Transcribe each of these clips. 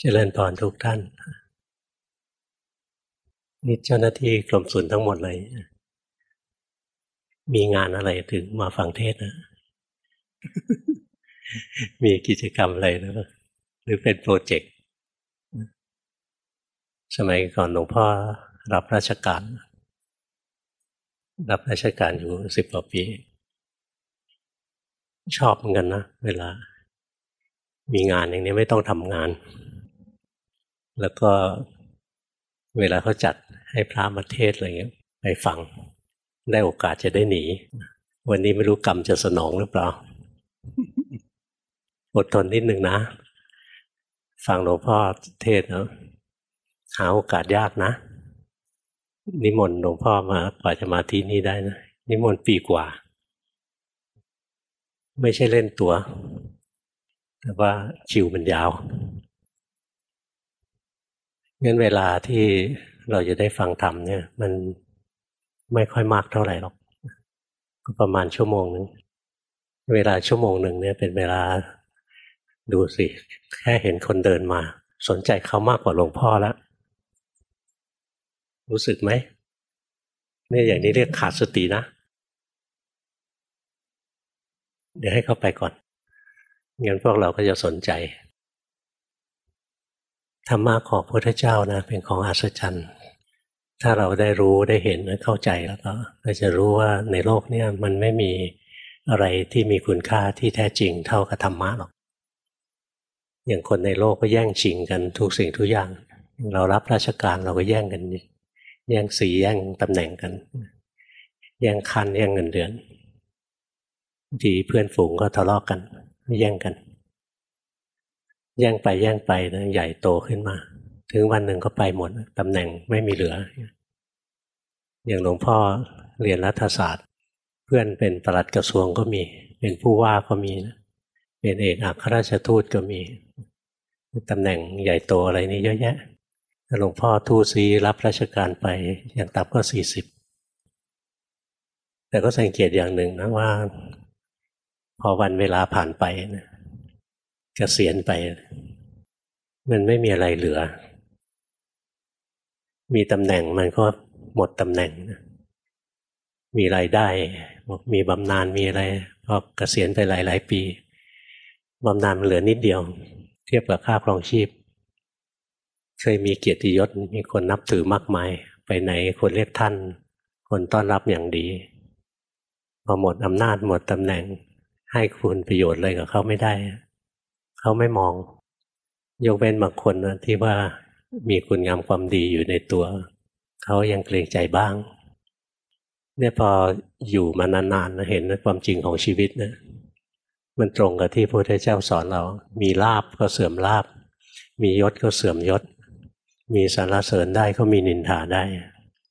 เจริญพรทุกท่านนี่เจ้าหน้าที่กรมศุลทั้งหมดเลย มีงานอะไรถึงมาฟังเทศนะ มีกิจกรรมอะไรนะหรือเป็นโปรเจกต์ สมัยก่อนหลวงพ่อรับราชการ รับราชการอยู่สิบกว่าปี ชอบเหมือนกันนะเวลา มีงานอย่างนี้ไม่ต้องทำงาน แล้วก็เวลาเขาจัดให้พระมาเทศอะไรเงี้ยไปฟังได้โอกาสจะได้หนี วันนี้ไม่รู้กรรมจะสนองหรือเปล่าอดทนนิดหนึ่งนะ ฟังหลวงพ่อเทศนะหาโอกาสยากนะ นิมนต์หลวงพ่อมากว่าจะมาที่นี่ได้นะ นิมนต์ปีกว่า ไม่ใช่เล่นตัว แต่ว่าชิวมันยาว งั้นเวลาที่เราจะได้ฟังธรรมเนี่ย มันไม่ค่อยมากเท่าไหร่หรอกก็ประมาณชั่วโมงหนึ่งเวลาชั่วโมงหนึ่งเนี่ยเป็นเวลาดูสิแค่เห็นคนเดินมา สนใจเขามากกว่าหลวงพ่อแล้วรู้สึกไหมเนี่ยอย่างนี้เรียกขาดสตินะ เดี๋ยวให้เขาไปก่อนงั้นพวกเราก็จะสนใจ ธรรมะของพระพุทธเจ้านะเป็นของอัศจรรย์ถ้าเราได้รู้ได้เห็นเข้าใจแล้วก็เราจะรู้ว่าในโลกนี้มันไม่มีอะไรที่มีคุณค่าที่แท้จริงเท่ากับธรรมะหรอก อย่างคนในโลกก็แย่งชิงกันทุกสิ่งทุกอย่าง เรารับราชการเราก็แย่งกัน แย่งสีแย่งตำแหน่งกัน แย่งคันแย่งเงินเดือน ทีเพื่อนฝูงก็ทะเลาะกกันแย่งกัน แย่งไปแย่งไปนะใหญ่โตขึ้นมา ถึงวันหนึ่งก็ไปหมดตำแหน่งไม่มีเหลือ อย่างหลวงพ่อเรียนรัฐศาสตร์ เพื่อนเป็นประหลัดกระทรวงก็มี เป็นผู้ว่าก็มีนะเป็นเอกอัครราชทูตก็มีตำแหน่งใหญ่โตอะไรนี่เยอะแยะหลวงพ่อทูตซีรับราชการไปอย่างต่ำก็สี่สิบแต่ก็สังเกตอย่างหนึ่งนะว่า พอวันเวลาผ่านไปนะ กษียณไป มันไม่มีอะไรเหลือ มีตำแหน่งมันก็หมดตำแหน่ง มีรายได้มีบำนาญมีอะไรพอเกษียณไปหลายๆปีบำนาญมันเหลือนิดเดียว เทียบกับค่าครองชีพ เคยมีเกียรติยศมีคนนับถือมากมาย ไปไหนคนเรียกท่าน คนต้อนรับอย่างดีพอหมดอำนาจหมดตำแหน่งให้คุณประโยชน์อะไรกับเขาไม่ได้ เขาไม่มอง ยกเว้นบางคนนะที่ว่ามีคุณงามความดีอยู่ในตัว เขายังเกรงใจบ้าง เนี่ยพออยู่มานานๆนะเห็นความจริงของชีวิตนะมันตรงกับที่พระพุทธเจ้าสอนเรา มีลาบก็เสื่อมลาบ มียศก็เสื่อมยศ มีสารเสริญได้ก็มีนินทาได้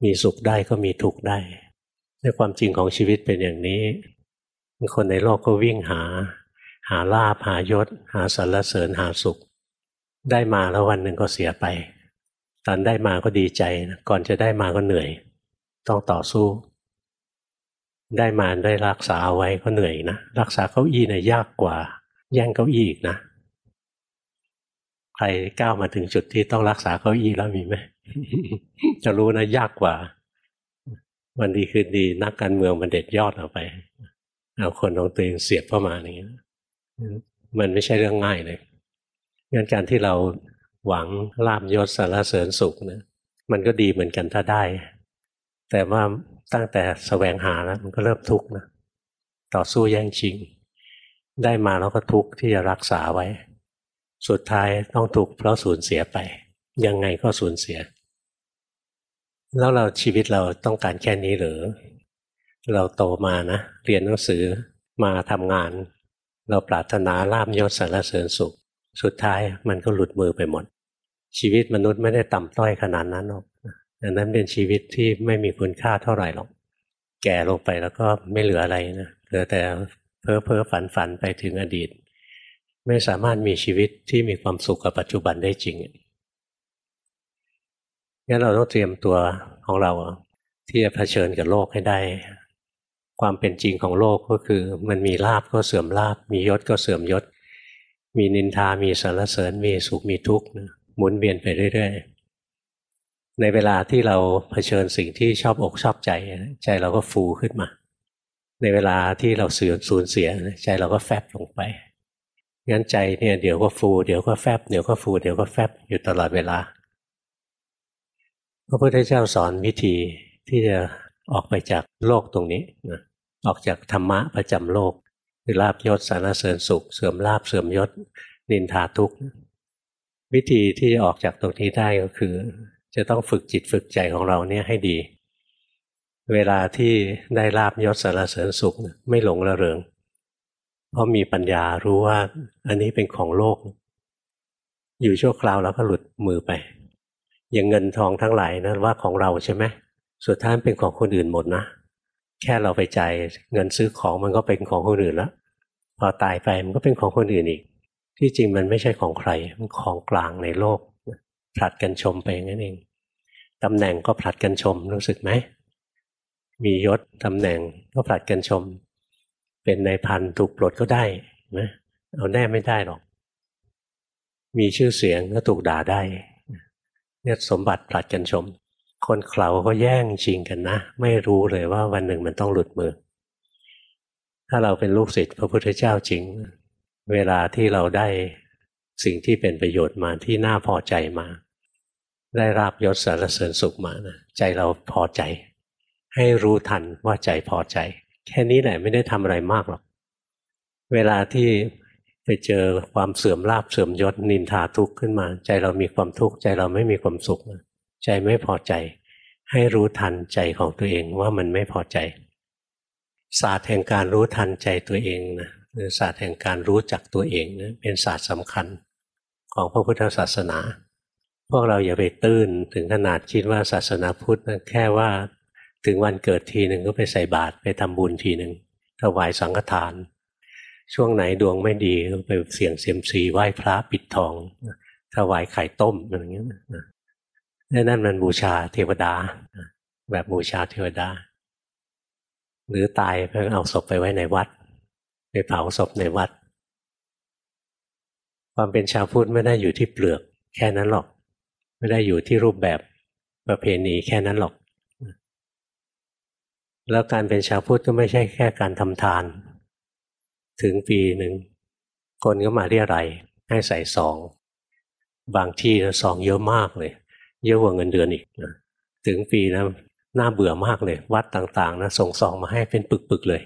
มีสุขได้ก็มีทุกข์ได้ในความจริงของชีวิตเป็นอย่างนี้ คนในโลกก็วิ่งหา หาลาภหายศ หาสรรเสริญหาสุข ได้มาแล้ววันหนึ่งก็เสียไป ตอนได้มาก็ดีใจก่อนจะได้มาก็เหนื่อย ต้องต่อสู้ ได้มาได้รักษาไว้ก็เหนื่อยนะรักษาเก้าอี้เนี่ยยากกว่า แย่งเก้าอี้อีกนะใครก้าวมาถึงจุดที่ต้องรักษาเก้าอี้แล้วมีไหมจะรู้นะยากกว่า วันดีคืนดีนักการเมืองมันเด็ดยอดเอาไป เอาคนของตัวเองเสียบเข้ามาอย่างนี้ มันไม่ใช่เรื่องง่ายเลยงั้นการที่เราหวังลาบยศสารเสริญสุขนะมันก็ดีเหมือนกันถ้าได้ แต่ว่าตั้งแต่สแสวงหาแล้วมันก็เริ่มทุกข์นะต่อสู้แย่งชิง ได้มาแล้วก็ทุกข์ที่จะรักษาไว้ สุดท้ายต้องทุกข์เพราะสูญเสียไป ยังไงก็สูญเสีย แล้วเราชีวิตเราต้องการแค่นี้หรือ เราโตมานะ เรียนหนังสือมาทำงาน เราปรารถนาลาบยศสารเสริญสุข สุดท้ายมันก็หลุดมือไปหมด ชีวิตมนุษย์ไม่ได้ต่ำต้อยขนาดนั้นหรอกดังนั้นเป็นชีวิตที่ไม่มีคุณค่าเท่าไหร่หรอก แก่ลงไปแล้วก็ไม่เหลืออะไรนะเหลือแต่เพ้อเพ้อฝันฝันไปถึงอดีต ไม่สามารถมีชีวิตที่มีความสุขกับปัจจุบันได้จริงงั้นเราต้องเตรียมตัวของเราที่จะเผชิญกับโลกให้ได้ ความเป็นจริงของโลกก็คือ มันมีลาบก็เสื่อมลาบ มียศก็เสื่อมยศ มีนินทา มีสรรเสริญ มีสุข มีทุกข์หมุนเวียนไปเรื่อยๆ ในเวลาที่เราเผชิญสิ่งที่ชอบอกชอบใจ ใจเราก็ฟูขึ้นมา ในเวลาที่เราเสื่อมสูญเสีย ใจเราก็แฟบลงไป งั้นใจเนี่ยเดี๋ยวก็ฟูเดี๋ยวก็แฟบเดี๋ยวก็ฟูเดี๋ยวก็แฟบอยู่ตลอดเวลา พระพุทธเจ้าสอนวิธีที่จะ ออกไปจากโลกตรงนี้นะออกจากธรรมะประจำโลกคือลาบยศสารเสริญสุข เสื่อมลาบเสื่อมยศ นินทาทุกข์วิธีที่จะออกจากตรงนี้ได้ก็คือ จะต้องฝึกจิตฝึกใจของเราเนี่ยให้ดี เวลาที่ได้ลาบยศสารเสริญสุขไม่หลงระเริง เพราะมีปัญญารู้ว่าอันนี้เป็นของโลก อยู่ชั่วคราวแล้วก็หลุดมือไป อย่างเงินทองทั้งหลายนะว่าของเราใช่ไหม สุดท้ายเป็นของคนอื่นหมดนะ แค่เราไปจ่ายเงินซื้อของมันก็เป็นของคนอื่นแล้ว พอตายไปมันก็เป็นของคนอื่นอีก ที่จริงมันไม่ใช่ของใคร มันของกลางในโลก ผลัดกันชมไปงั้นเองตำแหน่งก็ผลัดกันชมรู้สึกไหม มียศตำแหน่งก็ผลัดกันชม เป็นนายพันถูกปลดก็ได้นะเอาแน่ไม่ได้หรอก มีชื่อเสียงก็ถูกด่าได้เนี่ยสมบัติผลัดกันชม คนเขาก็แย่งชิงกันนะ ไม่รู้เลยว่าวันหนึ่งมันต้องหลุดมือ ถ้าเราเป็นลูกศิษย์พระพุทธเจ้าจริง เวลาที่เราได้สิ่งที่เป็นประโยชน์มาที่น่าพอใจมา ได้ราบยศสารเสริญสุขมานะใจเราพอใจ ให้รู้ทันว่าใจพอใจ แค่นี้แหละไม่ได้ทำอะไรมากหรอก เวลาที่ไปเจอความเสื่อมลาบเสื่อมยศนินทาทุกข์ขึ้นมา ใจเรามีความทุกข์ใจเราไม่มีความสุขนะ ใจไม่พอใจ ให้รู้ทันใจของตัวเองว่ามันไม่พอใจ ศาสตร์แห่งการรู้ทันใจตัวเองนะหรือศาสตร์แห่งการรู้จักตัวเองนะเป็นศาสตร์สำคัญของพระพุทธศาสนา พวกเราอย่าไปตื้นถึงขนาดคิดว่าศาสนาพุทธนะแค่ว่าถึงวันเกิดทีหนึ่งก็ไปใส่บาตรไปทำบุญทีหนึ่งถวายสังฆทาน ช่วงไหนดวงไม่ดีก็ไปเสี่ยงเซียมซีไหว้พระปิดทองถวายไข่ต้มอะไรอย่างเงี้ย นั่นมันบูชาเทวดา แบบบูชาเทวดา หรือตายเพื่อเอาศพไปไว้ในวัด ไปเผาศพในวัด ความเป็นชาวพุทธไม่ได้อยู่ที่เปลือก แค่นั้นหรอก ไม่ได้อยู่ที่รูปแบบประเพณีแค่นั้นหรอก แล้วการเป็นชาวพุทธก็ไม่ใช่แค่การทำทาน ถึงปีหนึ่งคนก็มาเรียอะไรให้ใส่ซอง บางที่ซองเยอะมากเลย เยอะกว่าเงินเดือนอีกนะถึงปีนะน่าเบื่อมากเลย วัดต่างๆนะส่งซองมาให้เป็นปึกๆเลย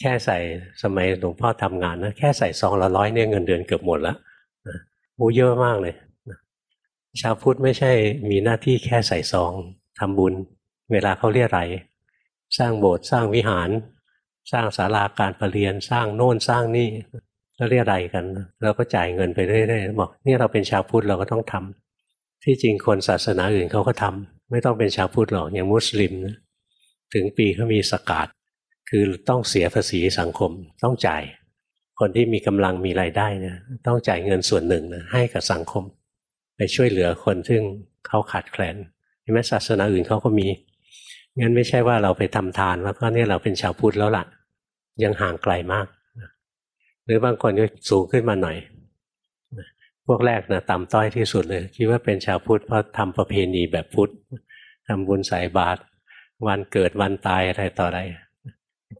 แค่ใส่สมัยหลวงพ่อทำงานนะแค่ใส่ซองละร้อยเนี่ยเงินเดือนเกือบหมดแล้วโอ้เยอะมากเลยชาวพุทธไม่ใช่มีหน้าที่แค่ใส่ซองทำบุญ เวลาเขาเรียกอะไรสร้างโบสถ์สร้างวิหาร สร้างศาลาการประเรียนสร้างโน่นสร้างนี่แล้วเรียกอะไรกันเราก็จ่ายเงินไปเรื่อยๆบอกนี่เราเป็นชาวพุทธเราก็ต้องทำ ที่จริงคนศาสนาอื่นเขาก็ทำไม่ต้องเป็นชาวพุทธหรอกอย่างมุสลิมนะถึงปีเขามีสกาดคือต้องเสียภาษีสังคมต้องจ่าย คนที่มีกำลังมีรายได้นี่ยต้องจ่ายเงินส่วนหนึ่งนะให้กับสังคม ไปช่วยเหลือคนซึ่งเขาขาดแคลนเห็นไหมศาสนาอื่นเขาก็มีงั้นไม่ใช่ว่าเราไปทำทานแล้วก็เนี่ยเราเป็นชาวพุทธแล้วล่ะ ยังห่างไกลมาก หรือบางคนก็สูงขึ้นมาหน่อย พวกแรกนะต่ำต้อยที่สุดเลยคิดว่าเป็นชาวพุทธเพราะทำประเพณีแบบพุทธทำบุญใส่บาตรวันเกิดวันตายอะไรต่ออะไร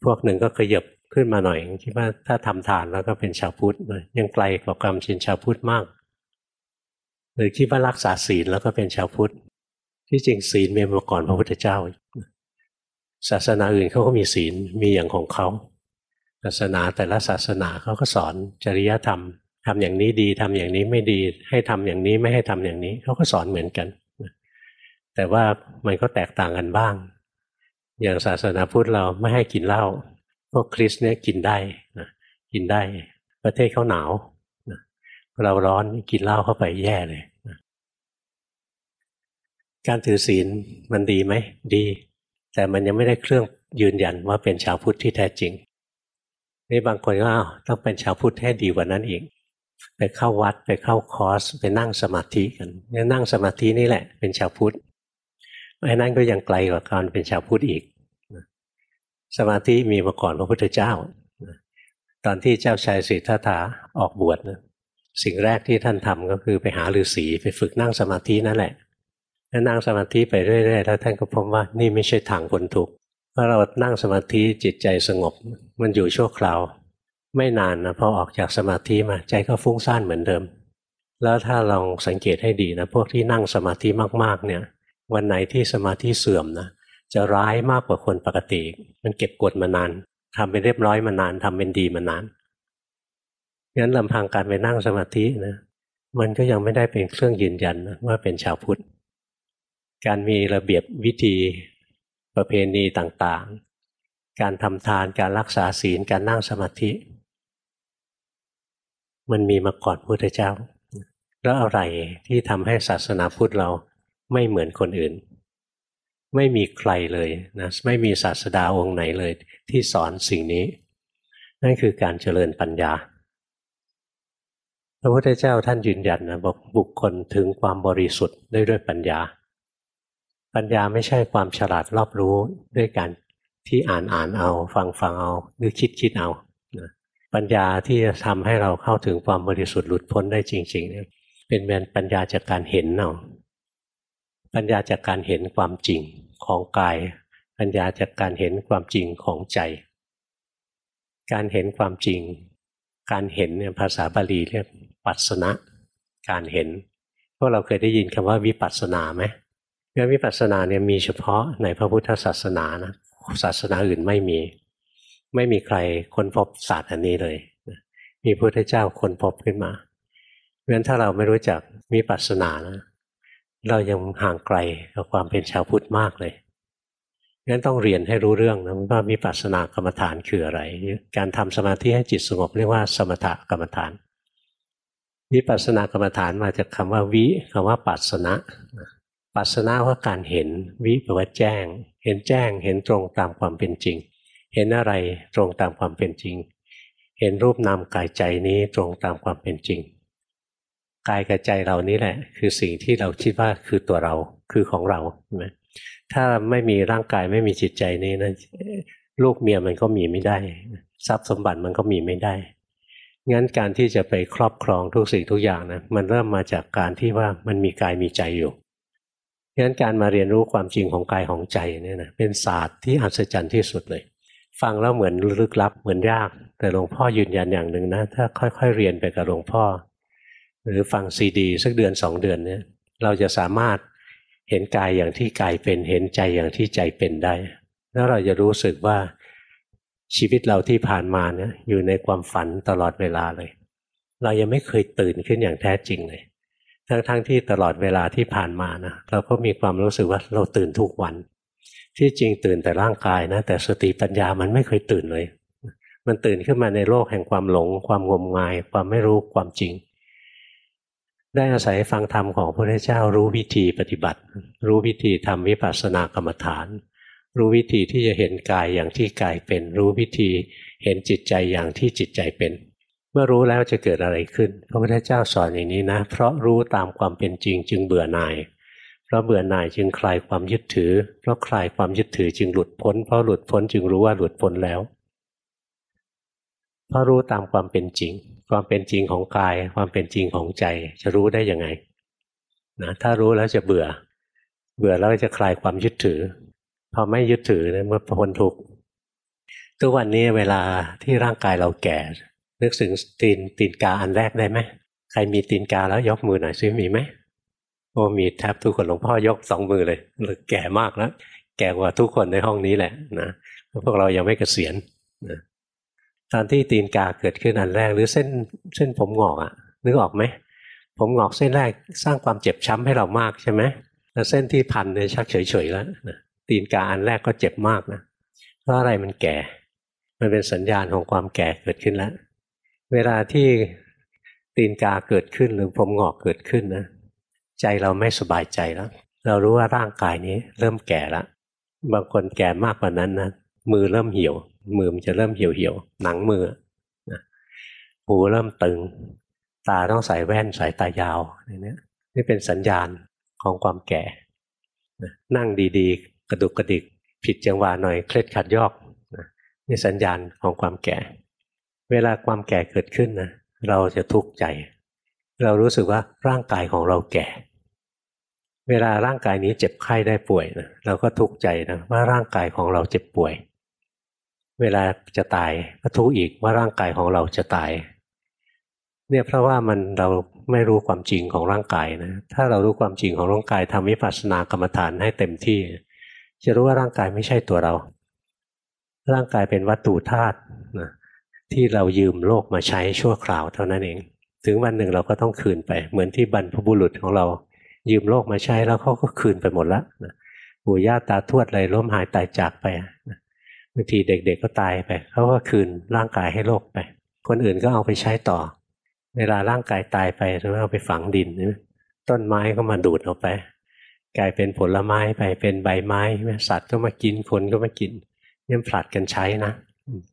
พวกหนึ่งก็ขยับขึ้นมาหน่อยคิดว่าถ้าทำทานแล้วก็เป็นชาวพุทธยังไกลกว่าความชินชาวพุทธมาก หรือคิดว่ารักษาศีลแล้วก็เป็นชาวพุทธ ที่จริงศีลมีมาก่อนพระพุทธเจ้า ศาสนาอื่นเขาก็มีศีลมีอย่างของเขาศาสนาแต่ละศาสนาเขาก็สอนจริยธรรม ทำอย่างนี้ดีทำอย่างนี้ไม่ดี ให้ทำอย่างนี้ไม่ให้ทำอย่างนี้เขาก็สอนเหมือนกันแต่ว่ามันก็แตกต่างกันบ้าง อย่างศาสนาพุทธเราไม่ให้กินเหล้าพวกคริสเนี่ยกินได้นะกินได้ ประเทศเขาหนาวนะเราร้อนกินเหล้าเข้าไปแย่เลยนะการถือศีลมันดีไหมดี แต่มันยังไม่ได้เครื่องยืนยันว่าเป็นชาวพุทธที่แท้จริงนี่บางคนก็ต้องเป็นชาวพุทธให้ดีกว่านั้นอีก ไปเข้าวัดไปเข้าคอร์สไปนั่งสมาธิกันนี่นั่งสมาธินี่แหละ เป็นชาวพุทธไอ้นั่นก็ยังไกลกว่าการเป็นชาวพุทธอีกสมาธิมีมาก่อนพระพุทธเจ้าตอนที่เจ้าชายสิทธัตถะออกบวชนะสิ่งแรกที่ท่านทำก็คือไปหาฤาษีไปฝึกนั่งสมาธินั่นแหละแล้วนั่งสมาธิไปเรื่อยๆแล้วท่านก็พบว่านี่ไม่ใช่ทางพ้นทุกข์เพราะเรานั่งสมาธิจิตใจสงบ มันอยู่ชั่วคราว ไม่นานนะพอออกจากสมาธิมาใจก็ฟุ้งซ่านเหมือนเดิม แล้วถ้าลองสังเกตให้ดีนะพวกที่นั่งสมาธิมากๆเนี่ย วันไหนที่สมาธิเสื่อมนะจะร้ายมากกว่าคนปกติ มันเก็บกดมานานทำเป็นเรียบร้อยมานานทำเป็นดีมานานงั้นลำพังการไปนั่งสมาธินะมันก็ยังไม่ได้เป็นเครื่องยืนยันนะว่าเป็นชาวพุทธ การมีระเบียบวิธีประเพณีต่างๆ การทำทานการรักษาศีลการนั่งสมาธิ มันมีมาก่อนพุทธเจ้า แล้วอะไรที่ทำให้ศาสนาพุทธเราไม่เหมือนคนอื่น ไม่มีใครเลยนะไม่มีศาสดาองค์ไหนเลย ที่สอนสิ่งนี้ นั่นคือการเจริญปัญญา พระพุทธเจ้าท่านยืนยันนะบอกบุคคลถึงความบริสุทธิ์ได้ด้วยปัญญา ปัญญาไม่ใช่ความฉลาดรอบรู้ด้วยการที่อ่านอ่านเอา ฟังฟังเอาหรือคิดคิดเอา ปัญญาที่จะทำให้เราเข้าถึงความบริสุทธิ์หลุดพ้นได้จริงๆเนี่ยเป็นแมนปัญญาจากการเห็นเอาปัญญาจากการเห็นความจริงของกาย ปัญญาจากการเห็นความจริงของใจ การเห็นความจริง การเห็นเนี่ยภาษาบาลีเรียกปัสนะการเห็นพวกเราเคยได้ยินคำว่าวิปัสสนาไหมเรื่องวิปัสสนาเนี่ยมีเฉพาะในพระพุทธศาสนานะศาสนาอื่นไม่มี ไม่มีใครค้นพบศาสตร์อันนี้เลย มีพระพุทธเจ้าค้นพบขึ้นมาเพราะฉะนั้นถ้าเราไม่รู้จักวิปัสนานะ เรายังห่างไกลกับความเป็นชาวพุทธมากเลยงั้นต้องเรียนให้รู้เรื่องนะว่าวิปัสนากรรมฐานคืออะไร การทำสมาธิให้จิตสงบเรียกว่าสมถกรรมฐานวิปัสสนากรรมฐานมาจากคาว่าวิคำว่าปัสสนะ ปัสสนะว่าการเห็นวิแปลว่าแจ้ง เห็นแจ้งเห็นตรงตามความเป็นจริง เห็นอะไรตรงตามความเป็นจริง เห็นรูปนามกายใจนี้ตรงตามความเป็นจริง กายกับใจเรานี้แหละ คือสิ่งที่เราคิดว่าคือตัวเราคือของเราใช่ไหมถ้าไม่มีร่างกายไม่มีจิตใจนี้นะลูกเมียมันก็มีไม่ได้ ทรัพย์สมบัติมันก็มีไม่ได้ งั้นการที่จะไปครอบครองทุกสิ่งทุกอย่างนะมันเริ่มมาจากการที่ว่ามันมีกายมีใจอยู่งั้นการมาเรียนรู้ความจริงของกายของใจเนี่ยนะเป็นศาสตร์ที่อัศจรรย์ที่สุดเลย ฟังแล้วเหมือนลึกลับเหมือนยาก แต่หลวงพ่อยืนยันอย่างหนึ่งนะ ถ้าค่อยๆเรียนไปกับหลวงพ่อ หรือฟังซีดี สักเดือนสองเดือนเนี่ย เราจะสามารถเห็นกายอย่างที่กายเป็นเห็นใจอย่างที่ใจเป็นได้ แล้วเราจะรู้สึกว่าชีวิตเราที่ผ่านมาเนี่ยอยู่ในความฝันตลอดเวลาเลย เรายังไม่เคยตื่นขึ้นอย่างแท้จริงเลยทั้งๆทที่ตลอดเวลาที่ผ่านมานะเราก็มีความรู้สึกว่าเราตื่นทุกวัน ที่จริงตื่นแต่ร่างกายนะแต่สติปัญญามันไม่เคยตื่นเลย มันตื่นขึ้นมาในโลกแห่งความหลง ความงมงาย ความไม่รู้ความจริง ได้อาศัยฟังธรรมของพระพุทธเจ้ารู้วิธีปฏิบัติ รู้วิธีทำวิปัสสนากรรมฐาน รู้วิธีที่จะเห็นกายอย่างที่กายเป็น รู้วิธีเห็นจิตใจอย่างที่จิตใจเป็น เมื่อรู้แล้วจะเกิดอะไรขึ้น พระพุทธเจ้าสอนอย่างนี้นะ เพราะรู้ตามความเป็นจริงจึงเบื่อหน่าย เพราะเบื่อหน่ายจึงคลายความยึดถือ เพราะคลายความยึดถือจึงหลุดพ้น เพราะหลุดพ้นจึงรู้ว่าหลุดพ้นแล้วเพราะรู้ตามความเป็นจริง ความเป็นจริงของกาย ความเป็นจริงของใจ จะรู้ได้ยังไงนะถ้ารู้แล้วจะเบื่อ เบื่อแล้วจะคลายความยึดถือ พอไม่ยึดถือเนี่ยมันพ้นทุกข์ทุกวันนี้เวลาที่ร่างกายเราแก่ นึกถึงตีนตีนกาอันแรกได้ไหมใครมีตีนกาแล้วยกมือหน่อยซิมีไหม โอ้มีแทบทุกคนหลวงพ่อยกสองมือเลยแก่มากแล้วแก่กว่าทุกคนในห้องนี้แหละนะพวกเรายังไม่เกษียณนะตอนที่ตีนกาเกิดขึ้นอันแรก หรือเส้นเส้นผมงอกอะนึกออกไหมผมงอกเส้นแรกสร้างความเจ็บช้ำให้เรามากใช่ไหมแล้วเส้นที่พันเนี่ยชักเฉยๆแล้วนะตีนกาอันแรกก็เจ็บมากนะเพราะอะไรมันแก่ มันเป็นสัญญาณของความแก่เกิดขึ้นแล้ว เวลาที่ตีนกาเกิดขึ้นหรือผมงอกเกิดขึ้นนะ ใจเราไม่สบายใจแล้ว เรารู้ว่าร่างกายนี้เริ่มแก่แล้วบางคนแก่มากกว่านั้นนะมือเริ่มเหี่ยว มือมันจะเริ่มเหี่ยวเหี่ยวหนังมือนะหูเริ่มตึง ตาต้องใส่แว่นสายตายาวนี่นี่เป็นสัญญาณของความแก่นั่งดีๆ กระดุกกระดิก ผิดจังหวะหน่อยเคล็ดขัดยอกนี่สัญญาณของความแก่ เวลาความแก่เกิดขึ้นนะเราจะทุกข์ใจ เรารู้สึกว่าร่างกายของเราแก่ เวลาร่างกายนี้เจ็บไข้ได้ป่วยนะเราก็ทุกข์ใจนะว่าร่างกายของเราเจ็บป่วย เวลาจะตายก็ทุกข์อีกว่าร่างกายของเราจะตาย เนี่ยเพราะว่ามันเราไม่รู้ความจริงของร่างกายนะถ้าเรารู้ความจริงของร่างกายทำวิปัสสนากรรมฐานให้เต็มที่ จะรู้ว่าร่างกายไม่ใช่ตัวเรา ร่างกายเป็นวัตถุธาตุนะที่เรายืมโลกมาใช้ชั่วคราวเท่านั้นเอง ถึงวันหนึ่งเราก็ต้องคืนไป เหมือนที่บรรพบุรุษของเรา ยืมโลกมาใช้แล้วเขาก็คืนไปหมดละปู่ย่าตาทวดอะไรล้มหายตายจากไปบางทีเด็กๆก็ตายไปเขาก็คืนร่างกายให้โลกไป คนอื่นก็เอาไปใช้ต่อ เวลาร่างกายตายไปเราเอาไปฝังดินต้นไม้ก็มาดูดเอาไป กลายเป็นผลไม้ไปเป็นใบไม้สัตว์ก็มากินคนก็มากินเนี่ยผลัดกันใช้นะ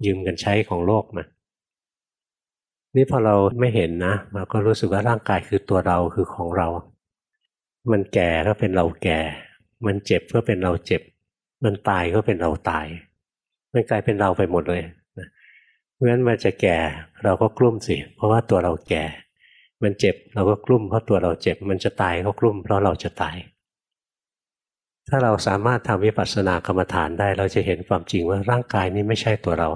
ยืมกันใช้ของโลกมานี่พอเราไม่เห็นนะเราก็รู้สึกว่าร่างกายคือตัวเราคือของเรา มันแก่ก็เป็นเราแก่ มันเจ็บก็เป็นเราเจ็บ มันตายก็เป็นเราตาย มันกลายเป็นเราไปหมดเลยเพราะฉะนั้นมันจะแก่เราก็กลุ้มสิ เพราะว่าตัวเราแก่ มันเจ็บเราก็กลุ้มเพราะตัวเราเจ็บ มันจะตายก็กลุ้มเพราะเราจะตาย ถ้าเราสามารถทำวิปัสสนากรรมฐานได้ เราจะเห็นความจริงว่าร่างกายนี้ไม่ใช่ตัวเรา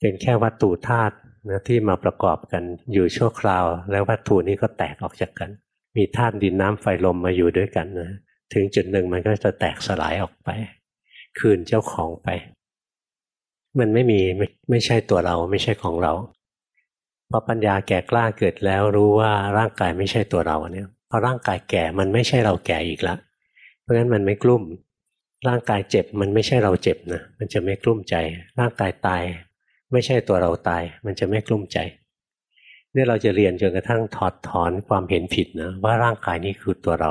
เป็นแค่วัตถุธาตุนะที่มาประกอบกันอยู่ชั่วคราว แล้ววัตถุนี้ก็แตกออกจากกัน มีธาตุดินน้ำไฟลมมาอยู่ด้วยกันนะถึงจุดหนึ่งมันก็จะแตกสลายออกไป คืนเจ้าของไป มันไม่มีไม่ไม่ใช่ตัวเราไม่ใช่ของเราพอปัญญาแก่กล้าเกิดแล้วรู้ว่าร่างกายไม่ใช่ตัวเราเนี่ยพอร่างกายแก่มันไม่ใช่เราแก่อีกล้วเพราะฉะนั้นมันไม่กลุ้มร่างกายเจ็บมันไม่ใช่เราเจ็บนะมันจะไม่กลุ้มใจ ร่างกายตาย ไม่ใช่ตัวเราตาย มันจะไม่กลุ้มใจ เนี่ยเราจะเรียนจนกระทั่งถอดถอนความเห็นผิดนะว่าร่างกายนี้คือตัวเรา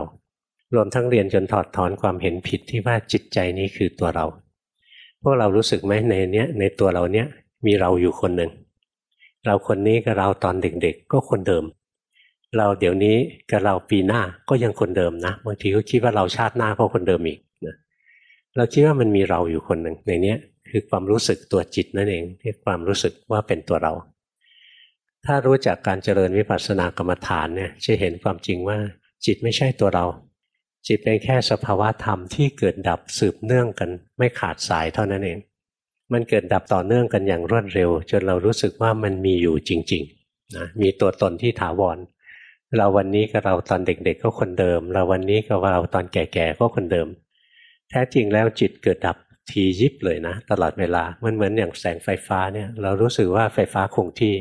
รวมทั้งเรียนจนถอดถอนความเห็นผิดที่ว่าจิตใจนี้คือตัวเรา พวกเรารู้สึกไหมในเนี้ยในตัวเราเนี้ยมีเราอยู่คนหนึ่งเราคนนี้กับเราตอนเด็กๆ ก็คนเดิม เราเดี๋ยวนี้กับเราปีหน้าก็ยังคนเดิมนะบางทีก็คิดว่าเราชาติหน้าก็คนเดิมอีกนะเราคิดว่ามันมีเราอยู่คนหนึ่งในเนี้ยคือความรู้สึกตัวจิตนั่นเองที่ความรู้สึกว่าเป็นตัวเรา ถ้ารู้จักการเจริญวิปัสสนากรรมฐานเนี่ยจะเห็นความจริงว่า จิตไม่ใช่ตัวเรา จิตเป็นแค่สภาวะธรรมที่เกิดดับสืบเนื่องกัน ไม่ขาดสายเท่านั้นเอง มันเกิดดับต่อเนื่องกันอย่างรวดเร็ว จนเรารู้สึกว่ามันมีอยู่จริงๆนะมีตัวตนที่ถาวร เราวันนี้กับเราตอนเด็กๆก็คนเดิม เราวันนี้กับเราตอนแก่ๆก็คนเดิม แท้จริงแล้วจิตเกิดดับทียิบเลยนะ ตลอดเวลามันเหมือนอย่างแสงไฟฟ้าเนี่ยเรารู้สึกว่าไฟฟ้าคงที่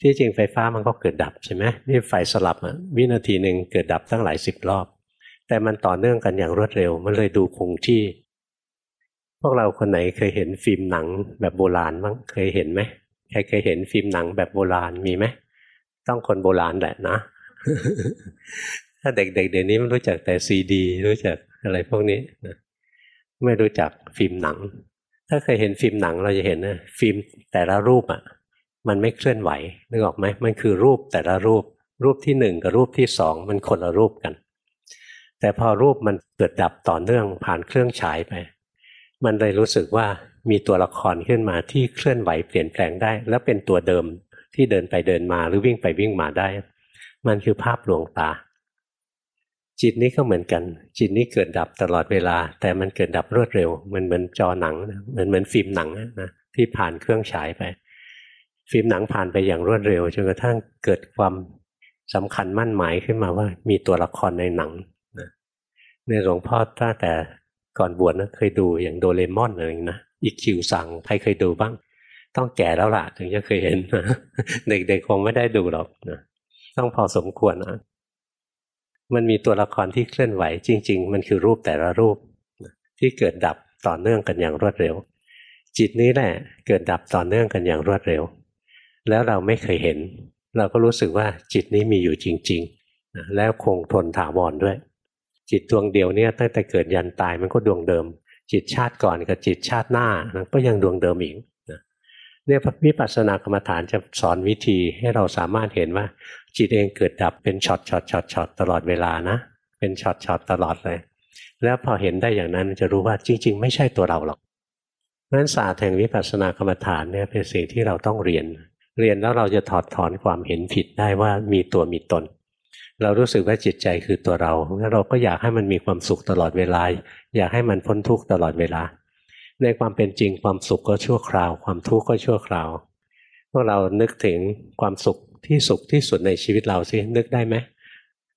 ที่จริงไฟฟ้ามันก็เกิดดับใช่ไหมนี่ไฟสลับอะวินาทีหนึ่งเกิดดับตั้งหลายสิบรอบ แต่มันต่อเนื่องกันอย่างรวดเร็ว มันเลยดูคงที่ พวกเราคนไหนเคยเห็นฟิล์มหนังแบบโบราณบ้างเคยเห็นไหมใครเคยเห็นฟิล์มหนังแบบโบราณมีไหมต้องคนโบราณแหละนะ ถ้าเด็กๆเดี๋ยวนี้มันรู้จักแต่ซีดี รู้จักอะไรพวกนี้นะไม่รู้จักฟิล์มหนัง ถ้าเคยเห็นฟิล์มหนังเราจะเห็นนะฟิล์มแต่ละรูปอะ มันไม่เคลื่อนไหวนึกออกไหมมันคือรูปแต่ละรูป รูปที่หนึ่งกับรูปที่สองมันคนละรูปกัน แต่พอรูปมันเกิดดับต่อเนื่องผ่านเครื่องฉายไป มันเลยรู้สึกว่ามีตัวละครขึ้นมาที่เคลื่อนไหวเปลี่ยนแปลงได้ แล้วเป็นตัวเดิมที่เดินไปเดินมาหรือวิ่งไปวิ่งมาได้ มันคือภาพลวงตา จิตนี้ก็เหมือนกัน จิตนี้เกิดดับตลอดเวลา แต่มันเกิดดับรวดเร็ว มันเหมือนจอหนัง เหมือนเหมือนฟิล์มหนังนะที่ผ่านเครื่องฉายไป ฟิล์มหนังผ่านไปอย่างรวดเร็วจนกระทั่งเกิดความสำคัญมั่นหมายขึ้นมาว่า มีตัวละครในหนังนะในหลวงพ่อตั้งแต่ก่อนบวชนะเคยดูอย่างโดเรมอนอะไรนะอีคิวสั่งใครเคยดูบ้าง ต้องแก่แล้วล่ะถึงจะเคยเห็นเด็กๆคงไม่ได้ดูหรอกนะต้องพอสมควรนะมันมีตัวละครที่เคลื่อนไหวจริง ๆ มันคือรูปแต่ละรูป ที่เกิดดับต่อเนื่องกันอย่างรวดเร็ว จิตนี้แหละเกิดดับต่อเนื่องกันอย่างรวดเร็ว แล้วเราไม่เคยเห็น เราก็รู้สึกว่าจิตนี้มีอยู่จริงๆ แล้วคงทนถาวรด้วย จิตดวงเดียวเนี่ยตั้งแต่เกิดยันตายมันก็ดวงเดิม จิตชาติก่อนกับจิตชาติหน้าก็ยังดวงเดิมอีกเนี่ยวิปัสสนากรรมฐานจะสอนวิธีให้เราสามารถเห็นว่า จิตเองเกิดดับเป็นช็อตช็อตช็อตช็อตตลอดเวลานะ เป็นช็อตช็อตตลอดเลย แล้วพอเห็นได้อย่างนั้นจะรู้ว่าจริง ๆ ไม่ใช่ตัวเราหรอกเพราะฉะนั้นศาสตร์แห่งวิปัสสนากรรมฐานเนี่ยเป็นสิ่งที่เราต้องเรียน เรียนแล้วเราจะถอดถอนความเห็นผิดได้ว่ามีตัวมีตน เรารู้สึกว่าจิตใจคือตัวเราแล้วเราก็อยากให้มันมีความสุขตลอดเวลา อยากให้มันพ้นทุกข์ตลอดเวลา ในความเป็นจริงความสุขก็ชั่วคราว ความทุกข์ก็ชั่วคราวพวกเรานึกถึงความสุขที่สุขที่สุดในชีวิตเราสินึกได้ไหม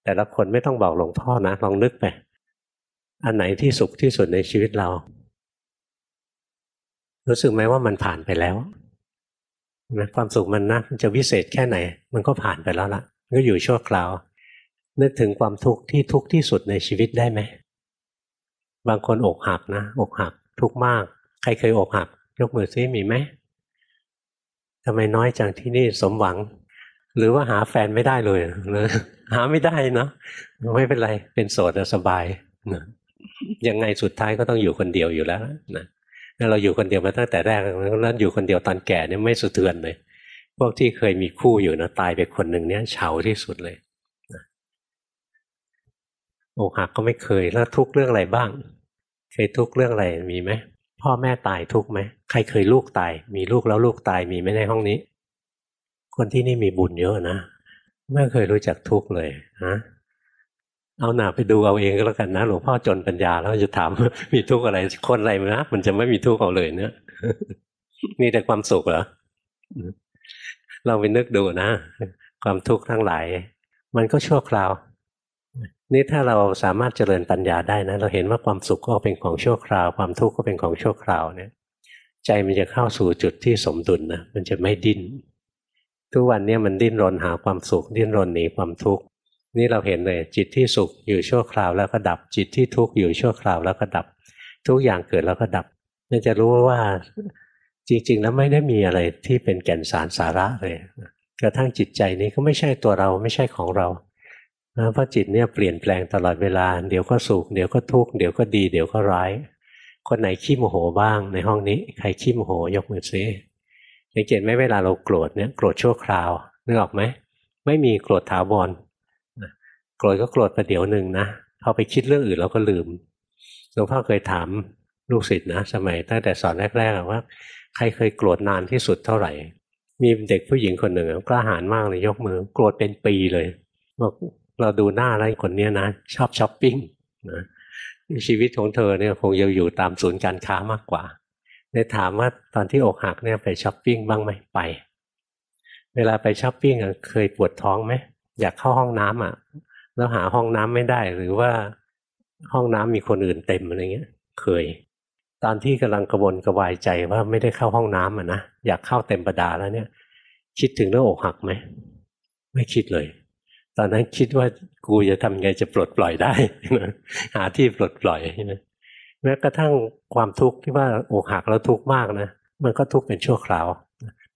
แต่ละคนไม่ต้องบอกหลวงพ่อนะลองนึกไปอันไหนที่สุขที่สุดในชีวิตเรา รู้สึกไหมว่ามันผ่านไปแล้ว ความสุขมันนะมันจะวิเศษแค่ไหน มันก็ผ่านไปแล้วละก็อยู่ชั่วคราว นึกถึงความทุกข์ที่ทุกข์ที่สุดในชีวิตได้ไหม บางคนอกหักนะอกหัก ทุกข์มาก ใครเคยอกหัก ยกมือซิมีไหมทำไมน้อยจังที่นี่สมหวัง หรือว่าหาแฟนไม่ได้เลยเลยหาไม่ได้เนาะไม่เป็นไรเป็นโสดสบายนะยังไงสุดท้ายก็ต้องอยู่คนเดียวอยู่แล้วนะ เราอยู่คนเดียวมาตั้งแต่แรกแล้วอยู่คนเดียวตอนแก่เนี่ยไม่สะเทือนเลย พวกที่เคยมีคู่อยู่นะตายไปคนหนึ่งเนี่ยเฉาที่สุดเลยอกหักก็ไม่เคยแล้วทุกเรื่องอะไรบ้าง เคยทุกเรื่องอะไรมีไหมพ่อแม่ตายทุกไหมใครเคยลูกตาย มีลูกแล้วลูกตายมีไหมในห้องนี้ คนที่นี่มีบุญเยอะนะไม่เคยรู้จักทุกเลยฮะ เอาหนาไปดูเอาเองก็แล้วกันนะ หลวงพ่อจนปัญญาแล้วจะถามมีทุกข์อะไรคนอะไรนะมันจะไม่มีทุกข์เอาเลยเนี่ยมีแต่ความสุขเหรอเราไปนึกดูนะ ความทุกข์ทั้งหลายมันก็ชั่วคราว นี่ถ้าเราสามารถเจริญปัญญาได้นะ เราเห็นว่าความสุขก็เป็นของชั่วคราว ความทุกข์ก็เป็นของชั่วคราวเนี่ย ใจมันจะเข้าสู่จุดที่สมดุลนะมันจะไม่ดิ้นทุกวันนี้มันดิ้นรนหาความสุข ดิ้นรนหนีความทุกข์ นี่เราเห็นเลยจิตที่สุขอยู่ชั่วคราวแล้วก็ดับ จิตที่ทุกข์อยู่ชั่วคราวแล้วก็ดับ ทุกอย่างเกิดแล้วก็ดับนี่จะรู้ว่าจริงๆแล้วไม่ได้มีอะไรที่เป็นแก่นสารสาระเลยกระทั่งจิตใจนี้ก็ไม่ใช่ตัวเราไม่ใช่ของเราเพราะจิตเนี่ยเปลี่ยนแปลงตลอดเวลา เดี๋ยวก็สุขเดี๋ยวก็ทุกข์เดี๋ยวก็ดี เดี๋ยวก็ร้าย คนไหนขี้โมโหบ้างในห้องนี้ ใครขี้โมโหยกมือซิสังเกตไหมเวลาเราโกรธเนี่ยโกรธชั่วคราวนึกออกไหมไม่มีโกรธถาวร โกรธก็โกรธประเดี๋ยวหนึ่งนะพอไปคิดเรื่องอื่นเราก็ลืมหลวงพ่อเคยถามลูกศิษย์นะสมัยตั้งแต่สอนแรกๆว่า ใครเคยโกรธนานที่สุดเท่าไหร่ มีเด็กผู้หญิงคนหนึ่งกล้าหาญมากเลยยกมือ โกรธเป็นปีเลยบอกเราดูหน้าแล้วคนนี้นะ ชอบช้อปปิ้งนะชีวิตของเธอเนี่ยคงจะอยู่ตามศูนย์การค้ามากกว่าเลยถามว่าตอนที่อกหักเนี่ยไปช้อปปิ้งบ้างไหมไป เวลาไปช้อปปิ้งเคยปวดท้องไหมอยากเข้าห้องน้ำอะ แล้วหาห้องน้ำไม่ได้ หรือว่าห้องน้ำมีคนอื่นเต็มอะไรเงี้ย เคย ตอนที่กำลังกระวนกระวายใจว่าไม่ได้เข้าห้องน้ำอะนะอยากเข้าเต็มประดาแล้วเนี่ย คิดถึงเรื่องอกหักไหมไม่คิดเลย ตอนนั้นคิดว่ากูจะทำไงจะปลดปล่อยได้หาที่ปลดปล่อยนะแม้กระทั่งความทุกข์ที่ว่าอกหักแล้วทุกข์มากนะมันก็ทุกข์เป็นชั่วคราว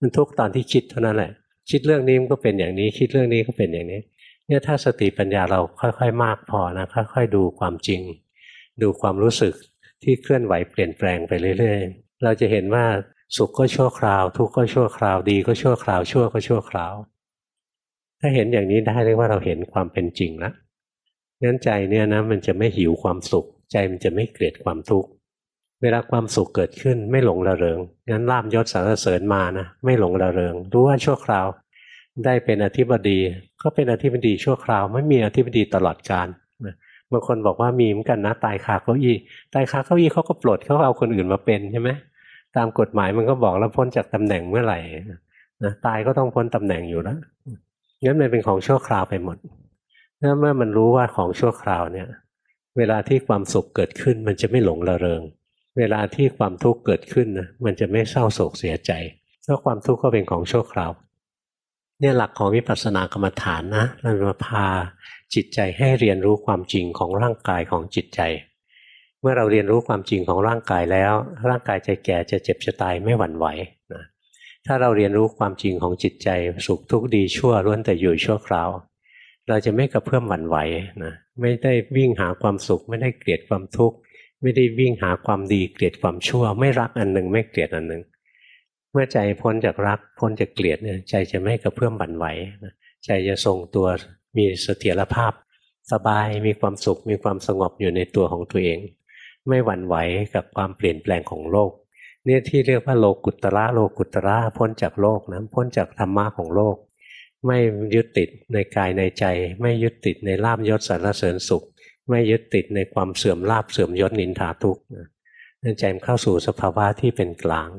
มันทุกข์ตอนที่คิดเท่านั้นแหละ คิดเรื่องนี้มันก็เป็นอย่างนี้ คิดเรื่องนี้ก็เป็นอย่างนี้ เนี่ยถ้าสติปัญญาเราค่อย ๆ มากพอนะค่อย ๆ ดูความจริง ดูความรู้สึกที่เคลื่อนไหวเปลี่ยนแปลงไปเรื่อย ๆ เราจะเห็นว่าสุขก็ชั่วคราว ทุกข์ก็ชั่วคราวดีก็ชั่วคราว ชั่วก็ชั่วคราว ถ้าเห็นอย่างนี้ได้เรียกว่าเราเห็นความเป็นจริงแล้วงั้นใจเนี่ยนะมันจะไม่หิวความสุข ใจมันจะไม่เกลียดความทุกข์เวลาความสุขเกิดขึ้นไม่หลงระเริงงั้นลาบยศสารเสริญมานะไม่หลงระเริงรู้ว่าชั่วคราว ได้เป็นอธิบดี ก็เป็นอธิบดีชั่วคราว ไม่มีอธิบดีตลอดกาลบางคนบอกว่ามีเหมือนกันนะตายคาเก้าอี้ตายคาเก้าอี้เขาก็ปลดเขาเอาคนอื่นมาเป็นใช่ไหมตามกฎหมายมันก็บอกแล้วพ้นจากตำแหน่งเมื่อไหร่นะตายก็ต้องพ้นตำแหน่งอยู่แล้วงั้นมันเป็นของชั่วคราวไปหมดถ้าเมื่อมันรู้ว่าของชั่วคราวเนี่ย เวลาที่ความสุขเกิดขึ้น มันจะไม่หลงระเริง เวลาที่ความทุกข์เกิดขึ้นนะมันจะไม่เศร้าโศกเสียใจเพราะความทุกข์ก็เป็นของชั่วคราว เนี่ยหลักของวิปัสสนากรรมฐานนะเรามาพาจิตใจให้เรียนรู้ความจริงของร่างกายของจิตใจ เมื่อเราเรียนรู้ความจริงของร่างกายแล้ว ร่างกายจะแก่จะเจ็บจะตายไม่หวั่นไหวนะถ้าเราเรียนรู้ความจริงของจิตใจสุขทุกข์ดีชั่วล้วนแต่อยู่ชั่วคราว เราจะไม่กระเพื่อมหวั่นไหวนะไม่ได้วิ่งหาความสุข ไม่ได้เกลียดความทุกข์ไม่ได้วิ่งหาความดีเกลียดความชั่ว ไม่รักอันหนึ่งไม่เกลียดอันหนึ่ง มื่อใจพ้นจากรักพ้นจากเกลียดเนี่ยใจจะไม่กระเพื่อมบั่นไหวใจจะทรงตัวมีเสถียรภาพ สบายมีความสุขมีความสงบอยู่ในตัวของตัวเอง ไม่หวั่นไหวกับความเปลี่ยนแปลงของโลกเนี่ยที่เรียกว่าโลกุตระโลกุตระพ้นจากโลกนะพ้นจากธรรมะของโลก ไม่ยึดติดในกายในใจ ไม่ยึดติดในลาบยศสรรเสริญสุข ไม่ยึดติดในความเสื่อมลาบเสื่อมยศนินทาทุกข์นั่นใจมันเข้าสู่สภาวะที่เป็นกลาง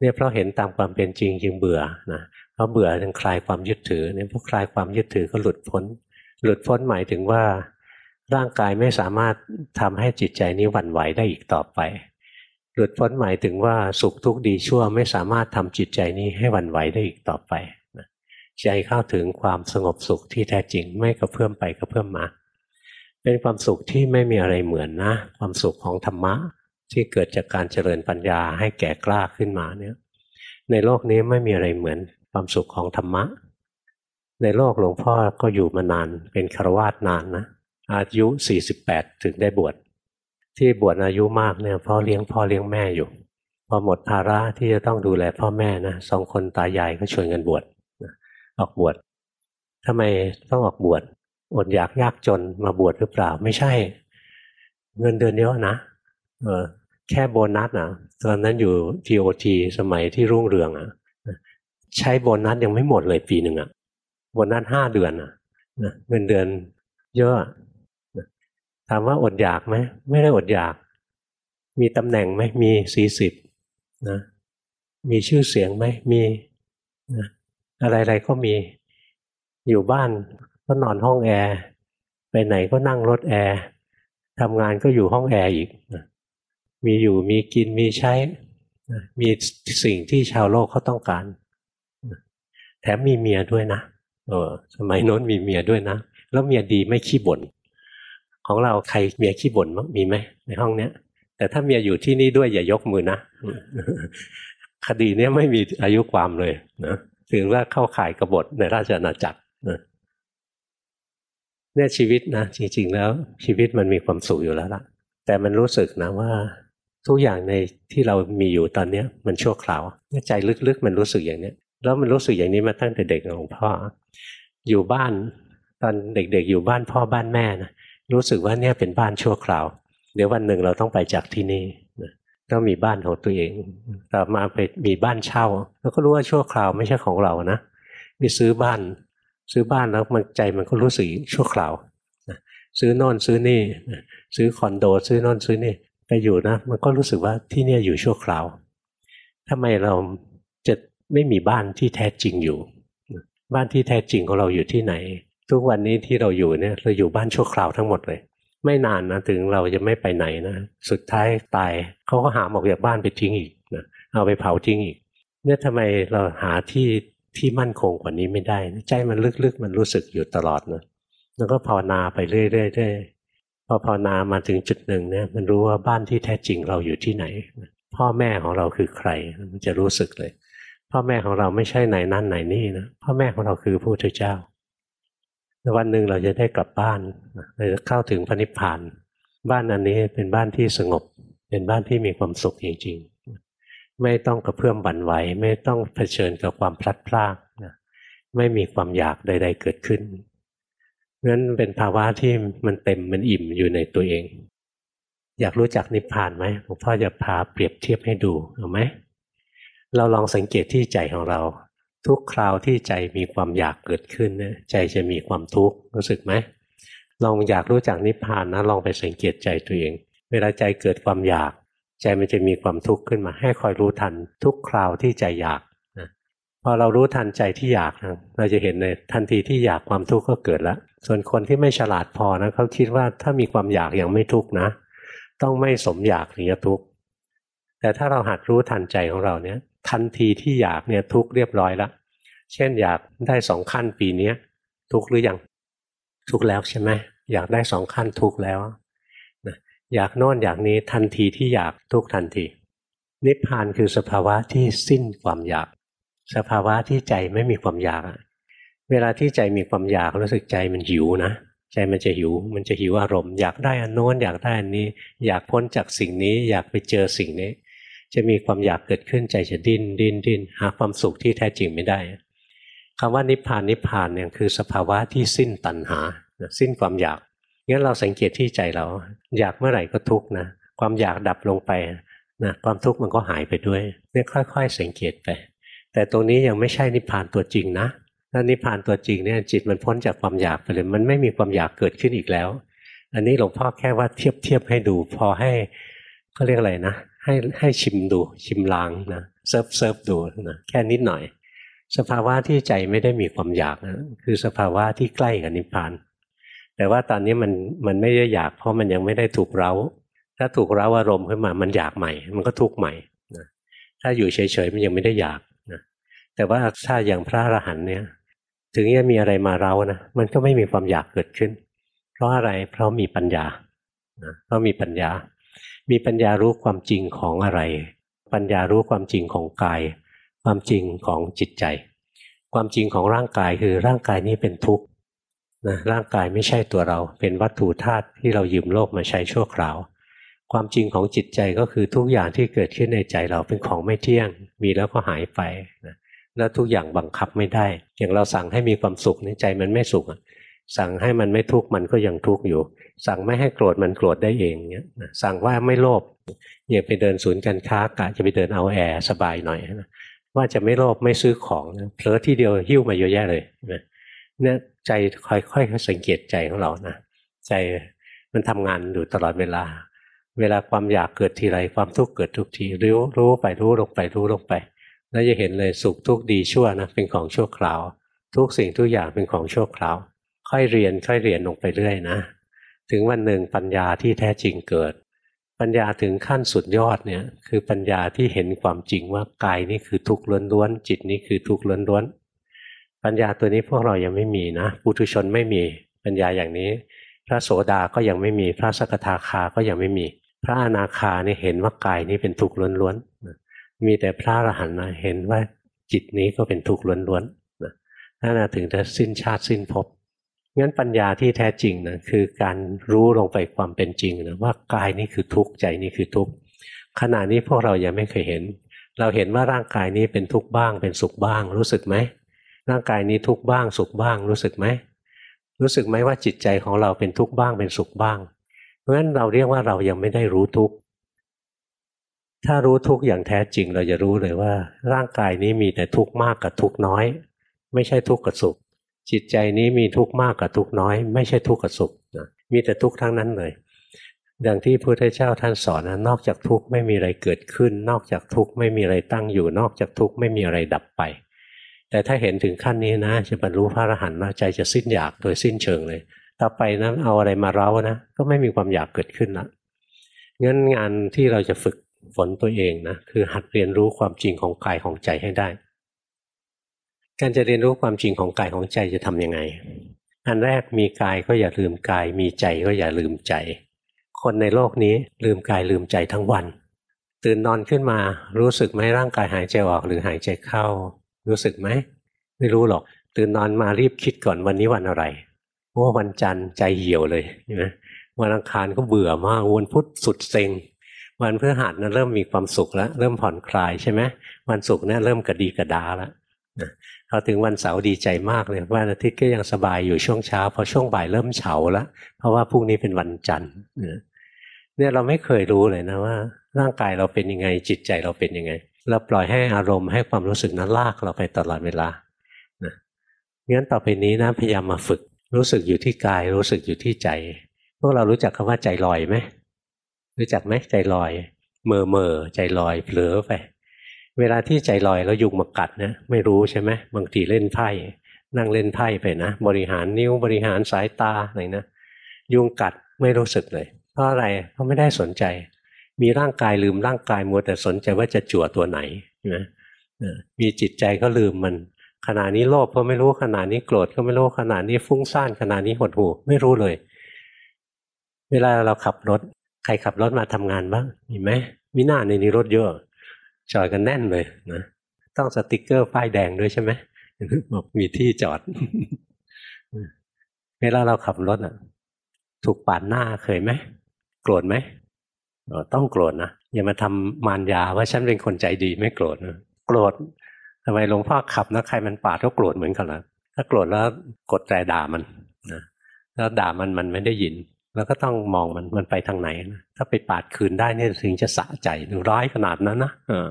เนี่ยเพราะเห็นตามความเป็นจริงจึงเบื่อนะเพราะเบื่อจึงคลายความยึดถือเนี่ยพอคลายความยึดถือก็หลุดพ้น หลุดพ้นหมายถึงว่า ร่างกายไม่สามารถทำให้จิตใจนี้หวั่นไหวได้อีกต่อไป หลุดพ้นหมายถึงว่าสุขทุกข์ดีชั่วไม่สามารถทำจิตใจนี้ให้หวั่นไหวได้อีกต่อไปใจเข้าถึงความสงบสุขที่แท้จริงไม่กระเพื่อมไปกระเพื่อมมา เป็นความสุขที่ไม่มีอะไรเหมือนนะ ความสุขของธรรมะ ที่เกิดจากการเจริญปัญญาให้แก่กล้าขึ้นมาเนี่ยในโลกนี้ไม่มีอะไรเหมือนความสุขของธรรมะ ในโลกหลวงพ่อก็อยู่มานานเป็นคารวาสนานนะอายุ 48 ถึงได้บวชที่บวชอายุมากเนี่ยพ่อเลี้ยงพ่อเลี้ยงแม่อยู่ พอหมดภาระที่จะต้องดูแลพ่อแม่นะสองคนตายายก็ชวนกันบวชออกบวชทำไมต้องออกบวชอดอยากยากจนมาบวชหรือเปล่าไม่ใช่ เงินเดือนเยอะนะเออ แค่โบนัสอะตอนนั้นอยู่ TOT สมัยที่รุ่งเรืองอะใช้โบนัสยังไม่หมดเลยปีหนึ่งอะโบนัสห้าเดือนอะเงินเดือนเยอะถามว่าอดอยากไหมไม่ได้อดอยาก มีตำแหน่งไหมมีซีสิบนะมีชื่อเสียงไหมมีนะอะไรๆก็มีอยู่บ้านก็นอนห้องแอร์ไปไหนก็นั่งรถแอร์ทำงานก็อยู่ห้องแอร์อีกนะ มีอยู่มีกินมีใช้ มีสิ่งที่ชาวโลกเขาต้องการ แถมมีเมียด้วยนะเออสมัยโน้นมีเมียด้วยนะ แล้วเมียดีไม่ขี้บ่นของเราใครเมียขี้บ่นมั้งมีไหมในห้องเนี้ย แต่ถ้าเมียอยู่ที่นี่ด้วยอย่ายกมือนะคดีเนี้ยไม่มีอายุความเลยนะถือว่าเข้าข่ายกบฏในราชอาณาจักรนะเนี่ยชีวิตนะจริง ๆ แล้วชีวิตมันมีความสุขอยู่แล้วล่ะ แต่มันรู้สึกนะว่า ทุกอย่างในที่เรามีอยู่ตอนเนี้ย มันชั่วคราวใจลึกๆ มันรู้สึกอย่างเนี้ยแล้วมันรู้สึกอย่างนี้มาตั้งแต่เด็กหลวงพ่อ อยู่บ้านตอนเด็กๆ อยู่บ้านพ่อบ้านแม่นะรู้สึกว่าเนี่ยเป็นบ้านชั่วคราว เดี๋ยววันหนึ่งเราต้องไปจากที่นี่ต้องมีบ้านของตัวเองต่อมาไปมีบ้านเช่า แล้วก็รู้ว่าชั่วคราวไม่ใช่ของเรานะมีซื้อบ้าน ซื้อบ้านแล้วมันใจมันก็รู้สึกชั่วคราวซื้อโน่นซื้อนี่ ซื้อคอนโด ซื้อโน่นซื้อนี่ อยู่นะมันก็รู้สึกว่าที่เนี่ยอยู่ชั่วคราวทำไมเราจะไม่มีบ้านที่แท้จริงอยู่ บ้านที่แท้จริงของเราอยู่ที่ไหน ทุกวันนี้ที่เราอยู่เนี่ยเราอยู่บ้านชั่วคราวทั้งหมดเลย ไม่นานนะถึงเราจะไม่ไปไหนนะสุดท้ายตายเขาก็หามออกจากบ้านไปทิ้งอีกนะเอาไปเผาทิ้งอีก เนี่ยทำไมเราหาที่ที่มั่นคงกว่านี้ไม่ได้ ใจมันลึกๆมันรู้สึกอยู่ตลอดนะแล้วก็ภาวนาไปเรื่อยๆ พอภาวนามาถึงจุดหนึ่งเนี่ยมันรู้ว่าบ้านที่แท้จริงเราอยู่ที่ไหน พ่อแม่ของเราคือใครมันจะรู้สึกเลย พ่อแม่ของเราไม่ใช่ไหนนั่นไหนนี่นะพ่อแม่ของเราคือพระพุทธเจ้าวันหนึ่งเราจะได้กลับบ้านเราจะเข้าถึงพระนิพพาน บ้านอันนี้เป็นบ้านที่สงบ เป็นบ้านที่มีความสุขจริงๆ ไม่ต้องกระเพื่อมบั่นไหว ไม่ต้องเผชิญกับความพลัดพรากไม่มีความอยากใด ๆ เกิดขึ้น นั้นเป็นภาวะที่มันเต็มมันอิ่มอยู่ในตัวเอง อยากรู้จักนิพพานไหมหลวงพ่อจะพาเปรียบเทียบให้ดูเอาไหมเราลองสังเกตที่ใจของเรา ทุกคราวที่ใจมีความอยากเกิดขึ้นเนี่ยใจจะมีความทุกข์รู้สึกไหมลองอยากรู้จักนิพพานนะลองไปสังเกตใจตัวเอง เวลาใจเกิดความอยาก ใจมันจะมีความทุกข์ขึ้นมา ให้คอยรู้ทัน ทุกคราวที่ใจอยากพอเรารู้ทันใจที่อยากเราจะเห็นเลยทันทีที่อยากความทุกข์ก็เกิดแล้ว ส่วนคนที่ไม่ฉลาดพอนะเขาคิดว่าถ้ามีความอยากยังไม่ทุกข์นะ ต้องไม่สมอยากถึงจะทุกข์แต่ถ้าเราหัดรู้ทันใจของเราเนี่ย ทันทีที่อยากเนี่ยทุกข์เรียบร้อยแล้วเช่นอยากได้สองขั้นปีนี้ทุกข์หรือยังทุกข์แล้วใช่ไหมอยากได้สองขั้นทุกข์แล้วนะอยากโน่นอยากนี้ทันทีที่อยากทุกทันที นิพพานคือสภาวะที่สิ้นความอยาก สภาวะที่ใจไม่มีความอยาก เวลาที่ใจมีความอยากรู้สึกใจมันหิวนะใจมันจะหิว มันจะหิวอารมณ์อยากได้อันโน้นอยากได้อันนี้ อยากพ้นจากสิ่งนี้อยากไปเจอสิ่งนี้ จะมีความอยากเกิดขึ้นใจจะดิ้นดิ้นดิ้นหาความสุขที่แท้จริงไม่ได้คำว่านิพพานนิพพานเนี่ยคือสภาวะที่สิ้นตัณหา สิ้นความอยากงั้นเราสังเกตที่ใจเรา อยากเมื่อไหร่ก็ทุกข์นะความอยากดับลงไปนะความทุกข์มันก็หายไปด้วยเนี่ยค่อย ๆ สังเกตไป แต่ตรงนี้ยังไม่ใช่นิพพานตัวจริงนะ ถ้านิพพานตัวจริงเนี่ยจิตมันพ้นจากความอยากไปเลยมันไม่มีความอยากเกิดขึ้นอีกแล้ว อันนี้หลวงพ่อแค่ว่าเทียบเทียบให้ดูพอให้เขาเรียกอะไรนะ ให้ให้ชิมดูชิมลางนะเซิร์ฟเซิร์ฟดูนะแค่นิดหน่อย สภาวะที่ใจไม่ได้มีความอยากนะคือสภาวะที่ใกล้กับนิพพาน แต่ว่าตอนนี้มันมันไม่ได้อยากเพราะมันยังไม่ได้ถูกเร้า ถ้าถูกเร้าอารมณ์ขึ้นมามันอยากใหม่ มันก็ทุกข์ใหม่นะถ้าอยู่เฉยๆมันยังไม่ได้อยากนะแต่ว่าถ้าอย่างพระอรหันต์เนี่ย ถึงจะมีอะไรมาเรานะมันก็ไม่มีความอยากเกิดขึ้น เพราะอะไรเพราะมีปัญญาเพราะมีปัญญา มีปัญญารู้ความจริงของอะไร ปัญญารู้ความจริงของกาย ความจริงของจิตใจ ความจริงของร่างกายคือร่างกายนี้เป็นทุกข์นะร่างกายไม่ใช่ตัวเราเป็นวัตถุธาตุที่เรายืมโลกมาใช้ชั่วคราว ความจริงของจิตใจก็คือทุกอย่างที่เกิดขึ้นในใจเราเป็นของไม่เที่ยง มีแล้วก็หายไปนะ แล้วทุกอย่างบังคับไม่ได้ อย่างเราสั่งให้มีความสุขในใจมันไม่สุขสั่งให้มันไม่ทุกข์มันก็ยังทุกข์อยู่ สั่งไม่ให้โกรธมันโกรธได้เองเนี่ยสั่งว่าไม่โลภอย่าไปเดินศูนย์การค้ากะจะไปเดินเอาแอร์สบายหน่อยนะว่าจะไม่โลภไม่ซื้อของเพลอที่เดียวหิ้วมาเยอะแยะเลยนะเนี่ยใจค่อยๆสังเกตใจของเรานะใจมันทำงานอยู่ตลอดเวลา เวลาความอยากเกิดทีไรความทุกข์เกิดทุกทีรู้รู้ไปรู้ลงไปรู้ลงไป แล้วจะเห็นเลยสุขทุกข์ดีชั่วนะเป็นของชั่วคราว ทุกสิ่งทุกอย่างเป็นของชั่วคราว ค่อยเรียนค่อยเรียนลงไปเรื่อยนะ ถึงวันหนึ่งปัญญาที่แท้จริงเกิด ปัญญาถึงขั้นสุดยอดเนี่ยคือปัญญาที่เห็นความจริงว่ากายนี่คือทุกข์ล้วนๆจิตนี่คือทุกข์ล้วนๆปัญญาตัวนี้พวกเรายังไม่มีนะปุถุชนไม่มีปัญญาอย่างนี้ พระโสดาก็ยังไม่มีพระสกทาคาก็ยังไม่มี พระอนาคาเนี่เห็นว่ากายนี้เป็นทุกข์ล้วนๆ มีแต่พระอรหันต์เห็นว่าจิตนี้ก็เป็นทุกข์ล้วนๆนั่นถึงจะสิ้นชาติสิ้นภพงั้นปัญญาที่แท้จริงนะคือการรู้ลงไปความเป็นจริงนะว่ากายนี่คือทุกข์ใจนี่คือทุกข์ขณะนี้พวกเรายังไม่เคยเห็น เราเห็นว่าร่างกายนี้เป็นทุกข์บ้าง เป็นสุขบ้าง รู้สึกไหมร่างกายนี้ทุกข์บ้างสุขบ้าง รู้สึกไหมรู้สึกไหมว่าจิตใจของเราเป็นทุกข์บ้างเป็นสุขบ้าง เพราะฉะนั้นเราเรียกว่าเรายังไม่ได้รู้ทุกข์ ถ้ารู้ทุกข์อย่างแท้จริงเราจะรู้เลยว่า ร่างกายนี้มีแต่ทุกข์มากกับทุกข์น้อย ไม่ใช่ทุกข์กับสุข จิตใจนี้มีทุกข์มากกับทุกข์น้อย ไม่ใช่ทุกข์กับสุขนะมีแต่ทุกข์ทั้งนั้นเลยดังที่พระพุทธเจ้าท่านสอนนะนอกจากทุกข์ไม่มีอะไรเกิดขึ้น นอกจากทุกข์ไม่มีอะไรตั้งอยู่ นอกจากทุกข์ไม่มีอะไรดับไป แต่ถ้าเห็นถึงขั้นนี้นะ จะบรรลุพระอรหันต์นะใจจะสิ้นอยากโดยสิ้นเชิงเลย ต่อไปนั้นเอาอะไรมาเร้านะ ก็ไม่มีความอยากเกิดขึ้นละงั้นงานที่เราจะฝึก ฝนตัวเองนะคือหัดเรียนรู้ความจริงของกายของใจให้ได้ การจะเรียนรู้ความจริงของกายของใจจะทํำยังไง อันแรกมีกายก็อย่าลืมกาย มีใจก็อย่าลืมใจ คนในโลกนี้ลืมกายลืมใจทั้งวัน ตื่นนอนขึ้นมารู้สึกไหมร่างกายหายใจออกหรือหายใจเข้า รู้สึกไหมไม่รู้หรอก ตื่นนอนมารีบคิดก่อนวันนี้วันอะไรว่าวันจันทร์ใจเหี่ยวเลยนะวันอังคารก็เบื่อมากวันพุธสุดเซ็ง วันพฤหัสนั้นเริ่มมีความสุขแล้ว เริ่มผ่อนคลายใช่ไหมวันศุกร์เนี่ยเริ่มกระดีกระดาแล้วพอถึงวันเสาร์ดีใจมากเลยวันอาทิตย์ก็ยังสบายอยู่ช่วงเช้าพอช่วงบ่ายเริ่มเฉาแล้วเพราะว่าพรุ่งนี้เป็นวันจันทร์เนี่ยเราไม่เคยรู้เลยนะว่า ร่างกายเราเป็นยังไงจิตใจเราเป็นยังไง เราปล่อยให้อารมณ์ให้ความรู้สึกนั้นลากเราไปตลอดเวลานะงั้นต่อไปนี้นะพยายามมาฝึก รู้สึกอยู่ที่กาย รู้สึกอยู่ที่ใจ พวกเรารู้จักคำว่าใจลอยไหม รู้จักไหมใจลอยเมื่อเมื่อใจลอยเผลอไป เวลาที่ใจลอยแล้วยุงมากัดนะไม่รู้ใช่ไหมบางทีเล่นไพ่นั่งเล่นไพ่ไปนะ บริหารนิ้วบริหารสายตาอะไรนะยุงกัดไม่รู้สึกเลย เพราะอะไรเพราะไม่ได้สนใจ มีร่างกายลืมร่างกายมัวแต่สนใจว่าจะจั่วตัวไหนนะมีจิตใจก็ลืมมันขณะนี้โลภก็ไม่รู้ขณะนี้โกรธก็ไม่รู้ขณะนี้ฟุ้งซ่านขณะนี้หดหู่ไม่รู้เลย เวลาเราขับรถ ใครขับรถมาทำงานบ้างมีไหมมีหน้าในนี้รถเยอะจอดกันแน่นเลยนะต้องสติกเกอร์ป้ายแดงด้วยใช่ไหมบอกมีที่จอดเวลาเราขับรถอะ ถูกปาดหน้าเคยไหมโกรธไหมต้องโกรธนะอย่ามาทำมารยาว่าฉันเป็นคนใจดีไม่โกรธนะโกรธทำไมหลวงพ่อขับนะใครมันปาดก็โกรธเหมือนกันละถ้าโกรธแล้วกดใจด่ามันนะแล้วด่ามันมันไม่ได้ยิน แล้วก็ต้องมองมันมันไปทางไหนนะถ้าไปปาดคืนได้เนี่ยถึงจะสะใจหร้ายขนาดนั้นนะเออ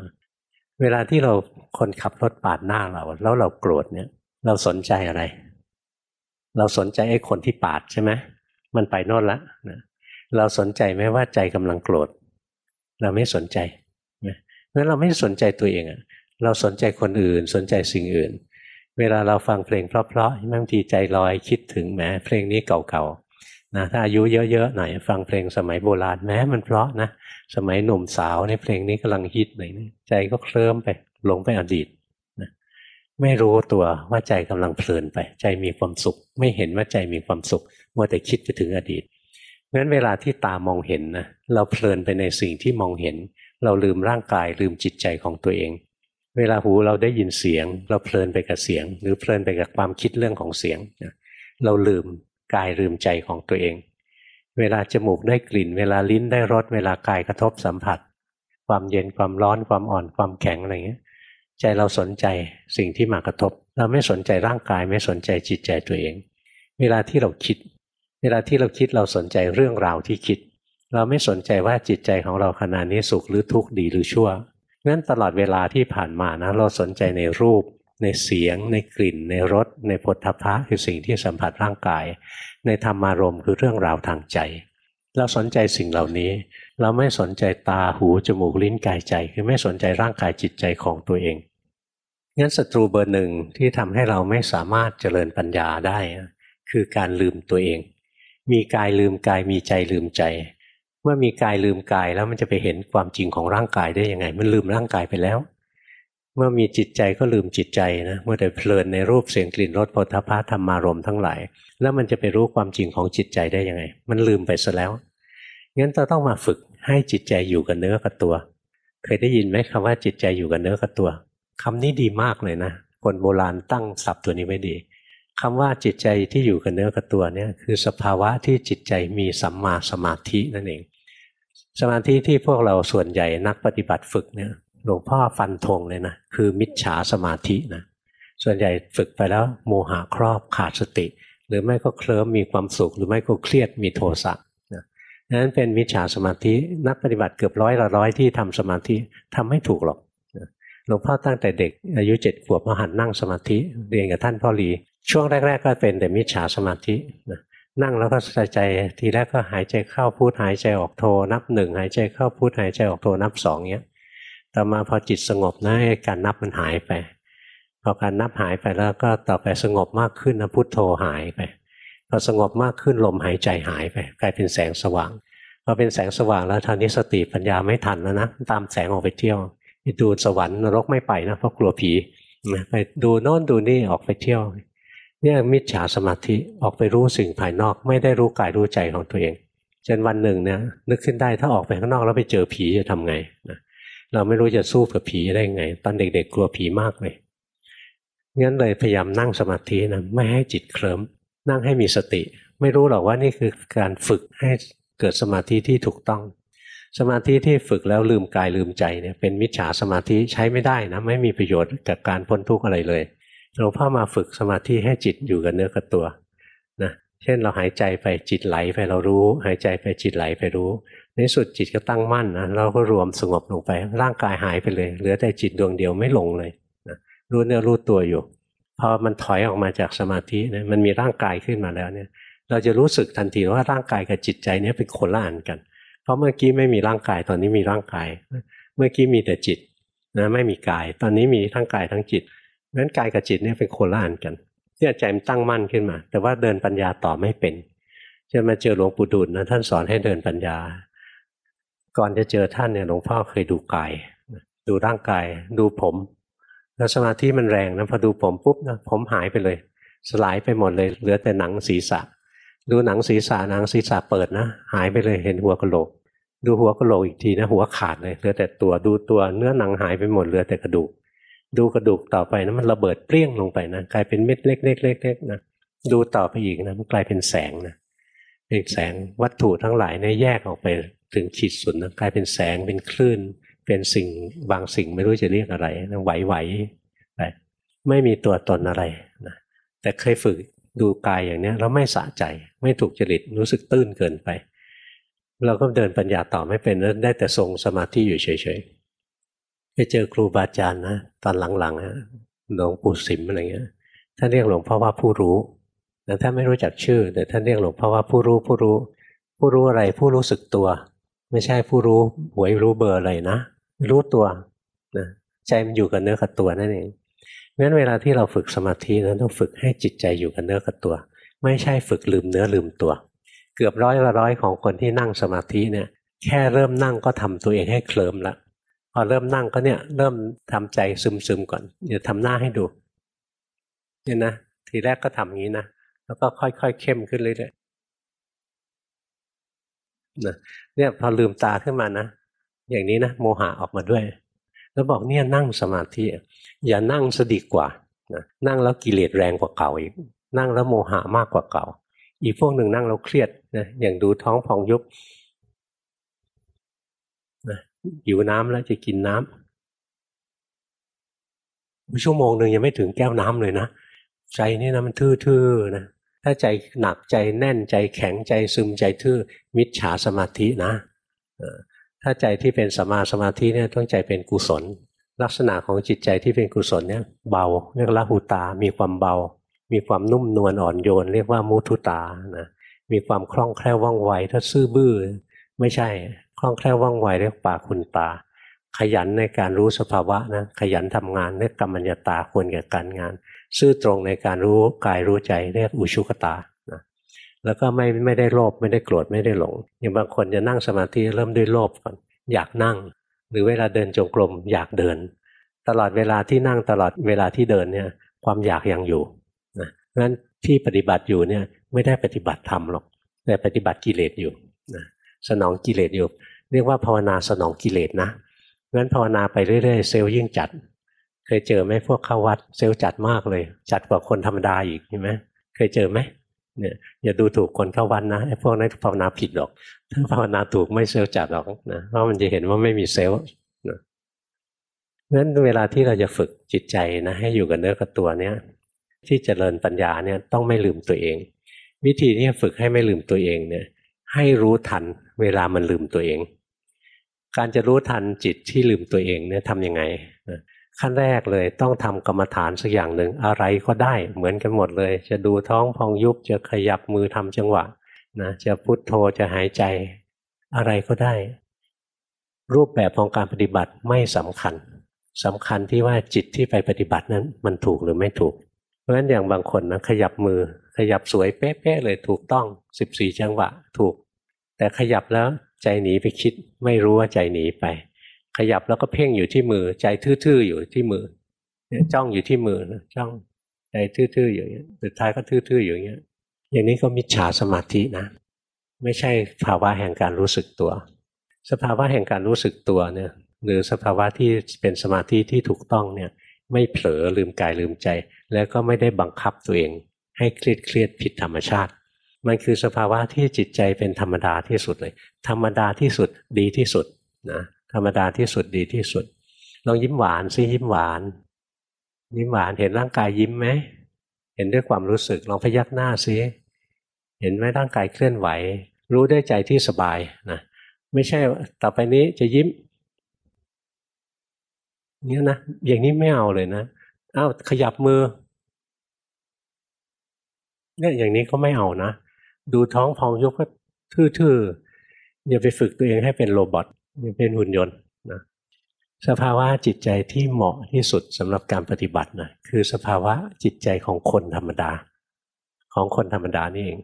เวลาที่เราคนขับรถปาดหน้าเรา แล้วเราโกรธเนี่ย เราสนใจอะไร เราสนใจไอ้คนที่ปาดใช่ไหมมันไปโน่นละนะเราสนใจไหมว่าใจกำลังโกรธ เราไม่สนใจนะเพราะเราไม่สนใจตัวเองอะเราสนใจคนอื่น สนใจสิ่งอื่น เวลาเราฟังเพลงเพราะๆบางทีใจลอยคิดถึงแหมเพลงนี้เก่าๆ นะถ้าอายุเยอะๆหน่อยฟังเพลงสมัยโบราณแม้มันเพราะนะสมัยหนุ่มสาวในเพลงนี้กำลังฮิตเลยนะใจก็เคลิ้มไปหลงไปอดีตนะไม่รู้ตัวว่าใจกำลังเพลินไป ใจมีความสุข ไม่เห็นว่าใจมีความสุขมัวแต่คิดไปถึงอดีตงั้นเวลาที่ตามองเห็นนะเราเพลินไปในสิ่งที่มองเห็น เราลืมร่างกายลืมจิตใจของตัวเอง เวลาหูเราได้ยินเสียง เราเพลินไปกับเสียง หรือเพลินไปกับความคิดเรื่องของเสียง เราลืม กายลืมใจของตัวเอง เวลาจมูกได้กลิ่น เวลาลิ้นได้รสเวลากายกระทบสัมผัส ความเย็นความร้อนความอ่อนความแข็งอะไรเงี้ยใจเราสนใจสิ่งที่มากระทบ เราไม่สนใจร่างกายไม่สนใจจิตใจตัวเอง เวลาที่เราคิด เวลาที่เราคิดเราสนใจเรื่องราวที่คิด เราไม่สนใจว่าจิตใจของเราขณะนี้สุขหรือทุกข์ดีหรือชั่วงั้นตลอดเวลาที่ผ่านมานะเราสนใจในรูป ในเสียง ในกลิ่น ในรส ในผลทพะคือสิ่งที่สัมผัสร่างกาย ในธรรมารมณ์คือเรื่องราวทางใจ เราสนใจสิ่งเหล่านี้ เราไม่สนใจตาหูจมูกลิ้นกายใจ คือไม่สนใจร่างกายจิตใจของตัวเองงั้นศัตรูเบอร์หนึ่งที่ทำให้เราไม่สามารถเจริญปัญญาได้ คือการลืมตัวเอง มีกายลืมกายมีใจลืมใจ เมื่อมีกายลืมกายแล้วมันจะไปเห็นความจริงของร่างกายได้ยังไง มันลืมร่างกายไปแล้ว เมื่อมีจิตใจก็ลืมจิตใจนะเมื่อแต่เพลินในรูปเสียงกลิ่นรสโผฏฐะธรรมารมทั้งหลาย แล้วมันจะไปรู้ความจริงของจิตใจได้ยังไง มันลืมไปซะแล้วงั้นเราต้องมาฝึกให้จิตใจอยู่กับเนื้อกับตัว เคยได้ยินไหมคำว่าจิตใจอยู่กับเนื้อกับตัวคำนี้ดีมากเลยนะคนโบราณตั้งศัพท์ตัวนี้ไว้ดีคำว่าจิตใจที่อยู่กับเนื้อกับตัวเนี่ยคือสภาวะที่จิตใจมีสัมมาสมาธินั่นเอง สมาธิที่พวกเราส่วนใหญ่นักปฏิบัติฝึกเนี่ย หลวงพ่อฟันธงเลยนะคือมิจฉาสมาธินะส่วนใหญ่ฝึกไปแล้วโมหะครอบขาดสติ หรือไม่ก็เคลิ้มมีความสุข หรือไม่ก็เครียดมีโทสะนะนั้นเป็นมิจฉาสมาธินักปฏิบัติเกือบร้อยละร้อยที่ทำสมาธิทำไม่ถูกหรอกหลวงพ่อตั้งแต่เด็กอายุเจ็ดขวบมาหัดนั่งสมาธิเรียนกับท่านพ่อหลี ช่วงแรก ๆ ก็เป็นแต่มิจฉาสมาธินะนั่งแล้วก็ใส่ใจทีแรกก็หายใจเข้าพูดหายใจออกโทนับหนึ่งหายใจเข้าพูดหายใจออกโทนับสองเนี้ย ต่อมาพอจิตสงบนะการนับมันหายไป พอการนับหายไปแล้วก็ต่อไปสงบมากขึ้นนะพุทโธหายไป พอสงบมากขึ้นลมหายใจหายไป กลายเป็นแสงสว่าง พอเป็นแสงสว่างแล้วทานี้สติปัญญาไม่ทันแล้วนะตามแสงออกไปเที่ยวไปดูสวรรค์นรกไม่ไปนะเพราะกลัวผีไปดูโน่นดูนี่ออกไปเที่ยว เนี่ยมิจฉาสมาธิออกไปรู้สิ่งภายนอกไม่ได้รู้กายรู้ใจของตัวเองจนวันหนึ่งเนี่ยนึกขึ้นได้ถ้าออกไปข้างนอกแล้วไปเจอผีจะทำไงนะ เราไม่รู้จะสู้กับผีได้ไง ตอนเด็กๆกลัวผีมากเลยงั้นเลยพยายามนั่งสมาธินะไม่ให้จิตเคลิ้มนั่งให้มีสติ ไม่รู้หรอกว่านี่คือการฝึกให้เกิดสมาธิที่ถูกต้อง สมาธิที่ฝึกแล้วลืมกายลืมใจเนี่ยเป็นมิจฉาสมาธิใช้ไม่ได้นะไม่มีประโยชน์กับการพ้นทุกข์อะไรเลยหลวงพ่อมาฝึกสมาธิให้จิตอยู่กับเนื้อกับตัวนะเช่นเราหายใจไปจิตไหลไปเรารู้ หายใจไปจิตไหลไปรู้ ในสุดจิตก็ตั้งมั่นนะเราก็รวมสงบลงไป ร่างกายหายไปเลย เหลือแต่จิตดวงเดียวไม่หลงเลยนะรู้เนื้อรู้ตัวอยู่พอมันถอยออกมาจากสมาธินะมันมีร่างกายขึ้นมาแล้วเนี่ย เราจะรู้สึกทันทีว่าร่างกายกับจิตใจเนี่ยเป็นคนละอันกัน เพราะเมื่อกี้ไม่มีร่างกายตอนนี้มีร่างกาย เมื่อกี้มีแต่จิตนะไม่มีกาย ตอนนี้มีทั้งกายทั้งจิตงั้นกายกับจิตเนี่ยเป็นโคละอันกันที่ใจมันตั้งมั่นขึ้นมา แต่ว่าเดินปัญญาต่อไม่เป็นจะมาเจอหลวงปู่ดูลนะท่านสอนให้เดินปัญญา ก่อนจะเจอท่านเนี่ยหลวงพ่อเคยดูกาย ดูร่างกาย ดูผมแล้วสมาธิมันแรงนะพอดูผมปุ๊บนะผมหายไปเลย สลายไปหมดเลย เหลือแต่หนังศีรษะ ดูหนังศีรษะหนังศีรษะเปิดนะหายไปเลยเห็นหัวกะโหลก ดูหัวกะโหลกอีกทีนะ หัวขาดเลยเหลือแต่ตัวดูตัวเนื้อหนังหายไปหมดเหลือแต่กระดูก ดูกระดูกต่อไปนะมันระเบิดเปรี้ยงลงไปนะกลายเป็นเม็ดเล็กๆๆนะดูต่อไปอีกนะมันกลายเป็นแสงนะเป็นแสงวัตถุทั้งหลายเนี่ยแยกออกไป ถึงขีดสุดนะกลายเป็นแสงเป็นคลื่น เป็นสิ่งบางสิ่งไม่รู้จะเรียกอะไรนะไหวๆไปไม่มีตัวตนอะไรนะแต่เคยฝึกดูกายอย่างเนี้ยแล้วไม่สะใจ ไม่ถูกจริตรู้สึกตื้นเกินไป เราก็เดินปัญญาต่อไม่เป็นแล้วได้แต่ทรงสมาธิอยู่เฉยๆไปเจอครูบาอาจารย์นะตอนหลังๆฮะหลวงปู่สิมอะไรเงี้ยท่านเรียกหลวงพ่อว่าผู้รู้แต่ท่านไม่รู้จักชื่อ แต่ท่านเรียกหลวงพ่อว่าผู้รู้ผู้รู้ ผู้รู้อะไรผู้รู้สึกตัว ไม่ใช่ผู้รู้หวยรู้เบอร์อะไรนะ รู้ตัวนะใจมันอยู่กับเนื้อกับตัวนั่นเองเพราะฉะนั้นเวลาที่เราฝึกสมาธินั้นต้องฝึกให้จิตใจอยู่กับเนื้อกับตัว ไม่ใช่ฝึกลืมเนื้อลืมตัว เกือบร้อยละร้อยของคนที่นั่งสมาธิเนี่ย แค่เริ่มนั่งก็ทำตัวเองให้เคลิมละพอเริ่มนั่งก็เนี่ยเริ่มทำใจซึมๆก่อนเดี๋ยวทำหน้าให้ดูเนี่ยนะทีแรกก็ทำอย่างนี้นะแล้วก็ค่อยๆเข้มขึ้นเรื่อยๆ นะเนี่ยพอลืมตาขึ้นมานะอย่างนี้นะโมหะออกมาด้วย แล้วบอกเนี่ยนั่งสมาธิอย่านั่งสดีกว่านะนั่งแล้วกิเลสแรงกว่าเก่าอีก นั่งแล้วโมหะมากกว่าเก่า อีกพวกหนึ่งนั่งแล้วเครียดนะอย่างดูท้องพองยุบนะอยู่น้ำแล้วจะกินน้ำชั่วโมงหนึ่งยังไม่ถึงแก้วน้ำเลยนะใจนี่นะมันทื่อๆนะ ถ้าใจหนักใจแน่นใจแข็งใจซึมใจทื่อมิจฉาสมาธินะ ถ้าใจที่เป็นสมาสมาธิเนี่ยต้องใจเป็นกุศล ลักษณะของจิตใจที่เป็นกุศลเนี่ยเบาเรียกละหูตา มีความเบา มีความนุ่มนวลอ่อนโยน เรียกว่ามุทุตานะมีความคล่องแคล่วว่องไวถ้าซื่อบื้อไม่ใช่คล่องแคล่วว่องไวเรียกปาคุณตา ขยันในการรู้สภาวะนะขยันทำงานเรียกกรรมัญญาตาควรแก่การงาน ซื่อตรงในการรู้กายรู้ใจเรียกอุชุกตานะแล้วก็ไม่ไม่ได้โลภไม่ได้โกรธไม่ได้หลงอย่างบางคนจะนั่งสมาธิเริ่มด้วยโลภก่อน อยากนั่ง หรือเวลาเดินจงกรมอยากเดิน ตลอดเวลาที่นั่งตลอดเวลาที่เดินเนี่ยความอยากยังอยู่นะเพราะฉะนั้นที่ปฏิบัติอยู่เนี่ยไม่ได้ปฏิบัติธรรมหรอกแต่ปฏิบัติกิเลสอยู่นะสนองกิเลสอยู่ เรียกว่าภาวนาสนองกิเลสนะงั้นภาวนาไปเรื่อยๆเซลล์ยิ่งจัดเยเจอไหมพวกเข้าวัดเซลล์จัดมากเลย จัดกว่าคนธรรมดาอีกเห็นไหมเคยเจอไหมเนี่ยอย่าดูถูกคนเข้าวัดนะไอ้พวกนั้นภาวนาผิดหรอก ถ้าภาวนาถูกไม่เซลล์จัดหรอกนะเพราะมันจะเห็นว่าไม่มีเซลล์นะนั้นเวลาที่เราจะฝึกจิตใจนะให้อยู่กับเนื้อกับตัวเนี้ยที่จเจริญปัญญาเนี่ยต้องไม่ลืมตัวเอง วิธีที่จะฝึกให้ไม่ลืมตัวเองเนี่ยให้รู้ทันเวลามันลืมตัวเอง การจะรู้ทันจิตที่ลืมตัวเองเนี่ยทำยังไง ขั้นแรกเลยต้องทำกรรมฐานสักอย่างหนึ่งอะไรก็ได้เหมือนกันหมดเลย จะดูท้องพองยุบจะขยับมือทำจังหวะนะจะพุโทโธจะหายใจอะไรก็ได้ รูปแบบของการปฏิบัติไม่สำคัญสำคัญที่ว่าจิตที่ไปปฏิบัตินั้นมันถูกหรือไม่ถูก เพราะฉะนั้นอย่างบางคนนะขยับมือขยับสวยเป๊ะๆเลยถูกต้องสิบสี่จังหวะถูก แต่ขยับแล้วใจหนีไปคิด ไม่รู้ว่าใจหนีไป ขยับแล้วก็เพ่งอยู่ที่มือ ใจทื่อๆอยู่ที่มือจ้องอยู่ที่มือจ้องใจทื่อๆอย่างเงี้ยสุดท้ายก็ทื่อๆอยู่อย่างเงี้ย อย่างนี้ก็มิจฉาสมาธินะ ไม่ใช่ภาวะแห่งการรู้สึกตัว สภาวะแห่งการรู้สึกตัวเนี่ย หรือสภาวะที่เป็นสมาธิที่ถูกต้องเนี่ย ไม่เผลอลืมกายลืมใจ แล้วก็ไม่ได้บังคับตัวเอง ให้เครียดเครียดผิดธรรมชาติ มันคือสภาวะที่จิตใจเป็นธรรมดาที่สุดเลย ธรรมดาที่สุดดีที่สุดนะ ธรรมดาที่สุดดีที่สุดลองยิ้มหวานซิยิ้มหวาน ยิ้มหวานเห็นร่างกายยิ้มไหมเห็นด้วยความรู้สึกลองพยักหน้าซิเห็นไหมร่างกายเคลื่อนไหว รู้ได้ใจที่สบายนะไม่ใช่ต่อไปนี้จะยิ้มเนี่ยนะอย่างนี้ไม่เอาเลยนะอ้าวขยับมือเนี่ยอย่างนี้ก็ไม่เอานะ ดูท้องพองยกก็ทื่อๆอย่าไปฝึกตัวเองให้เป็นโรบอท เป็นหุ่นยนต์นะสภาวะจิตใจที่เหมาะที่สุดสำหรับการปฏิบัตินะคือสภาวะจิตใจของคนธรรมดา ของคนธรรมดานี่เอง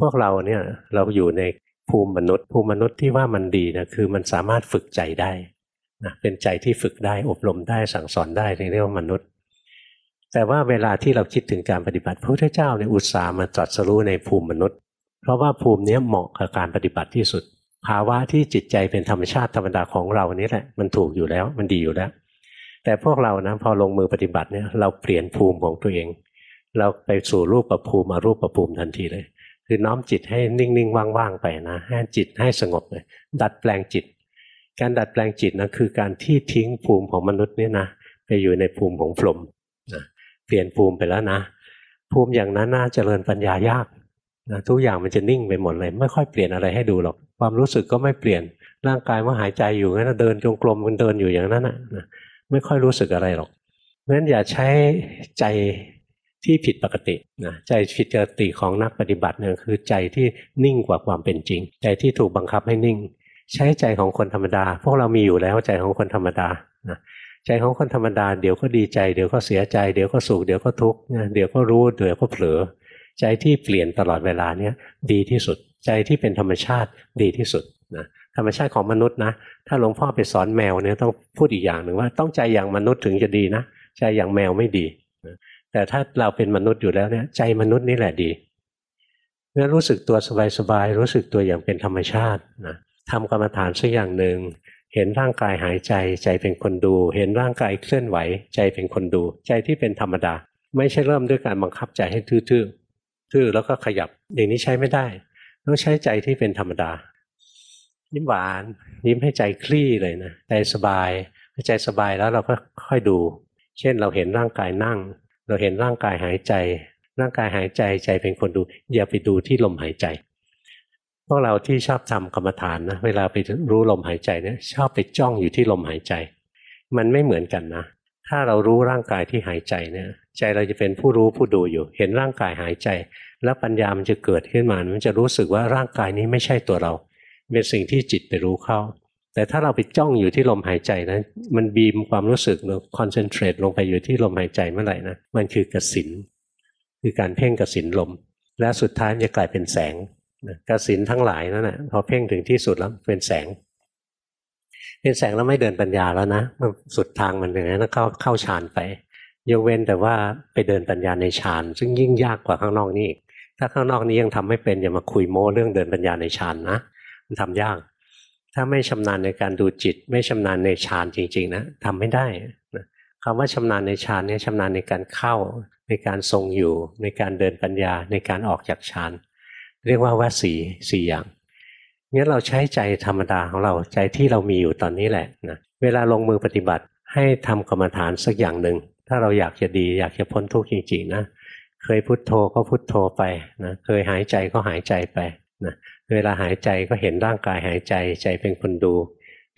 พวกเราเนี่ยเราอยู่ในภูมิมนุษย์ภูมิมนุษย์ที่ว่ามันดีนะคือมันสามารถฝึกใจได้นะเป็นใจที่ฝึกได้อบรมได้สั่งสอนได้เรียกว่ามนุษย์ แต่ว่าเวลาที่เราคิดถึงการปฏิบัติพระพุทธเจ้าเนี่ยอุตส่าห์มาตรัสรู้ในภูมิมนุษย์ เพราะว่าภูมินี้เหมาะกับการปฏิบัติที่สุด ภาวะที่จิตใจเป็นธรรมชาติธรรมดาของเรานี่แหละ มันถูกอยู่แล้ว มันดีอยู่แล้ว แต่พวกเรานะพอลงมือปฏิบัติเนี่ยเราเปลี่ยนภูมิของตัวเอง เราไปสู่รูปประภูมิมารูปประภูมิทันทีเลย คือน้อมจิตให้นิ่งๆว่างๆไปนะให้จิตให้สงบเลยดัดแปลงจิต การดัดแปลงจิตนะคือการที่ทิ้งภูมิของมนุษย์เนี่ยนะไปอยู่ในภูมิของพรหมนะเปลี่ยนภูมิไปแล้วนะ ภูมิอย่างนั้นน่าเจริญปัญญายากนะทุกอย่างมันจะนิ่งไปหมดเลย ไม่ค่อยเปลี่ยนอะไรให้ดูหรอก ความรู้สึกก็ไม่เปลี่ยนร่างกายว่าหายใจอยู่งั้นเดินจงกรมมันเดินอยู่อย่างนั้นนะไม่ค่อยรู้สึกอะไรหรอกเพราะฉะนั้นอย่าใช้ใจที่ผิดปกตินะใจผิดปกติของนักปฏิบัติเนี่ยคือใจที่นิ่งกว่าความเป็นจริง ใจที่ถูกบังคับให้นิ่ง ใช้ใจของคนธรรมดา พวกเรามีอยู่แล้วใจของคนธรรมดานะใจของคนธรรมดาเดี๋ยวก็ดีใจเดี๋ยวก็เสียใจเดี๋ยวก็สุขเดี๋ยวก็ทุกข์เดี๋ยวก็รู้เดี๋ยวก็เผลอ ใจที่เปลี่ยนตลอดเวลาเนี่ยดีที่สุด ใจที่เป็นธรรมชาติดีที่สุดนะธรรมชาติของมนุษย์นะ ถ้าหลวงพ่อไปสอนแมวเนี่ยต้องพูดอีกอย่างหนึ่งว่าต้องใจอย่างมนุษย์ถึงจะดีนะ ใจอย่างแมวไม่ดีแต่ถ้าเราเป็นมนุษย์อยู่แล้วเนี่ยใจมนุษย์นี่แหละดีเมื่อรู้สึกตัวสบายๆรู้สึกตัวอย่างเป็นธรรมชาตินะทำกรรมฐานสักอย่างหนึ่งเห็นร่างกายหายใจใจเป็นคนดู เห็นร่างกายเคลื่อนไหว ใจเป็นคนดู ใจที่เป็นธรรมดา ไม่ใช่เริ่มด้วยการบังคับใจให้ทื่อๆทื่อแล้วก็ขยับอย่างนี้ใช้ไม่ได้ ต้องใช้ใจที่เป็นธรรมดา ยิ้มหวาน ยิ้มให้ใจคลี่เลยนะใจสบายใจสบายแล้วเราก็ค่อยดู เช่นเราเห็นร่างกายนั่ง เราเห็นร่างกายหายใจ ร่างกายหายใจใจเป็นคนดู อย่าไปดูที่ลมหายใจพวกเราที่ชอบทำกรรมฐานนะเวลาไปรู้ลมหายใจเนี่ยชอบไปจ้องอยู่ที่ลมหายใจ มันไม่เหมือนกันนะ ถ้าเรารู้ร่างกายที่หายใจเนี่ย ใจเราจะเป็นผู้รู้ผู้ดูอยู่ เห็นร่างกายหายใจ แล้วปัญญามันจะเกิดขึ้นมา มันจะรู้สึกว่าร่างกายนี้ไม่ใช่ตัวเรา เป็นสิ่งที่จิตไปรู้เข้า แต่ถ้าเราไปจ้องอยู่ที่ลมหายใจนะมันบีมความรู้สึกเราคอนเซนเทรตลงไปอยู่ที่ลมหายใจเมื่อไหร่นะมันคือกสินคือการเพ่งกสินลม และสุดท้ายจะกลายเป็นแสงกสินทั้งหลายนั่นแหละพอเพ่งถึงที่สุดแล้วเป็นแสง เป็นแสงแล้วไม่เดินปัญญาแล้วนะมันสุดทางมันอย่างนั้นเข้าเข้าฌานไปยกเว้นแต่ว่าไปเดินปัญญาในฌานซึ่งยิ่งยากกว่าข้างนอกนี่อีก ถ้าข้างนอกนี้ยังทำไม่เป็นอย่ามาคุยโม้เรื่องเดินปัญญาในฌานนะมันทำยาก ถ้าไม่ชำนาญในการดูจิต ไม่ชำนาญในฌานจริง ๆ นะทำไม่ได้นะคำว่าชำนาญในฌานเนี่ยชำนาญในการเข้าในการทรงอยู่ ในการเดินปัญญาในการออกจากฌานเรียกว่าว่าสีสี่อย่างงั้นเราใช้ใจธรรมดาของเราใจที่เรามีอยู่ตอนนี้แหละนะเวลาลงมือปฏิบัติให้ทำกรรมฐานสักอย่างหนึ่งถ้าเราอยากจะดีอยากจะพ้นทุกข์จริงๆนะ เคยพุโทโธก็พุโทโธไปนะเคยหายใจก็หายใจไปนะเวลาหายใจก็เห็นร่างกายหายใจใจเป็นคนดู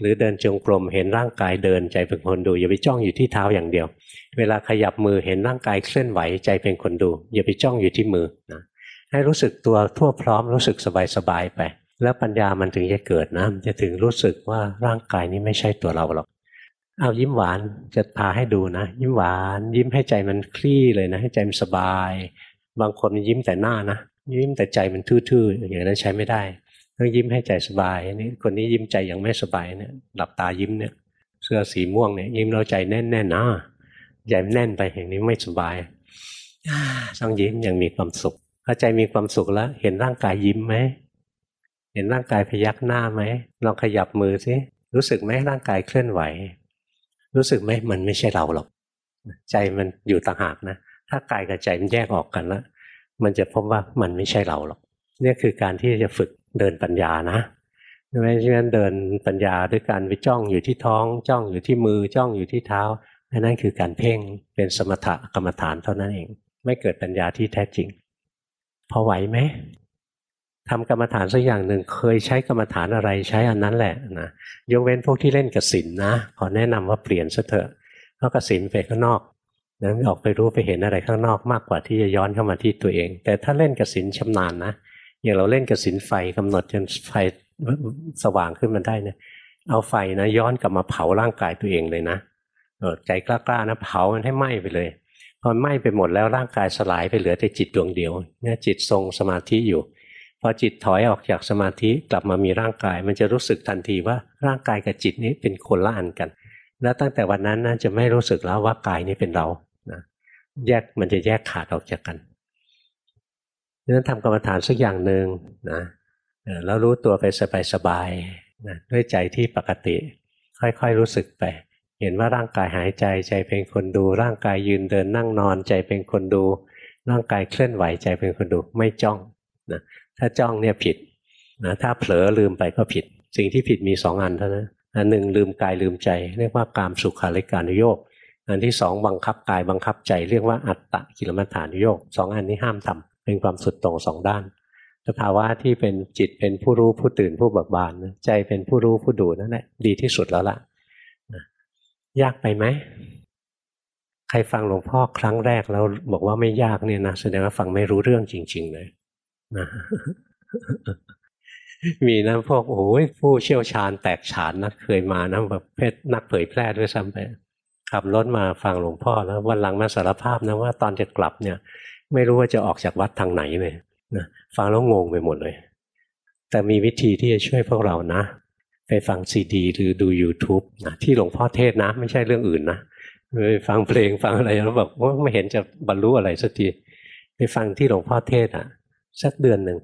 หรือเดินจงกรมเห็นร่างกายเดินใจเป็นคนดู อย่าไปจ้องอยู่ที่เท้าอย่างเดียว เวลาขยับมือเห็นร่างกายเคลื่อนไหวใจเป็นคนดู อย่าไปจ้องอยู่ที่มือนะให้รู้สึกตัวทั่วพร้อมรู้สึกสบายๆไป แล้วปัญญามันถึงจะเกิดนะมันจะถึงรู้สึกว่าร่างกายนี้ไม่ใช่ตัวเราหรอก เอายิ้มหวานจะพาให้ดูนะ ยิ้มหวาน ยิ้มให้ใจมันคลี่เลยนะให้ใจมันสบาย บางคนยิ้มแต่หน้านะยิ้มแต่ใจมันทื่อๆอย่างนั้นใช้ไม่ได้ต้องยิ้มให้ใจสบายนี่คนนี้ยิ้มใจยังไม่สบายเนี่ยหลับตายิ้มเนี่ย เสื้อสีม่วงเนี่ยยิ้มเราใจแน่นๆนะใจแน่นไปอย่างนี้ไม่สบายต้องยิ้มอย่างมีความสุขพอใจมีความสุขแล้ว เห็นร่างกายยิ้มไหมเห็นร่างกายพยักหน้าไหมลองขยับมือสิรู้สึกไหมร่างกายเคลื่อนไหว รู้สึกไหมมันไม่ใช่เราหรอกใจมันอยู่ต่างหากนะ ถ้ากายกับใจมันแยกออกกันแล้วมันจะพบว่ามันไม่ใช่เราหรอกนี่คือการที่จะฝึกเดินปัญญานะไม่ใช่นั้นเดินปัญญาด้วยการไปจ้องอยู่ที่ท้อง จ้องอยู่ที่มือจ้องอยู่ที่เท้านั่นคือการเพ่งเป็นสมถะกรรมฐานเท่านั้นเอง ไม่เกิดปัญญาที่แท้จริง พอไหวไหม ทำกรรมฐานสักอย่างหนึ่งเคยใช้กรรมฐานอะไรใช้อันนั้นแหละนะยกเว้นพวกที่เล่นกสินนะขอแนะนำว่าเปลี่ยนซะเถอะเพราะกสินไปข้างนอกนั้นออกไปรู้ไปเห็นอะไรข้างนอกมากกว่าที่จะย้อนเข้ามาที่ตัวเอง แต่ถ้าเล่นกสินชำนาญนะอย่างเราเล่นกสินไฟกำหนดจนไฟสว่างขึ้นมาได้เนี่ยเอาไฟนะย้อนกลับมาเผาร่างกายตัวเองเลยนะใจกล้าๆนะเผามันให้ไหม้ไปเลยพอไหม้ไปหมดแล้วร่างกายสลายไปเหลือแต่จิตดวงเดียวเนี่ยจิตทรงสมาธิอยู่ อจิตถอยออกจากสมาธิกลับมามีร่างกาย มันจะรู้สึกทันทีว่าร่างกายกับจิตนี้เป็นคนละอันกัน แล้วตั้งแต่วันนั้นนะจะไม่รู้สึกแล้วว่ากายนี้เป็นเรานะแยกมันจะแยกขาดออกจากกันดังนั้นทำกรรมฐานสักอย่างหนึ่งนะแล้วรู้ตัวไปสบายๆนะด้วยใจที่ปกติ ค่อยๆรู้สึกไป เห็นว่าร่างกายหายใจใจเป็นคนดู ร่างกายยืนเดินนั่งนอนใจเป็นคนดู ร่างกายเคลื่อนไหวใจเป็นคนดูไม่จ้องนะ ถ้าจ้องเนี่ยผิดนะถ้าเผลอลืมไปก็ผิด สิ่งที่ผิดมีสองอันเท่านั้นอันหนึ่งลืมกายลืมใจ เรียกว่ากามสุขาริการุโยกอันที่สองบังคับกายบังคับใจ เรียกว่าอัตตะกิลมัฏฐานุโยกสองอันนี้ห้ามทำเป็นความสุดโต่งสองด้านสภาวะที่เป็นจิตเป็นผู้รู้ผู้ตื่นผู้เบิกบานใจเป็นผู้รู้ผู้ดูนั่นแหละดีที่สุดแล้วล่ะยากไปไหมใครฟังหลวงพ่อครั้งแรกแล้วบอกว่าไม่ยากเนี่ยนะแสดงว่าฟังไม่รู้เรื่องจริง ๆ เลย นะมีนะพวกโอ้ยผู้เชี่ยวชาญแตกฉานนะเคยมานะแบบเพศนักเผยแพร่ด้วยซ้ำไปขับรถมาฟังหลวงพ่อแล้ววันหลังมาสารภาพนะว่าตอนจะกลับเนี่ย ไม่รู้ว่าจะออกจากวัดทางไหนเลยนะฟังแล้วงงไปหมดเลย แต่มีวิธีที่จะช่วยพวกเรานะ ไปฟังซีดีหรือดู YouTube นะที่หลวงพ่อเทศนะ ไม่ใช่เรื่องอื่นนะไปฟังเพลงฟังอะไรแล้วแบบว่าไม่เห็นจะบรรลุอะไรสักทีไปฟังที่หลวงพ่อเทศอะ สักเดือนหนึ่ง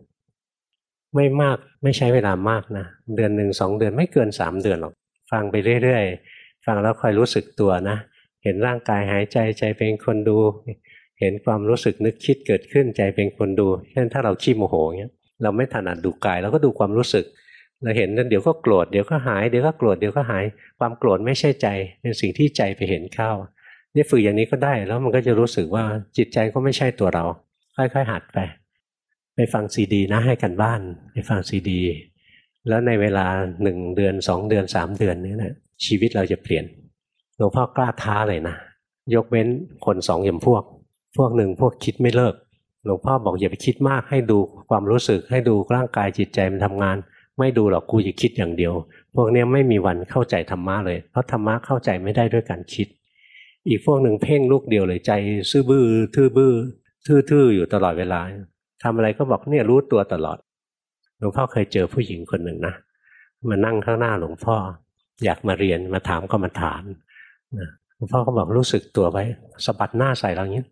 ไม่มากไม่ใช้เวลามากนะเดือนหนึ่งสองเดือนไม่เกินสามเดือนหรอก ฟังไปเรื่อยๆ ฟังแล้วคอยรู้สึกตัวนะ เห็นร่างกายหายใจใจเป็นคนดู เห็นความรู้สึกนึกคิดเกิดขึ้นใจเป็นคนดูเช่นถ้าเราขี้โมโหเงี้ยเราไม่ถนัดดูกายเราก็ดูความรู้สึก เราเห็นนั้นเดี๋ยวก็โกรธเดี๋ยวก็หายเดี๋ยวก็โกรธเดี๋ยวก็หาย ความโกรธไม่ใช่ใจ เป็นสิ่งที่ใจไปเห็นเข้านี่ฝึกอย่างนี้ก็ได้แล้วมันก็จะรู้สึกว่าจิตใจก็ไม่ใช่ตัวเรา ค่อยๆหัดไป ไปฟังซีดีนะให้กันบ้าน ไปฟังซีดี แล้วในเวลาหนึ่งเดือนสองเดือนสามเดือนนี้นะชีวิตเราจะเปลี่ยนหลวงพ่อกล้าท้าเลยนะ ยกเว้นคนสองอย่างพวก พวกหนึ่งพวกคิดไม่เลิกหลวงพ่อบอกอย่าไปคิดมากให้ดูความรู้สึกให้ดูร่างกายจิตใจมันทำงาน ไม่ดูหรอกกูจะคิดอย่างเดียว พวกนี้ไม่มีวันเข้าใจธรรมะเลย เพราะธรรมะเข้าใจไม่ได้ด้วยการคิด อีกพวกหนึ่งเพ่งลูกเดียวเลยใจ ซื่อบื้อทื่อบื้อทื่อๆอยู่ตลอดเวลา ทำอะไรก็บอกเนี่ยรู้ตัวตลอด หลวงพ่อเคยเจอผู้หญิงคนหนึ่งนะมานั่งข้างหน้าหลวงพ่อ อยากมาเรียนมาถามก็มาถามนะหลวงพ่อก็บอกรู้สึกตัวไว้สะบัดหน้าใส่เราอย่างนี้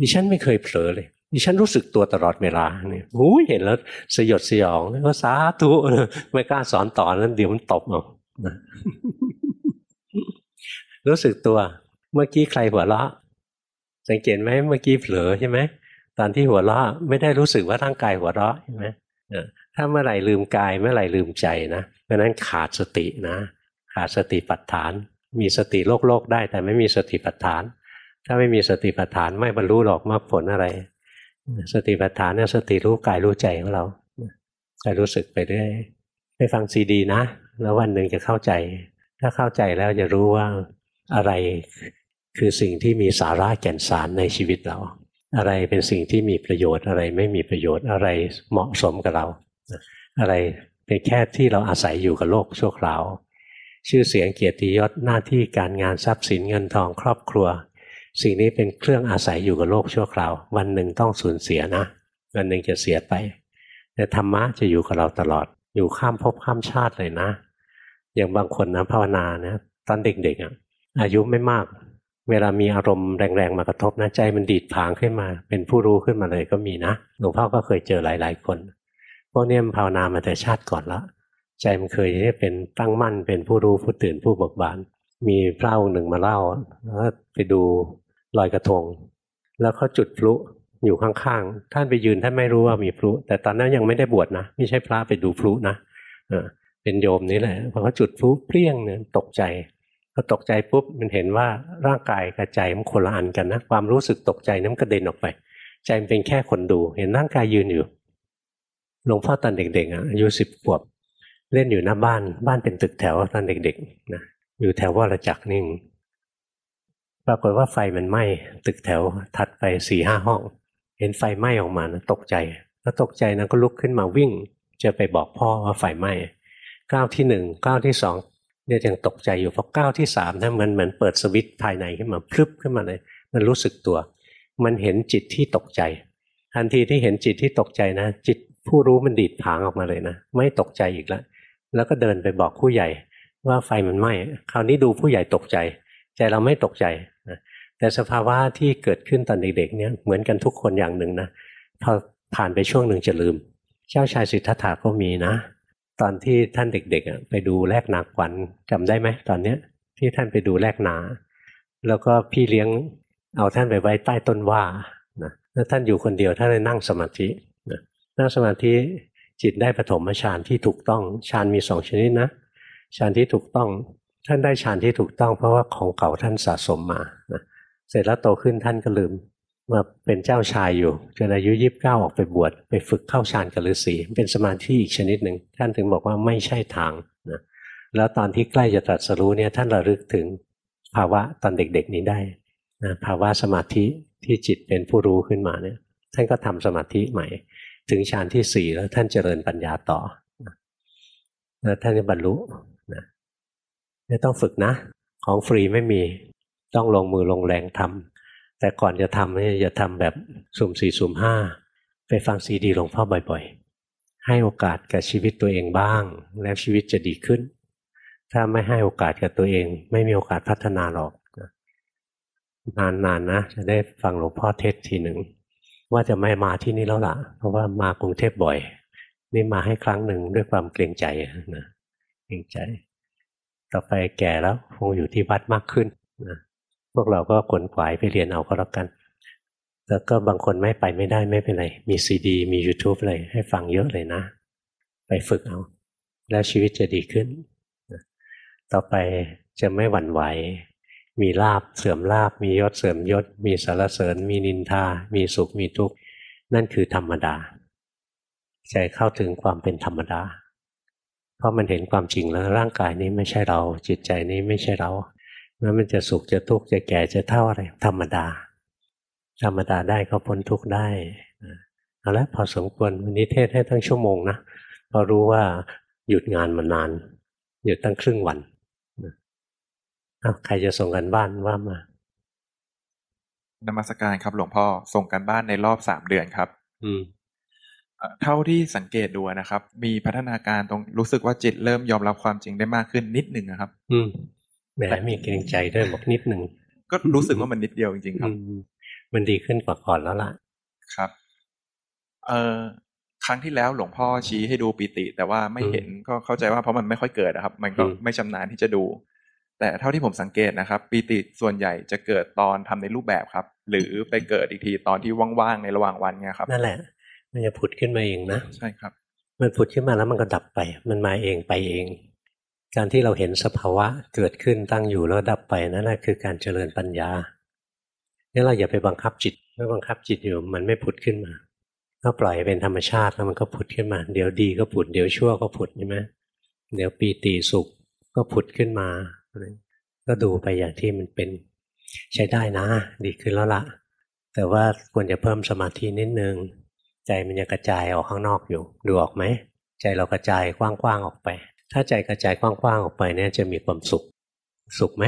ดิฉันไม่เคยเผลอเลยดิฉันรู้สึกตัวตลอดเวลาเนี่ยหูเห็นแล้วสยดสยองแล้วก็สาธุไม่กล้าสอนต่อนั้นเดี๋ยวมันตบเอารู้สึกตัว เมื่อกี้ใครหัวเราะสังเกตไหมเมื่อกี้เผลอใช่ไหม ตอนที่หัวเราะไม่ได้รู้สึกว่าร่างกายหัวเราะใช่ไหมถ้าเมื่อไหร่ลืมกายเมื่อไหร่ลืมใจนะเพราะนั้นขาดสตินะ ขาดสติปัฏฐาน มีสติโลกโลกได้ แต่ไม่มีสติปัฏฐาน ถ้าไม่มีสติปัฏฐานไม่บรรลุหรอกมรรคผลอะไร สติปัฏฐานเนี่ยสติรู้กายรู้ใจของเราจะรู้สึกไปเรื่อยไปฟังซีดีนะ แล้ววันหนึ่งจะเข้าใจ ถ้าเข้าใจแล้วจะรู้ว่าอะไรคือสิ่งที่มีสาระแก่นสารในชีวิตเรา อะไรเป็นสิ่งที่มีประโยชน์อะไรไม่มีประโยชน์อะไรเหมาะสมกับเรา อะไรเป็นแค่ที่เราอาศัยอยู่กับโลกชั่วคราว ชื่อเสียงเกียรติยศหน้าที่การงานทรัพย์สินเงินทองครอบครัว สิ่งนี้เป็นเครื่องอาศัยอยู่กับโลกชั่วคราว วันหนึ่งต้องสูญเสียนะวันหนึ่งจะเสียไป แต่ธรรมะจะอยู่กับเราตลอด อยู่ข้ามภพข้ามชาติเลยนะ อย่างบางคนนะภาวนานะตอนเด็กๆอะอายุไม่มาก เวลามีอารมณ์แรงๆมากระทบนะใจมันดีดผางขึ้นมา เป็นผู้รู้ขึ้นมาเลยก็มีนะหลวงพ่อก็เคยเจอหลายๆคนพวกนี้มันภาวนามาแต่ชาติก่อนละใจมันเคยที่เป็นตั้งมั่นเป็นผู้รู้ผู้ตื่นผู้เบิกบาน มีพระองค์หนึ่งมาเล่าแล้วไปดูลอยกระทง แล้วเขาจุดพลุอยู่ข้างๆท่านไปยืนท่านไม่รู้ว่ามีพลุ แต่ตอนนั้นยังไม่ได้บวชนะไม่ใช่พระไปดูพลุนะเป็นโยมนี่แหละพอเขาจุดพลุเปรี้ยงเนี่ยตกใจ พอตกใจปุ๊บมันเห็นว่าร่างกายกับใจมันคนละอันกันนะความรู้สึกตกใจนั้นกระเด็นออกไป ใจมันเป็นแค่คนดู เห็นร่างกายยืนอยู่หลวงพ่อตอนเด็กๆอะอายุสิบขวบ เล่นอยู่หน้าบ้านบ้านเป็นตึกแถวตอนเด็กๆนะอยู่แถววรจักรนิ่งปรากฏว่าไฟมันไหม้ตึกแถวถัดไปสี่ห้าห้อง เห็นไฟไหม้ออกมานะตกใจแล้วตกใจนะก็ลุกขึ้นมาวิ่ง จะไปบอกพ่อว่าไฟไหม้ก้าวที่หนึ่งก้าวที่สอง เนี่ยยังตกใจอยู่พอก้าวที่สามนะมันเหมือนเปิดสวิตภายในขึ้นมาพลึบขึ้นมาเลย มันรู้สึกตัว มันเห็นจิตที่ตกใจ ทันทีที่เห็นจิตที่ตกใจนะ จิตผู้รู้มันดีดผางออกมาเลยนะ ไม่ตกใจอีกแล้วแล้วก็เดินไปบอกผู้ใหญ่ว่าไฟมันไหม้คราวนี้ดูผู้ใหญ่ตกใจ ใจเราไม่ตกใจนะแต่สภาวะที่เกิดขึ้นตอนเด็กๆเนี่ยเหมือนกันทุกคนอย่างหนึ่งนะพอผ่านไปช่วงหนึ่งจะลืม เจ้าชายสิทธัตถะก็มีนะ ตอนที่ท่านเด็กๆไปดูแลกนาควันจำได้ไหมตอนเนี้ย ที่ท่านไปดูแลกนา แล้วก็พี่เลี้ยงเอาท่านไปไว้ใต้ต้นว่านะแล้วท่านอยู่คนเดียวท่านเลยนั่งสมาธินะนั่งสมาธิจิตได้ปฐมฌานที่ถูกต้องฌานมีสองชนิดนะฌานที่ถูกต้อง ท่านได้ฌานที่ถูกต้อง เพราะว่าของเก่าท่านสะสมมานะเสร็จแล้วโตขึ้นท่านก็ลืม มาเป็นเจ้าชายอยู่จนอายุยีิบเก้าออกไปบวชไปฝึกเข้าฌานกับฤาษีเป็นสมาธิอีกชนิดหนึ่งท่านถึงบอกว่าไม่ใช่ทางนะแล้วตอนที่ใกล้จะตรัสรู้เนี่ยท่านระลึกถึงภาวะตอนเด็กๆนี้ได้นะภาวะสมาธิที่จิตเป็นผู้รู้ขึ้นมาเนี่ยท่านก็ทำสมาธิใหม่ ถึงฌานที่สี่แล้วท่านเจริญปัญญาต่อแล้วท่านจะบรรลุนะไม่ต้องฝึกนะ ของฟรีไม่มีต้องลงมือลงแรงทำ แต่ก่อนจะทำเนี่ยอย่าทำแบบสุ่มสี่สุ่มห้าไปฟังซีดีหลวงพ่อบ่อยๆ ให้โอกาสกับชีวิตตัวเองบ้าง แล้วชีวิตจะดีขึ้น ถ้าไม่ให้โอกาสกับตัวเอง ไม่มีโอกาสพัฒนาหรอกนานๆนนะจะได้ฟังหลวงพ่อเทศทีหนึ่งว่าจะไม่มาที่นี่แล้วล่ะ เพราะว่ามากรุงเทพบ่อย นี่มาให้ครั้งหนึ่งด้วยความเกรงใจนะเกรงใจ ต่อไปแก่แล้วคงอยู่ที่วัดมากขึ้น พวกเราก็ขนขวายไปเรียนเอาก็แล้วกัน แล้วก็บางคนไม่ไปไม่ได้ไม่เป็นไร มีซีดี มี YouTube เลยให้ฟังเยอะเลยนะ ไปฝึกเอา แล้วชีวิตจะดีขึ้น ต่อไปจะไม่หวั่นไหว มีลาบเสื่อมลาบ มียศเสื่อมยศ มีสารเสริญ มีนินทา มีสุขมีทุกข์ นั่นคือธรรมดา ใจเข้าถึงความเป็นธรรมดา เพราะมันเห็นความจริงแล้วร่างกายนี้ไม่ใช่เรา จิตใจนี้ไม่ใช่เรา แล้วมันจะสุขจะทุกข์จะแก่จะเท่าอะไร ธรรมดา ธรรมดาได้ก็พ้นทุกข์ได้เอาละพอสมควรวันนี้เทศให้ทั้งชั่วโมงนะพอรู้ว่าหยุดงานมานาน หยุดตั้งครึ่งวันใครจะส่งกันบ้านว่ามานมัสการครับ หลวงพ่อส่งกันบ้านในรอบสามเดือนครับ อืมเท่าที่สังเกตดูนะครับ มีพัฒนาการตรงรู้สึกว่าจิตเริ่มยอมรับความจริงได้มากขึ้นนิดหนึ่งครับ อืม แหมมีเกรงใจด้วยบอกนิดหนึ่งก็รู้สึกว่ามันนิดเดียวจริงๆครับมันดีขึ้นกว่าก่อนแล้วล่ะ ครับ เออครั้งที่แล้วหลวงพ่อชี้ให้ดูปิติ แต่ว่าไม่เห็นก็เข้าใจว่าเพราะมันไม่ค่อยเกิดนะครับ มันก็ไม่ชำนาญที่จะดู แต่เท่าที่ผมสังเกตนะครับปิติส่วนใหญ่จะเกิดตอนทำในรูปแบบครับ หรือไปเกิดอีกทีตอนที่ว่างๆในระหว่างวันเนี่ยครับนั่นแหละ มันจะผุดขึ้นมาเองนะใช่ครับ มันผุดขึ้นมาแล้วมันก็ดับไป มันมาเองไปเอง การที่เราเห็นสภาวะเกิดขึ้นตั้งอยู่แล้วดับไปนั่นแหละคือการเจริญปัญญาเนี่ยเราอย่าไปบังคับจิตเมื่อบังคับจิตอยู่มันไม่ผุดขึ้นมาก็ปล่อยเป็นธรรมชาติแล้วมันก็ผุดขึ้นมา เดี๋ยวดีก็ผุดเดี๋ยวชั่วก็ผุดใช่ไหมเดี๋ยวปีติสุขก็ผุดขึ้นมา ก็ดูไปอย่างที่มันเป็นใช้ได้นะ ดีขึ้นแล้วละแต่ว่าควรจะเพิ่มสมาธินิดนึง ใจมันยังกระจายออกข้างนอกอยู่ ดูออกไหม ใจเรากระจายกว้างๆออกไป ถ้าใจกระจายกว้างๆออกไปเนี่ยจะมีความสุข สุขไหม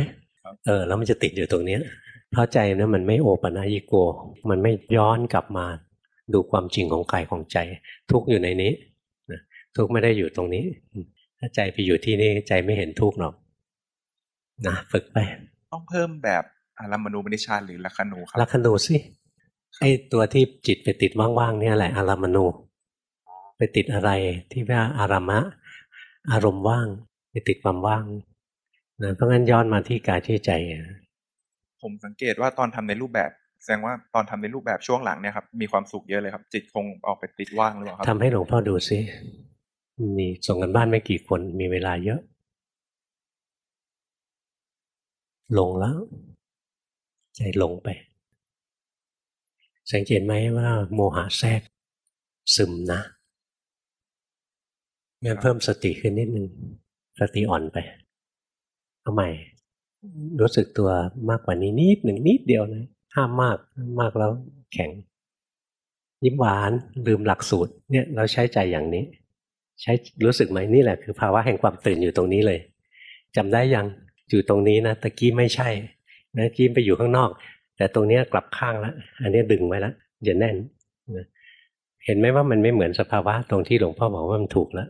เออ แล้วมันจะติดอยู่ตรงเนี้ยเพราะใจเนี่ยมันไม่โอปัญญิโก มันไม่ย้อนกลับมา ดูความจริงของกายของใจ ทุกอยู่ในนี้ทุกไม่ได้อยู่ตรงนี้ ถ้าใจไปอยู่ที่นี่ใจไม่เห็นทุกหรอกนะฝึกไป ต้องเพิ่มแบบอารามณูปนิชานหรือลัคนูครับลัคนูสิไอตัวที่จิตไปติดว่างๆเนี่ยแหละอารามณูไปติดอะไรที่ว่าอารามะ อารมณ์ว่างไปติดความว่างนะเพราะงั้นย้อนมาที่กายที่ใจ ผมสังเกตว่าตอนทำในรูปแบบ แสดงว่าตอนทำในรูปแบบช่วงหลังเนี่ยครับมีความสุขเยอะเลยครับ จิตคงออกไปติดว่างหรือเปล่าครับทำให้หลวงพ่อดูซิมีส่งกันบ้านไม่กี่คนมีเวลาเยอะลงแล้ว ใจลงไป สังเกตไหมว่า โมหะแทรกซึมนะ งั้นเพิ่มสติขึ้นนิดนึงสติอ่อนไปเอาใหม่ รู้สึกตัวมากกว่านี้นิดหนึ่งนิดเดียวเลยห้ามมากมากแล้วแข็ง ยิ้มหวานลืมหลักสูตร เนี่ยเราใช้ใจอย่างนี้ ใช้รู้สึกไหมนี่แหละคือภาวะแห่งความตื่นอยู่ตรงนี้เลยจำได้ยังอยู่ตรงนี้นะตะกี้ไม่ใช่นะกี้ไปอยู่ข้างนอก แต่ตรงนี้กลับข้างแล้วอันนี้ดึงไว้แล้วอย่าแน่นเห็นไหมว่ามันไม่เหมือนสภาวะตรงที่หลวงพ่อบอกว่ามันถูกแล้ว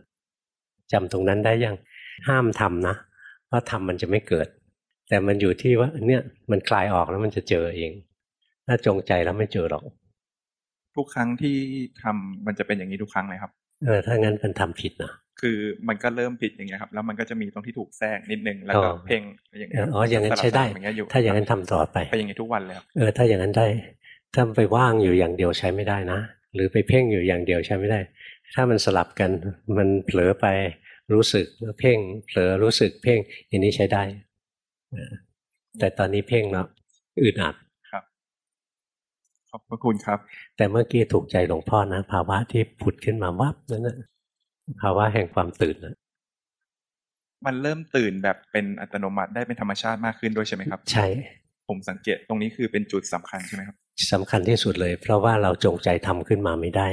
จำตรงนั้นได้ยังห้ามทำนะเพราะทำมันจะไม่เกิด แต่มันอยู่ที่ว่าเนี่ยมันคลายออกแล้วมันจะเจอเอง ถ้าจงใจแล้วไม่เจอหรอก ทุกครั้งที่ทำมันจะเป็นอย่างนี้ทุกครั้งเลยครับเออถ้างั้นมันทำผิดนะคือมันก็เริ่มผิดอย่างเงี้ยครับ แล้วมันก็จะมีตรงที่ถูกแทรกนิดนึงแล้วก็เพ่งอย่างเงี้ยอ๋ออย่างนั้นใช้ได้ ถ้าอย่างนั้นทำต่อไปไปอย่างนี้ทุกวันเลยครับเออถ้าอย่างนั้นได้ถ้าไปว่างอยู่อย่างเดียวใช้ไม่ได้นะหรือไปเพ่งอยู่อย่างเดียวใช้ไม่ได้ ถ้ามันสลับกันมันเผลอไปรู้สึกเพ่งเผลอรู้สึกเพ่งอย่างนี้ใช้ได้ แต่ตอนนี้เพ่งแล้วอึดอัดครับ ขอบพระคุณครับ แต่เมื่อกี้ถูกใจหลวงพ่อนะ ภาวะที่ผุดขึ้นมาวับนั่นนะภาวะแห่งความตื่นนะมันเริ่มตื่นแบบเป็นอัตโนมัติได้เป็นธรรมชาติมากขึ้นด้วยใช่ไหมครับ ใช่ ผมสังเกตตรงนี้คือเป็นจุดสำคัญใช่ไหมครับสำคัญที่สุดเลย เพราะว่าเราจงใจทำขึ้นมาไม่ได้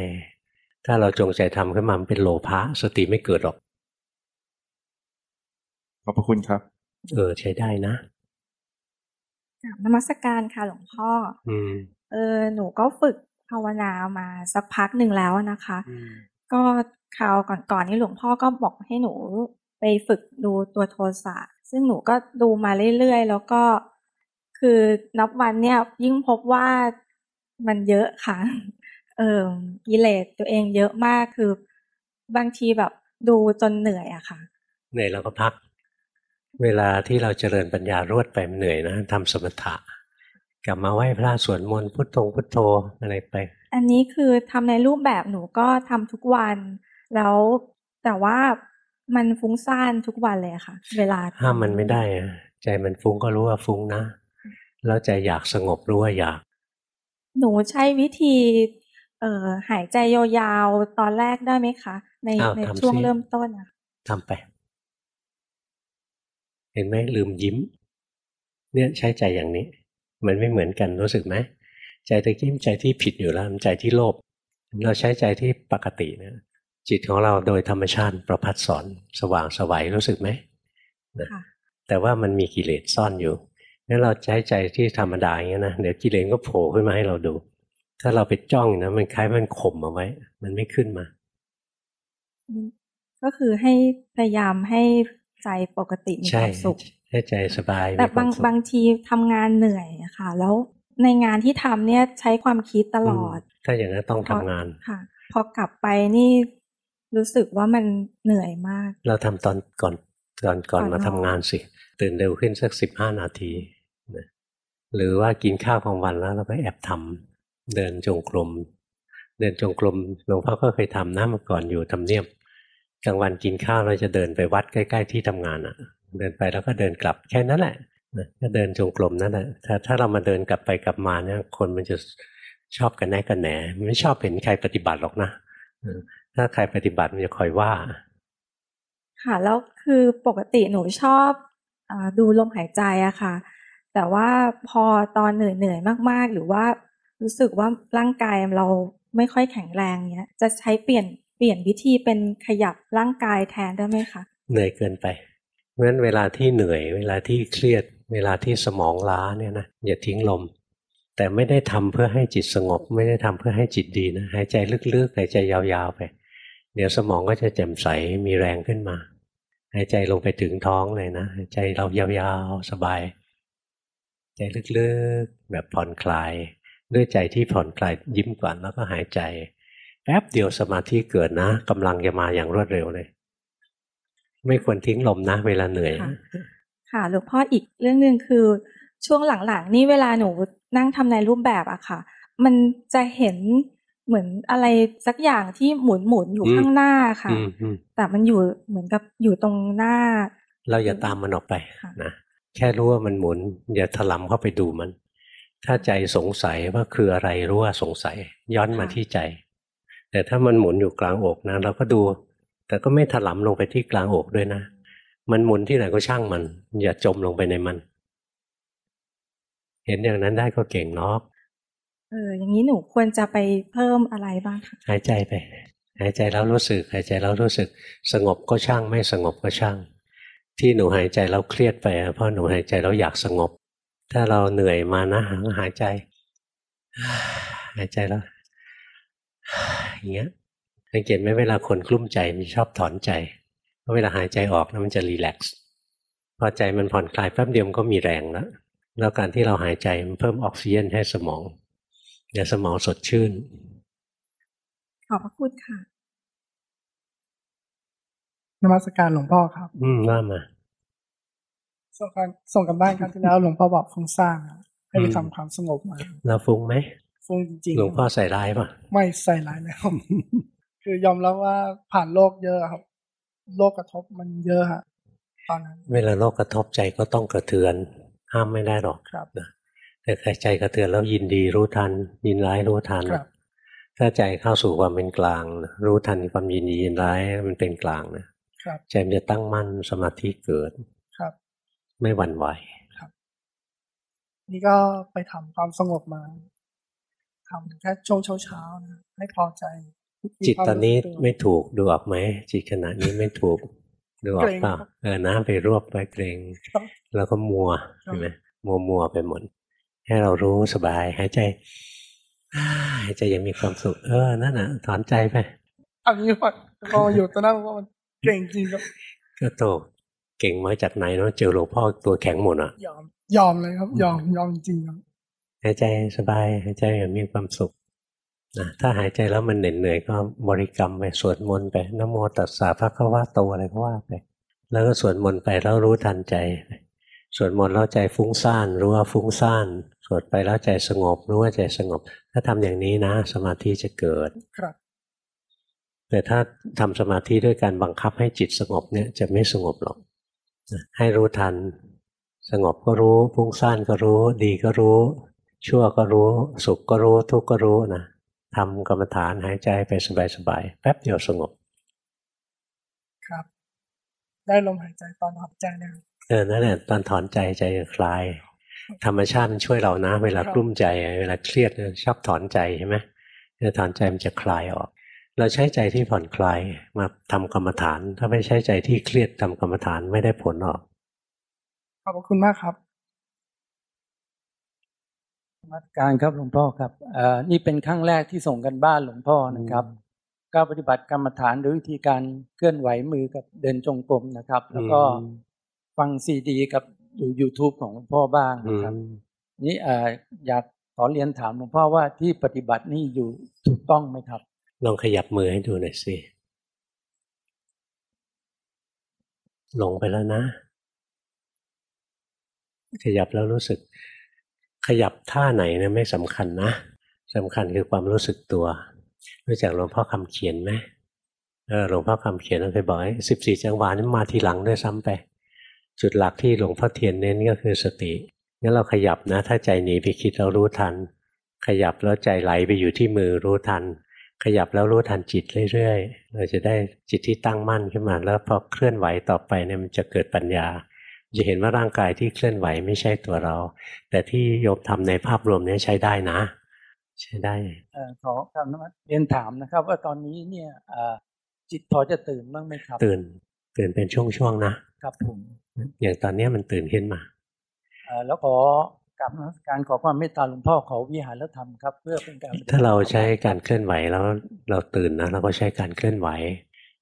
ถ้าเราจงใจทำขึ้นมาเป็นโลภะสติไม่เกิดหรอก ขอบพระคุณครับ เออ ใช้ได้นะนมัสการค่ะหลวงพ่อ อืม เออ หนูก็ฝึกภาวนามาสักพักหนึ่งแล้วนะคะ ก็คราวก่อนๆนี่หลวงพ่อก็บอกให้หนูไปฝึกดูตัวโทสะซึ่งหนูก็ดูมาเรื่อยๆ แล้วก็คือนับวันเนี่ยยิ่งพบว่ามันเยอะค่ะเออกิเลสตัวเองเยอะมากคือบางทีแบบดูจนเหนื่อยอะค่ะ เหนื่อยแล้วก็พัก เวลาที่เราเจริญปัญญารวดไปเหนื่อยนะทำสมถะ กลับมาไหว้พระสวดมนต์พุทโธพุทโธอะไรไป อันนี้คือทำในรูปแบบหนูก็ทำทุกวัน แล้วแต่ว่ามันฟุ้งซ่านทุกวันเลยค่ะ เวลาห้ามมันไม่ได้อะใจมันฟุ้งก็รู้ว่าฟุ้งนะ แล้วใจอยากสงบรู้ว่าอยาก หนูใช้วิธี เอ่อหายใจยาวๆตอนแรกได้ไหมคะ ในในช่วงเริ่มต้นอะทำไป เห็นไหมลืมยิ้ม เนี่ยใช้ใจอย่างนี้ มันไม่เหมือนกันรู้สึกไหมใจตะกี้ใจที่ผิดอยู่แล้วใจที่โลภเราใช้ใจที่ปกตินะจิตของเราโดยธรรมชาติประพัดสอนสว่างสวัยรู้สึกไหมนะแต่ว่ามันมีกิเลสซ่อนอยู่งั้นเราใช้ใจที่ธรรมดาอย่างนี้นะเดี๋ยวกิเลสก็โผล่ขึ้นมาให้เราดู ถ้าเราไปจ้องนะมันคล้ายมันข่มเอาไว้ มันไม่ขึ้นมา ก็คือให้พยายามให้ใจปกติมีความสุขให้ใจสบายแต่บางบางทีทำงานเหนื่อยอะค่ะ แล้วในงานที่ทำเนี่ยใช้ความคิดตลอด ถ้าอย่างนั้นต้องทำงานค่ะ พอกลับไปนี่รู้สึกว่ามันเหนื่อยมาก เราทำตอนก่อนก่อนก่อนมาทำงานสิ ตื่นเร็วขึ้นสักสิบห้านาทีนะหรือว่ากินข้าวกลางวันแล้วเราก็แอบทำ เดินจงกรมเดินจงกรมหลวงพ่อก็เคยทำนะเมื่อก่อนอยู่ทำเนียบกลางวันกินข้าวเราจะเดินไปวัดใกล้ ๆ ที่ทำงานอะ่ะ เดินไปแล้วก็เดินกลับแค่นั้นแหละก็เดินจงกรมนั่นแหละถ้าถ้าเรามาเดินกลับไปกลับมาเนี่ยคนมันจะชอบกันแน่กันแหนไม่ชอบเห็นใครปฏิบัติหรอกนะถ้าใครปฏิบัติมันจะคอยว่า ค่ะแล้วคือปกติหนูชอบอดูลมหายใจอะค่ะ แต่ว่าพอตอนเหนื่อยเหนื่อยมาก ๆ หรือว่า รู้สึกว่าร่างกายเราไม่ค่อยแข็งแรงเนี้ย จะใช้เปลี่ยนเปลี่ยนวิธีเป็นขยับร่างกายแทนได้ไหมคะ เหนื่อยเกินไปเพราะฉะนั้นเวลาที่เหนื่อย เวลาที่เครียด เวลาที่สมองล้าเนี่ยนะอย่าทิ้งลม แต่ไม่ได้ทำเพื่อให้จิตสงบ ไม่ได้ทำเพื่อให้จิตดีนะหายใจลึกๆหายใจยาวๆไป เดี๋ยวสมองก็จะแจ่มใสมีแรงขึ้นมาหายใจลงไปถึงท้องเลยนะหายใจเรายาวๆสบาย ใจลึกๆแบบผ่อนคลาย ด้วยใจที่ผ่อนคลายยิ้มก่อนแล้วก็หายใจ แป๊บเดียวสมาธิเกิดนะกำลังจะมาอย่างรวดเร็วเลย ไม่ควรทิ้งลมนะ เวลาเหนื่อย ค่ะหลวงพ่ออีกเรื่องหนึ่งคือ ช่วงหลังๆ นี่เวลาหนูนั่งทำในรูปแบบอะค่ะ มันจะเห็นเหมือนอะไรสักอย่างที่หมุนหมุนอยู่ข้างหน้าค่ะ แต่มันอยู่เหมือนกับอยู่ตรงหน้า เราอย่าตามมันออกไปนะแค่รู้ว่ามันหมุน อย่าถลำเข้าไปดูมัน ถ้าใจสงสัยว่าคืออะไรรู้ว่าสงสัย ย้อนมาที่ใจ แต่ถ้ามันหมุนอยู่กลางอกนะเราก็ดู แต่ก็ไม่ถลำลงไปที่กลางอกด้วยนะ มันหมุนที่ไหนก็ช่างมัน อย่าจมลงไปในมัน เห็นอย่างนั้นได้ก็เก่งเนาะเอออย่างนี้หนูควรจะไปเพิ่มอะไรบ้างคะหายใจไป หายใจแล้วรู้สึก หายใจแล้วรู้สึก สงบก็ช่างไม่สงบก็ช่าง ที่หนูหายใจแล้วเครียดไปเพราะหนูหายใจแล้วอยากสงบ ถ้าเราเหนื่อยมานะหายใจ หายใจแล้วอย่างเงี้ยสังเกตไหมเวลาคนกลุ้มใจมันชอบถอนใจเพราะเวลาหายใจออกนะมันจะรีแลกซ์พอใจมันผ่อนคลายแป๊บเดียวก็มีแรงแล้วแล้วการที่เราหายใจมันเพิ่มออกซิเจนให้สมองเดี๋ยวสมองสดชื่น ขอบพระคุณค่ะนมัสการหลวงพ่อครับ อืมว่ามา ส่งกันส่งกันบ้านครับที่แล้วหลวงพ่อบอกฟุ้งซ่านให้ไปทำความสงบมาเราฟุ้งไหมฟุ้งจริงหลวงพ่อใส่ร้ายปะไม่ใส่ร้ายแล้วคือยอมรับว่าผ่านโลกเยอะครับ โลกกระทบมันเยอะฮะตอนนั้นเวลาโลกกระทบใจก็ต้องกระเทือน ห้ามไม่ได้หรอกครับนะแต่ใครใจกระเทือนแล้วยินดีรู้ทัน ยินร้ายรู้ทันครับถ้าใจเข้าสู่ความเป็นกลางนะรู้ทันความยินดียินร้ายมันเป็นกลางนะครับใจมันจะตั้งมั่นสมาธิเกิดครับ ไม่หวั่นไหวนี่ก็ไปทำความสงบมาทำแค่ช่วงเช้าๆนะให้พอใจมีจิตความตอนนี้รู้สึกตัวไม่ถูกดูออกไหมจิตขณะนี้ไม่ถูกดูออกเปล่าเกรงครับเออนะไปรวบไปเกรงครับแล้วก็มัวครับใช่ไหมมัวมัวไปหมดให้เรารู้สบายหายใจอ่าหายใจยังมีความสุข เออนั่นน่ะถอนใจไปอันนี้พอพอมาอยู่ตอนนั้นว่ามันเก่งจริงครับก็โต เก่งมาจากไหนเนาะเจอหลวงพ่อตัวแข็งหมดอะ ยอมยอมเลยครับ ยอมยอมจริงครับหายใจสบายหายใจอย่างมีความสุขนะถ้าหายใจแล้วมันเหนื่อยเหนื่อยๆก็บริกรรมไปสวดมนต์ไปนะโมตัสสะพระคะวะโตอะไรก็ว่าไป แล้วก็สวดมนต์ไปแล้วรู้ทันใจสวดมนต์แล้วใจฟุ้งซ่านรู้ว่าฟุ้งซ่านสวดไปแล้วใจสงบ รู้ว่าใจสงบ ถ้าทำอย่างนี้นะ สมาธิจะเกิดครับแต่ถ้าทำสมาธิด้วยการบังคับให้จิตสงบเนี่ยจะไม่สงบหรอกนะ ให้รู้ทัน สงบก็รู้ฟุ้งซ่านก็รู้ ดีก็รู้ ชั่วก็รู้ สุขก็รู้ ทุกข์ก็รู้นะทำกรรมฐานหายใจไปสบายๆแป๊บเดียวสงบ ครับ ได้ลมหายใจตอนหายใจนะครับเออนั่นแหละตอนถอนใจใจจะคลาย ธรรมชาติมันช่วยเรานะ เวลากลุ้มใจ เวลาเครียดเนี่ยชอบถอนใจใช่ไหมเวลาถอนใจมันจะคลายออก เราใช้ใจที่ผ่อนคลายมาทำกรรมฐาน ถ้าไม่ใช้ใจที่เครียดทำกรรมฐานไม่ได้ผลหรอก ขอบพระคุณมากครับนมัสการครับหลวงพ่อครับเอ่อนี่เป็นครั้งแรกที่ส่งกันบ้านหลวงพ่อนะครับก็ปฏิบัติกรรมฐานโดยวิธีการเคลื่อนไหวมือกับเดินจงกรมนะครับ แล้วก็อืมฟังซีดีกับดู YouTube ของหลวงพ่อบ้างอืนะครับมนี่เอ่ออยากขอเรียนถามหลวงพ่อว่าที่ปฏิบัตินี่อยู่ถูกต้องไหมครับ ลองขยับมือให้ดูหน่อยสิหลงไปแล้วนะ ขยับแล้วรู้สึก ขยับท่าไหนนะไม่สำคัญนะสำคัญคือความรู้สึกตัวรู้จักหลวงพ่อคำเขียนไหมหลวงพ่อคำเขียนเราเคยบอกสิบสี่จังหวะนี่มาทีหลังด้วยซ้ำไป จุดหลักที่หลวงพ่อเทียนเน้นก็คือสติงั้นเราขยับนะ ถ้าใจหนีไปคิดเรารู้ทัน ขยับแล้วใจไหลไปอยู่ที่มือรู้ทัน ขยับแล้วรู้ทันจิตเรื่อยๆ เราจะได้จิตที่ตั้งมั่นขึ้นมา แล้วพอเคลื่อนไหวต่อไปเนี่ยมันจะเกิดปัญญา จะเห็นว่าร่างกายที่เคลื่อนไหวไม่ใช่ตัวเรา แต่ที่โยมทำในภาพรวมเนี้ใช้ได้นะ ใช้ได้เอ่อขอคำนมัสเรียนถามนะครับ ว่าตอนนี้เนี่ยเอ่อจิตพอจะตื่นบ้างไหมครับ ตื่นตื่นเป็นช่วงๆนะครับผมอย่างตอนเนี้ยมันตื่นขึ้นมาเอ่อแล้วขอ กราบนมัสการขอความเมตตาหลวงพ่อขอวิหารธรรมครับเพื่อเป็นการปฏิบัติถ้าเราใช้การเคลื่อนไหวแล้วเราตื่นนะเราก็ใช้การเคลื่อนไหว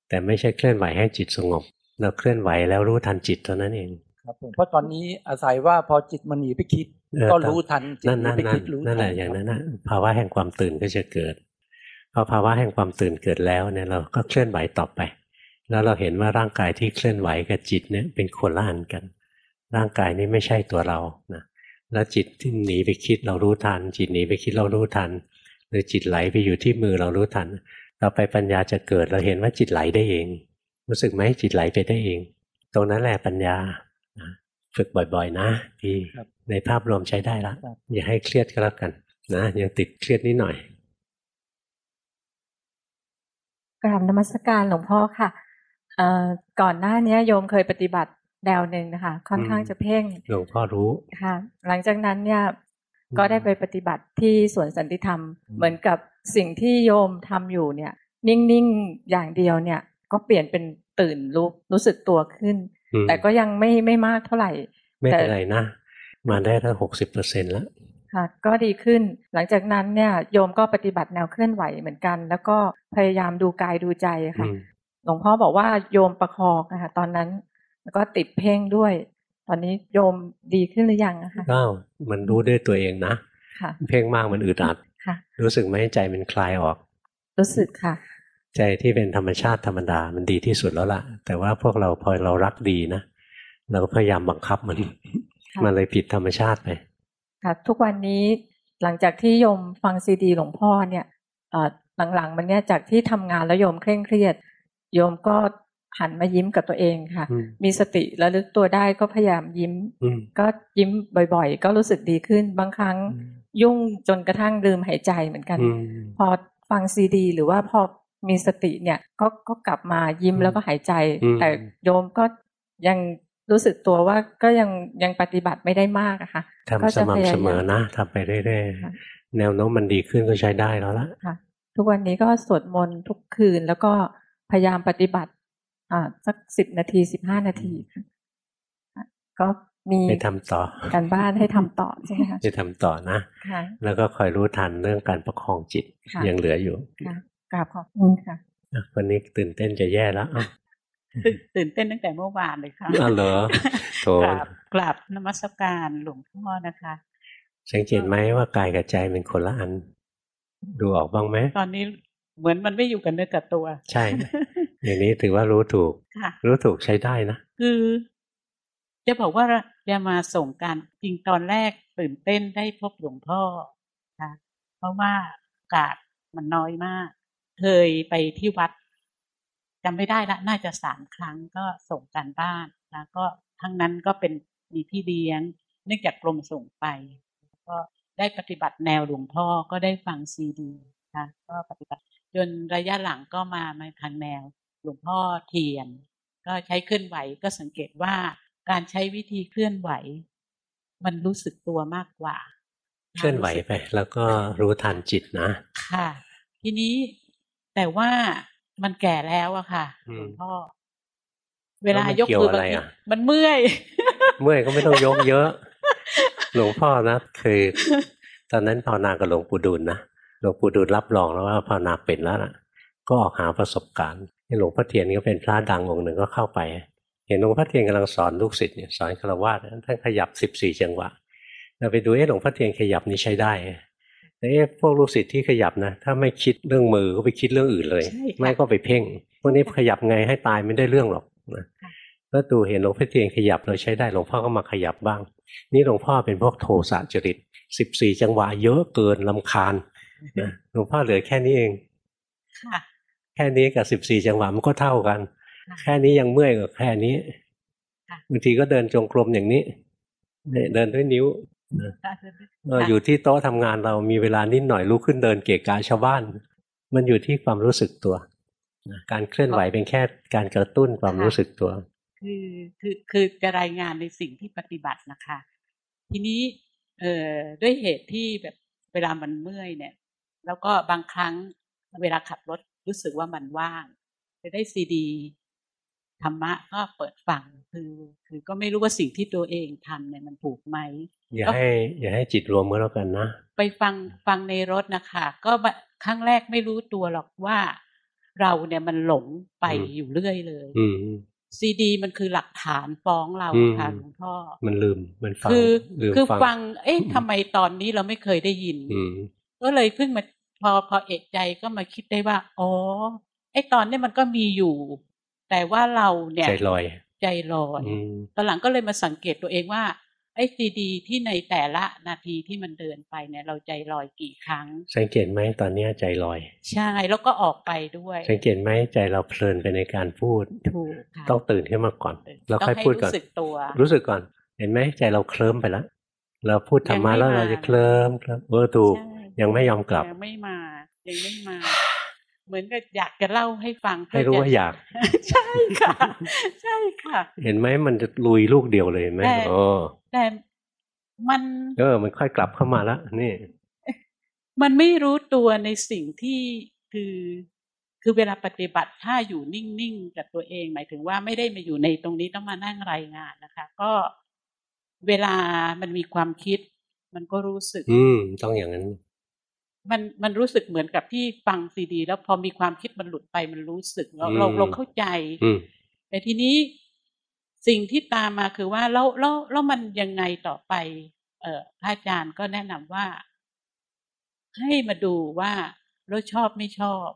แต่ไม่ใช่เคลื่อนไหวให้จิตสงบ เราเคลื่อนไหวแล้วรู้ทันจิตเท่านั้นเองครับผมเพราะตอนนี้อาศัยว่าพอจิตมันหนีไปคิดเออก็รู้ทันจิตนั่นหนีนั่นไปนั่คินดรู้นั่นแหละทัอย่างนั้นครันะบภาวะแห่งความตื่นก็จะเกิดพอภาวะแห่งความตื่นเกิดแล้วเนี่ยเราก็เคลื่อนไหวต่อไป แล้วเราเห็นว่าร่างกายที่เคลื่อนไหวกับจิตเนี่ยเป็นคนละอันกัน ร่างกายนี้ไม่ใช่ตัวเรานะ แล้วจิตที่หนีไปคิดเรารู้ทัน จิตหนีไปคิดเรารู้ทัน หรือจิตไหลไปอยู่ที่มือเรารู้ทัน ต่อไปปัญญาจะเกิดเราเห็นว่าจิตไหลได้เอง รู้สึกไหมจิตไหลไปได้เอง ตรงนั้นแหละปัญญานะฝึกบ่อยๆ นะดีในภาพรวมใช้ได้ละอย่าให้เครียดก็แล้วกันนะยังติดเครียดนิดหน่อยกราบนมัสการหลวงพ่อค่ะเอ่อก่อนหน้าเนี้ยโยมเคยปฏิบัติ แนวหนึ่งนะคะ ค่อนข้างอืมจะเพ่งหลวงพ่อรู้ค่ะ หลังจากนั้นเนี่ยก็ได้ไปปฏิบัติที่สวนสันติธรรม เหมือนกับสิ่งที่โยมทำอยู่เนี่ย นิ่งๆอย่างเดียวเนี่ย ก็เปลี่ยนเป็นตื่นรู้รู้สึกตัวขึ้นอืมแต่ก็ยังไม่ไม่มากเท่าไหร่ ไม่เป็นแต่ไรนะ มาได้ตั้งหกสิบเปอร์เซ็นแล้วค่ะก็ดีขึ้นหลังจากนั้นเนี่ยโยมก็ปฏิบัติแนวเคลื่อนไหวเหมือนกัน แล้วก็พยายามดูกายดูใจค่ะอืมหลวงพ่อบอกว่าโยมประคองนะคะตอนนั้น แล้วก็ติดเพ่งด้วย ตอนนี้โยมดีขึ้นหรือยังนะคะก้าวมันรู้ด้วยตัวเองนะค่ะเพ่งมากมันอึดอัดค่ะ รู้สึกไหมใจมันคลายออก รู้สึกค่ะ ใจที่เป็นธรรมชาติธรรมดามันดีที่สุดแล้วล่ะ แต่ว่าพวกเราพอเรารักดีนะเราก็พยายามบังคับมันค่ะมันเลยผิดธรรมชาติไปค่ะ ทุกวันนี้หลังจากที่โยมฟังซีดีหลวงพ่อเนี่ยเอ่อหลังๆมันเนี่ยจากที่ทำงานแล้วโยมเคร่งเครียด โยมก็ หันมายิ้มกับตัวเองค่ะอืมมีสติระลึกตัวได้ก็พยายามยิ้มอืมก็ยิ้มบ่อยๆ ก็รู้สึกดีขึ้น บางครั้งยุ่งจนกระทั่งลืมหายใจเหมือนกันอืมพอฟังซีดี หรือว่าพอมีสติเนี่ยก็ก็กลับมายิ้มแล้วก็หายใจอืมแต่โยมก็ยังรู้สึกตัวว่าก็ยังยังปฏิบัติไม่ได้มากอะค่ะก็ทำสจะพม่ำยาเสยามอนะทำไปเรื่อยค่ะๆแนวโน้มมันดีขึ้นก็ใช้ได้แล้วละค่ะทุกวันนี้ก็สวดมนต์ทุกคืนแล้วก็พยายามปฏิบัติอ่า สักสิบนาทีสิบห้านาทีค่ะค่ะก็มีไปทำต่อการบ้านให้ทำต่อใช่ไหมคะไปทำต่อนะค่ะแล้วก็คอยรู้ทันเรื่องการประคองจิตค่ะยังเหลืออยู่ค่ะกราบขอบคุณค่ะอะวันนี้ตื่นเต้นจะแย่แล้วอ้าวตื่นตื่นเต้นตั้งแต่เมื่อวานเลยค่ะอ้าวเหรอโถกราบกราบนมัสการหลวงพ่อนะคะ สังเกตไหมว่ากายกับใจเป็นคนละอัน ดูออกบ้างไหมตอนนี้เหมือนมันไม่อยู่กับเนื้อกับตัว ใช่ อย่างนี้ถือว่ารู้ถูกค่ะรู้ถูกใช้ได้นะ คือ จะบอกว่าจะมาส่งการจริงตอนแรกตื่นเต้นได้พบหลวงพ่อค่ะเพราะว่าโอกาสมันน้อยมาก เคยไปที่วัดจำไม่ได้ละ น่าจะสามครั้งก็ส่งการบ้านแล้วก็ทั้งนั้นก็เป็นมีพี่เลี้ยง เนื่องจากกรมส่งไป ก็ได้ปฏิบัติแนวหลวงพ่อก็ได้ฟังซีดีค่ะก็ปฏิบัติจนระยะหลังก็มามาทางแนว หลวงพ่อเทียน ก็ใช้เคลื่อนไหวก็สังเกตว่าการใช้วิธีเคลื่อนไหว มันรู้สึกตัวมากกว่า เคลื่อนไหวไป แล้วก็รู้ทันจิตนะ ค่ะ ทีนี้แต่ว่ามันแก่แล้วอะค่ะอืมหลวงพ่อเวลายกแล้วมันเกี่ยวมืออะไรบางทีอะมันเมื่อย เมื่อยก็ไม่ต้องยกเยอะ หลวงพ่อนะเคยตอนนั้นภาวนากับหลวงปู่ดูลนะหลวงปู่ดูลรับรองแล้วว่าภาวนาเป็นแล้วนะก็ออกหาประสบการณ์ที่ หลวงพ่อเทียนก็เป็นพระดังองค์หนึ่งก็เข้าไป เห็นหลวงพ่อเทียนกำลังสอนลูกศิษย์เนี่ยสอนคารวะท่านขยับสิบสี่จังหวะเราไปดูเอ๊ะหลวงพ่อเทียนขยับนี่ใช้ได้แต่เอ๊ะพวกลูกศิษย์ที่ขยับนะถ้าไม่คิดเรื่องมือก็ไปคิดเรื่องอื่นเลยใช่ค่ะไม่ก็ไปเพ่งพวกนี้ขยับไงให้ตายไม่ได้เรื่องหรอกนะค่ะแล้วดูเห็นหลวงพ่อเทียนขยับเราใช้ได้หลวงพ่อก็มาขยับบ้าง นี่หลวงพ่อเป็นพวกโทสะจริตสิบสี่จังหวะเยอะเกินลำคาญนะหลวงพ่อเหลือแค่นี้เองค่ะแค่นี้กับสิบสี่จังหวะมันก็เท่ากันค่ะแค่นี้ยังเมื่อยกว่าแค่นี้ค่ะบางทีก็เดินจงกรมอย่างนี้เนี่ยเดินด้วยนิ้วนะเอออยู่ที่โต๊ะทำงานเรามีเวลานิดหน่อยลุกขึ้นเดินเกะกะชาวบ้าน มันอยู่ที่ความรู้สึกตัวนะการเคลื่อนไหวเป็นแค่การกระตุ้นความรู้สึกตัว คือคือคือจะรายงานในสิ่งที่ปฏิบัตินะคะ ทีนี้เอ่อด้วยเหตุที่แบบเวลามันเมื่อยเนี่ย แล้วก็บางครั้งเวลาขับรถ รู้สึกว่ามันว่างจะได้ซีดีธรรมะก็เปิดฟังคือคือก็ไม่รู้ว่าสิ่งที่ตัวเองทำเนี่ยมันถูกไหมอย่าก็ให้ อย่าให้จิตรวมก็แล้วกันนะ ไปฟังฟังในรถนะคะก็บะครั้งแรกไม่รู้ตัวหรอกว่า เราเนี่ยมันหลงไปอืมอยู่เรื่อยเลยอืมซีดีมันคือหลักฐานฟ้องเราอืมค่ะหลวงพ่อ มันลืมมันฟังคือลืมคือฟังฟัง เอ๊ะทำไมตอนนี้เราไม่เคยได้ยินอืมก็เลยเพิ่งมา พอพอเอกใจก็มาคิดได้ว่า อ๋อ ไอ้ตอนเนี้ยมันก็มีอยู่ แต่ว่าเราเนี่ยใจลอย ใจลอยอืมตอนหลังก็เลยมาสังเกตตัวเองว่า ไอ้ซีดีที่ในแต่ละนาทีที่มันเดินไปเนี่ย เราใจลอยกี่ครั้ง สังเกตไหมตอนเนี้ยใจลอย ใช่แล้วก็ออกไปด้วย สังเกตไหมใจเราเพลินไปในการพูดถูกค่ะต้องตื่นขึ้นมาก่อน แล้วต้งค่อยให้พูดก่อนรู้สึกตัว รู้สึกก่อน เห็นไหมใจเราเคลิ้มไปแล้วเราพูดธรรมะยังไม่แล้วเรามาจะเคลิ้มเคลิ้มเออถูกใช่ ยังไม่ยอมกลับยังไม่มายังไม่มา เหมือนกับอยากจะเล่าให้ฟังเพื่ให้รู้จะว่าอยาก ใช่ค่ะ ใช่ค่ะ เห็นไหมมันจะลุยลูกเดียวเลยเห็นไหมแต่โอ้แต่มันเออมันค่อยกลับเข้ามาแล้วนี่มันไม่รู้ตัวในสิ่งที่คือคือเวลาปฏิบัติถ้าอยู่นิ่งๆกับตัวเอง หมายถึงว่าไม่ได้มาอยู่ในตรงนี้ต้องมานั่งรายงานนะคะ ก็เวลามันมีความคิด มันก็รู้สึก อืม ต้องอย่างนั้น มันมันรู้สึกเหมือนกับที่ฟังซีดี แล้วพอมีความคิดมันหลุดไปมันรู้สึกเราอืมเราเราเข้าใจอืมแต่ทีนี้สิ่งที่ตามมาคือว่าแล้วแล้วแล้วมันยังไงต่อไป เอ่อพระอาจารย์ก็แนะนำว่า ให้มาดูว่าเราชอบไม่ชอบ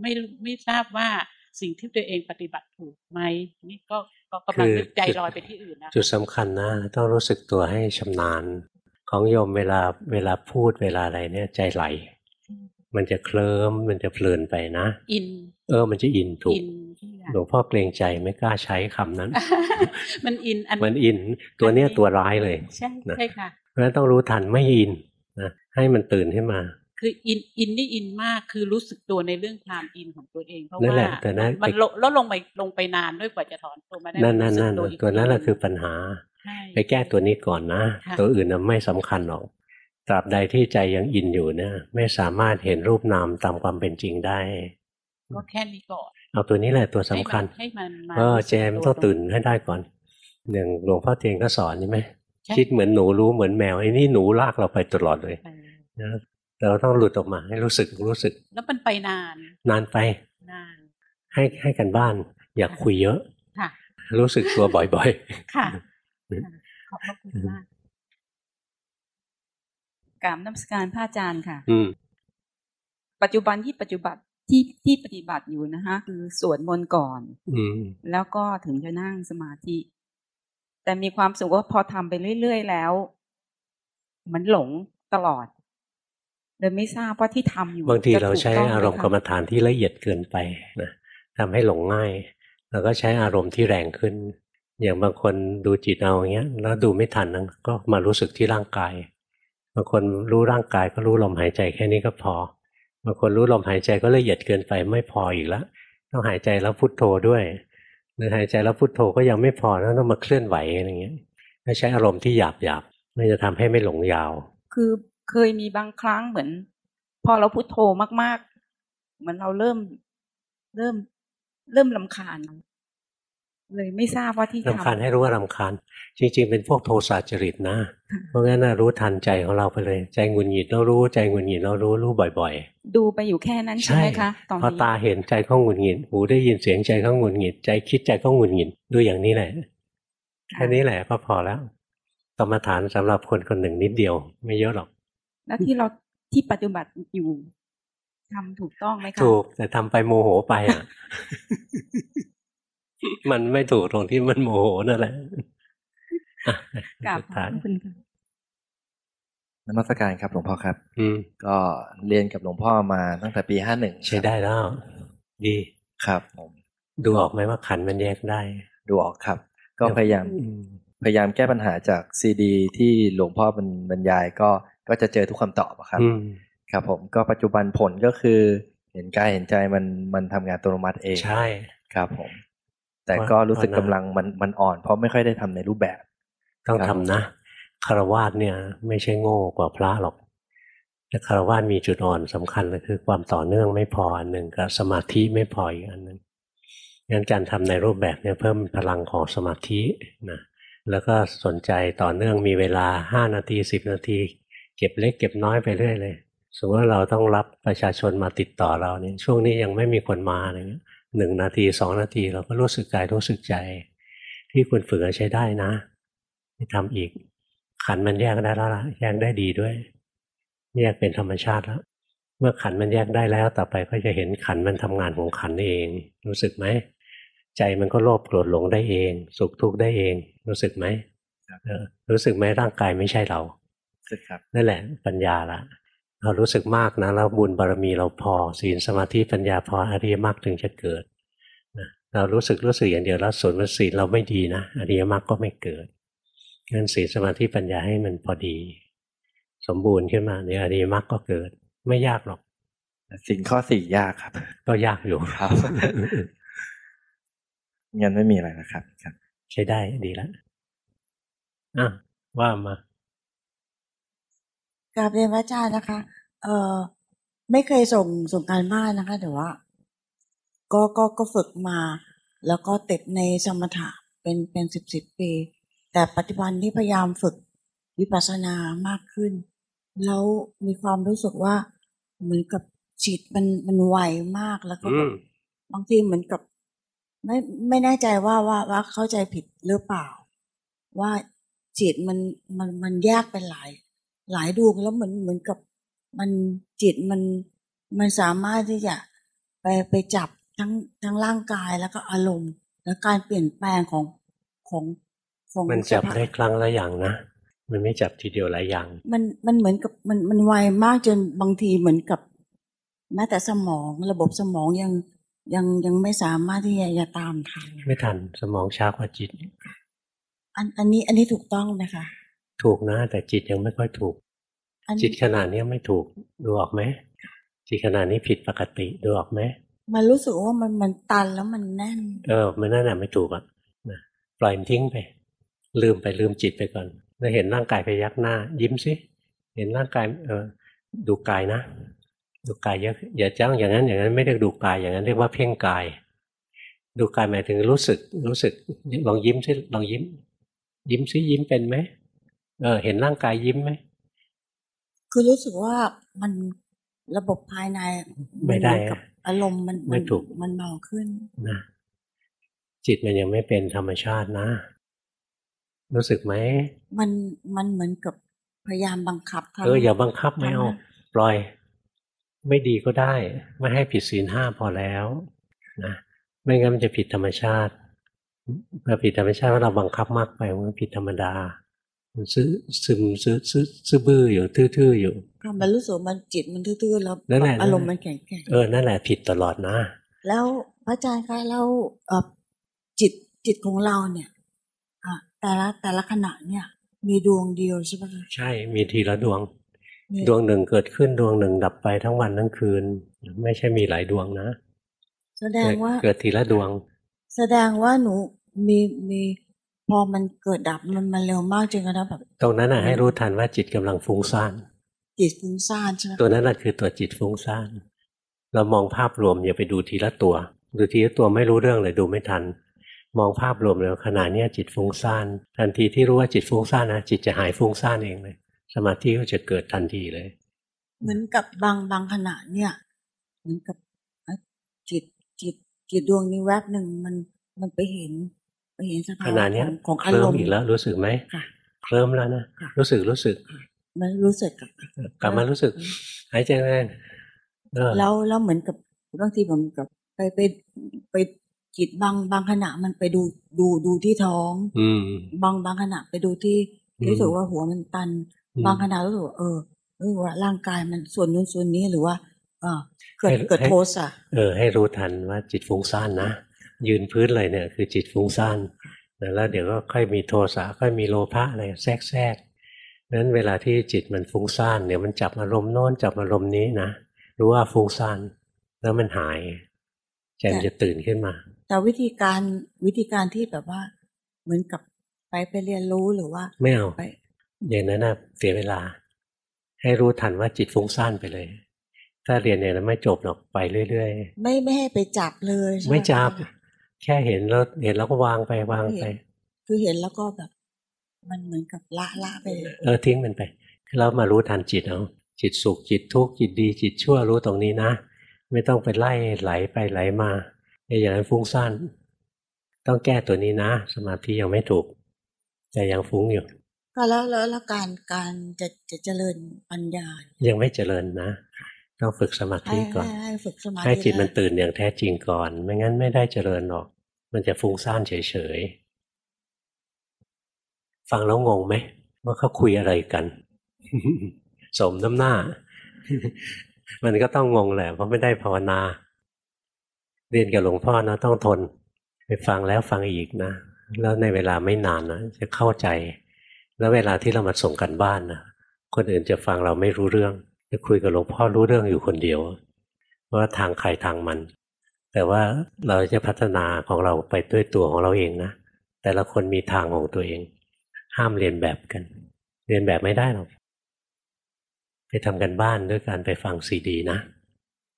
ไม่ไม่ทราบว่าสิ่งที่ตัวเองปฏิบัติถูกไหมนี่ก็ก็กำลังคือนึกใจจุดลอยไปที่อื่นนะจุดสำคัญนะ ต้องรู้สึกตัวให้ชำนาญ ของโยมเวลาเวลาพูดเวลาอะไรเนี่ยใจไหล มันจะเคลิ้มมันจะเพลินไปนะ อิน เออ มันจะอินถูกอินที่ไหนค่ะหลวงพ่อเกรงใจไม่กล้าใช้คำนั้น มันอินอันมันอิน ตัวเนี้ยตัวร้ายเลย ใช่นะใช่ค่ะ เพราะฉะนั้นต้องรู้ทันไม่อินนะให้มันตื่นขึ้นมา คืออินอินนี่อินมากคือรู้สึกตัวในเรื่องความอินของตัวเองเพราะนั่นว่าแหละแต่นั้นมันไปลงแล้วลงไปลงไปนานด้วยกว่าจะถอนตัวมาได้นั่นนั่นรู้สึกนั่นอีกตัวนั้นแหละทีคือปัญหาใช่ ไปแก้ตัวนี้ก่อนนะค่ะตัวอื่นน่ะไม่สำคัญหรอก ตราบใดที่ใจยังอินอยู่เนี่ยไม่สามารถเห็นรูปนามตามความเป็นจริงได้ ก็แค่นี้ก่อน เอาตัวนี้แหละตัวสำคัญให้มันให้มันมาเออรู้สึกเจมส์ต้องตื่นวให้ได้ก่อน อย่างหลวงพ่อเทียนก็สอนใช่ไหมใช่คิดเหมือนหนูรู้เหมือนแมวไอ้นี่หนูลากเราไปตลอดเลยไปนะเราต้องหลุดออกมาให้รู้สึกรู้สึก แล้วมันไปนาน นานไปนานให้ให้กันบ้าน อย่าคุยเยอะ ค่ะ รู้สึกตัวบ่อยค่ะอืม ขอบพระคุณมากกราบนมัสการพระอาจารย์ค่ะๆอืมปัจจุบันที่ปัจจุบันที่ที่ปฏิบัติอยู่นะคะคือสวดมนต์ก่อน อืมแล้วก็ถึงจะนั่งสมาธิ แต่มีความสุขว่าพอทำไปเรื่อยๆแล้ว มันหลงตลอดเลยไม่ทราบว่าที่ทำอยู่บางทีจะเราถูกใช้ต้องไหอารมณ์กรรมฐานที่ละเอียดเกินไปนะทำให้หลงง่าย แล้วก็ใช้อารมณ์ที่แรงขึ้น อย่างบางคนดูจิตเอาอย่างเงี้ยแล้วดูไม่ทันนก็มารู้สึกที่ร่างกาย บางคนรู้ร่างกายก็รู้ลมหายใจแค่นี้ก็พอ บางคนรู้ลมหายใจก็ละเอียดเกินไปไม่พออีกแล้วต้องหายใจแล้วพุทโธด้วยหรือหายใจแล้วพุทโธก็ยังไม่พอแล้วต้องมาเคลื่อนไหวอะไรเงี้ยให้ใช้อารมณ์ที่หยาบหยาบมันจะทำให้ไม่หลงยาว คือเคยมีบางครั้งเหมือน พอเราพุทโธมากๆ เหมือนเราเริ่มเริ่มเริ่มลำคาญ เลยไม่ทราบว่าที่รำคาญทำให้รู้ว่ารำคาญ จริง ๆ เป็นพวกโทสะจริตนะ เพราะงั้นนะรู้ทันใจของเราไปเลย ใจหงุนหงิดแล้วรู้ใจหงุนหงิดแล้วรู้รู้บ่อยดูไปอยู่แค่นั้นๆใช่ไหมคะตอนพอนี้ตาเห็นใจเขาหงุนหงิดหูได้ยินเสียงใจเขาหงุนหงิด ใจคิดใจเขาหงุนหงิดดูอย่างนี้แหละแค่นี้แหละก็พอแล้วกรรมฐานสำหรับคนคนหนึ่งนิดเดียว ไม่เยอะหรอก แล้วที่เราที่ปฏิบัติอยู่ทำถูกต้องไหมคะถูกแต่ทำไปโมโหไปอะ มันไม่ถูกตรงที่มันโมโหนั่นแหละอะกราบสุดขอท้ายบคุณค่ะนมัสการครับหลวงพ่อครับ อืมก็เรียนกับหลวงพ่อมาตั้งแต่ปีห้าหนึ่งใช้ได้แล้วดีครับผมดูออกไหมว่าขันธ์มันแยกได้ ดูออกครับ ก็พยายามอืมพยายามแก้ปัญหาจากซีดี ที่หลวงพ่อบรรบรรยายก็ก็จะเจอทุกคำตอบอะครับอืมครับ ผมก็ปัจจุบันผลก็คือ เห็นกายเห็นใจมันมันทำงานอัตโนมัติเองใช่ครับผม แต่ก็รู้สึกเพราะกำลังมันมันอ่อน เพราะไม่ค่อยได้ทำในรูปแบบ ต้องครัทำบนะคารวาสเนี่ย ไม่ใช่โง่กว่าพระหรอกแต่คารวาสมีจุดอ่อนสำคัญเลยคือ ความต่อเนื่องไม่พออันหนึ่งกับสมาธิไม่พออีกอันหนึ่งงั้นการทำในรูปแบบเนี่ยเพิ่มพลังของสมาธินะแล้วก็สนใจต่อเนื่องมีเวลาห้านาทีสิบนาที เก็บเล็กเก็บน้อยไปเรื่อยเลยสมมติว่าเราต้องรับประชาชนมาติดต่อเราเนี่ยช่วงนี้ยังไม่มีคนมาอะไรเงี้ย หนึ่งนาทีสองนาที เราก็รู้สึกกายรู้สึกใจ ที่คุณฝึกใช้ได้นะไปทำอีก ขันธ์มันแยกได้แล้วล่ะแยกได้ดีด้วย แยกเป็นธรรมชาติแล้วเมื่อขันธ์มันแยกได้แล้วต่อไปก็จะเห็นขันธ์มันทำงานของขันธ์เอง รู้สึกไหมใจมันก็โลภโกรธหลงได้เอง สุขทุกข์ได้เอง รู้สึกไหมเออรู้สึกไหมร่างกายไม่ใช่เราสึกครับนั่นแหละ ปัญญาละ เรารู้สึกมากนะแล้วบุญบารมีเราพอศีลสมาธิปัญญาพออริยมรรคถึงจะเกิดนะเรารู้สึกรู้สึกอย่างเดียวแล้วส่วนว่าศีลเราไม่ดีนะอริยมรรคก็ไม่เกิดงั้นศีลสมาธิปัญญาให้มันพอดี สมบูรณ์ขึ้นมาเนี่ยอริยมรรคก็เกิด ไม่ยากหรอกสิ่งข้อสี่ยากครับ ก็ยากอยู่ครับงั้นไม่มีอะไรนะครับครับ ใช้ได้ดีแล้วอะว่ามา กราบเรียนพระอาจารย์นะคะ เอ่อไม่เคยส่งส่งการบ้านนะคะ แต่ว่า ก็ก็ก็ฝึกมา แล้วก็ติดในสมถะเป็นเป็นสิบสิบปี แต่ปัจจุบันนี้พยายามฝึกวิปัสสนามากขึ้น แล้วมีความรู้สึกว่าเหมือนกับจิตมันมันไวมากแล้วก็แบบอืมบางทีเหมือนกับ ไม่ไม่แน่ใจว่าว่าว่าเข้าใจผิดหรือเปล่า ว่าจิตมันมันมันแยกเป็นหลาย หลายดวงแล้วเหมือนเหมือนกับ มันจิตมันมันสามารถที่จะไปไปจับทั้งทั้งร่างกายแล้วก็อารมณ์ และการเปลี่ยนแปลงของของของมันจับสภาพได้ครั้งละอย่างนะมันไม่จับทีเดียวหลายอย่าง มันมันเหมือนกับมันมันไวมากจนบางทีเหมือนกับแม้แต่สมองระบบสมองยังยังยังไม่สามารถที่จะจะตามทันไม่ทันสมองช้ากว่าจิต อันอันนี้อันนี้ถูกต้องนะคะ ถูกนะ แต่จิตยังไม่ค่อยถูกอัน จิตขนาดนี้ไม่ถูกดูออกไหมจิตขนาดนี้ผิดปกติดูออกไหมมันรู้สึกว่ามันมันตันแล้วมันแน่น เออ มันนั่นแหละไม่ถูกอะนะปล่อยมันทิ้งไป ลืมไปลืมจิตไปก่อนแล้วเห็นร่างกายไปยักหน้า ยิ้มสิเห็นร่างกาย เออ ดูกายนะดูกายเยอะอย่าจ้างอย่างนั้น อย่างนั้นไม่เรียกดูกายอย่างนั้นเรียกว่าเพ่งกาย ดูกายหมายถึงรู้สึก รู้สึกลองยิ้มสิลองยิ้ม ยิ้มสิยิ้มเป็นไหมเออ เห็นร่างกายยิ้มไหม คือรู้สึกว่ามันระบบภายในไม่ได้นเหอนกับอารมณ์มันไม่ถูกมันเบาขึ้นนะจิตมันยังไม่เป็นธรรมชาตินะ รู้สึกไหมมันมันเหมือนกับพยายามบังคับทำเอออย่าบังคับไม่เอาทำให้ปล่อย ไม่ดีก็ได้ ไม่ให้ผิดศีลห้าพอแล้วนะไม่งั้นมันจะผิดธรรมชาติเมื่อผิดธรรมชาติว่าเราบังคับมากไปมันผิดธรรมดามัน ซื้อซึมซื้อซื้อซื้อบื้ออยู่ทื่อๆอยู่ก็มันรู้สึกว่ามันจิตมันทื่อๆแล้วนั่นแหละอารมณ์มันแข็งเออนั่นแหละผิดตลอดนะๆแล้วพระอาจารย์คะแล้วเออจิตจิตของเราเนี่ยอะแต่ละแต่ละขณะเนี่ย มีดวงเดียวใช่ไหมคะใช่มีทีละดวงมีดวงหนึ่งเกิดขึ้นดวงหนึ่งดับไปทั้งวันทั้งคืน ไม่ใช่มีหลายดวงนะ แสดงว่าเกิดทีละดวง แสดงว่าหนูมีมี พอมันเกิดดับมันมันเร็วมากจนกระทั่งแบบตรงนั้นน่ะให้รู้ทันว่าจิตกำลังฟุ้งซ่านจิตฟุ้งซ่านใช่ไหมตัวนั้นแหละคือตัวจิตฟุ้งซ่านเรามองภาพรวมอย่าไปดูทีละตัว ดูทีละตัวไม่รู้เรื่องเลยดูไม่ทัน มองภาพรวมเลยขณะเนี้ยจิตฟุ้งซ่านทันทีที่รู้ว่าจิตฟุ้งซ่านนะจิตจะหายฟุ้งซ่านเองเลยสมาธิก็จะเกิดทันทีเลย เหมือนกับบางบางขณะเนี่ย เหมือนกับเอ่อจิตจิตจิตดวงนี้แวบหนึ่งมันมันไปเห็นไป เห็นสภาขวะณะเนี้ยของของเคอาลิ้รมมณ์อีกแล้วรู้สึกไหมค่ะเคลิ้มแล้วนะค่ะรู้สึกรู้สึกมันรู้สึกกับกลับมารู้สึกหายใจแรงเออแล้วแล้วเหมือนกับบางทีผมกับไปไปไปจิตบางบางขณะมันไปดูดูดูที่ท้อง อืมบางบางขณะไปดูที่อืมรู้สึกว่าหัวมันตันอืมบางขณะรู้สึกว่าเออรู้สึกว่าร่างกายมันส่วนนู้นส่วนนี้หรือว่า เออเกิดให้เกิดให้โทสะเออ ให้รู้ทันว่าจิตฟุ้งซ่านนะ ยืนพื้นเลยเนี่ยคือจิตฟุ้งซ่านแล้วเดี๋ยวก็ค่อยมีโทสะค่อยมีโลภะอะไรแทรกแทรกนั้นเวลาที่จิตมันฟุ้งซ่านเดี๋ยวมันจับอารมณ์โน้นจับอารมณ์นี้นะรู้ว่าฟุ้งซ่านแล้วมันหายใจมันจะตื่นขึ้นมา แต่วิธีการวิธีการที่แบบว่า เหมือนกับไปไปเรียนรู้หรือว่า ไม่เอาไปอย่างนั้นนะเสียเวลา ให้รู้ทันว่าจิตฟุ้งซ่านไปเลย ถ้าเรียนอย่างนั้นไม่จบหรอกไปเรื่อยไม่ไม่ให้ไปจับเลยใช่ๆหไม่จับคะ แค่เห็นแล้วเห็นแล้วก็วางไปวางไป คือเห็นแล้วก็แบบ มันเหมือนกับละละไปเลยเออทิ้งมันไปแล้วมารู้ทันจิตเอาจิตสุขจิตทุกข์จิตดี จิตชั่วรู้ตรงนี้นะ ไม่ต้องไปไล่ไหลไปไหลมาไอ้อย่างนั้นฟุ้งซ่านต้องแก้ตัวนี้นะ สมาธิยังไม่ถูก แต่ยังฟุ้งอยู่ก็แล้วแล้วแล้วการการจะจะเจริญปัญญา ยังไม่เจริญนะต้องฝึกสมาให้ธิก่อนให้ให้ฝึกสมาธิให้จิตมันแล้วตื่นอย่างแท้จริงก่อน ไม่งั้นไม่ได้เจริญหรอก มันจะฟุ้งซ่านเฉยๆ ฟังแล้วงงไหมว่าเขาคุยอะไรกัน สมน้ำหน้า มันก็ต้องงงแหละ เพราะไม่ได้ภาวนา เรียนกับหลวงพ่อนะต้องทน ไปฟังแล้วฟังอีกนะ แล้วในเวลาไม่นานนะจะเข้าใจ แล้วเวลาที่เรามาส่งกันบ้านนะคนอื่นจะฟังเราไม่รู้เรื่อง จะคุยกับหลวงพ่อรู้เรื่องอยู่คนเดียวเพราะว่าทางใครทางมัน แต่ว่าเราจะพัฒนาของเราไปด้วยตัวของเราเองนะ แต่ละคนมีทางของตัวเอง ห้ามเรียนแบบกัน เรียนแบบไม่ได้หรอก ไปทำกันบ้านด้วยการไปฟังซีดีนะ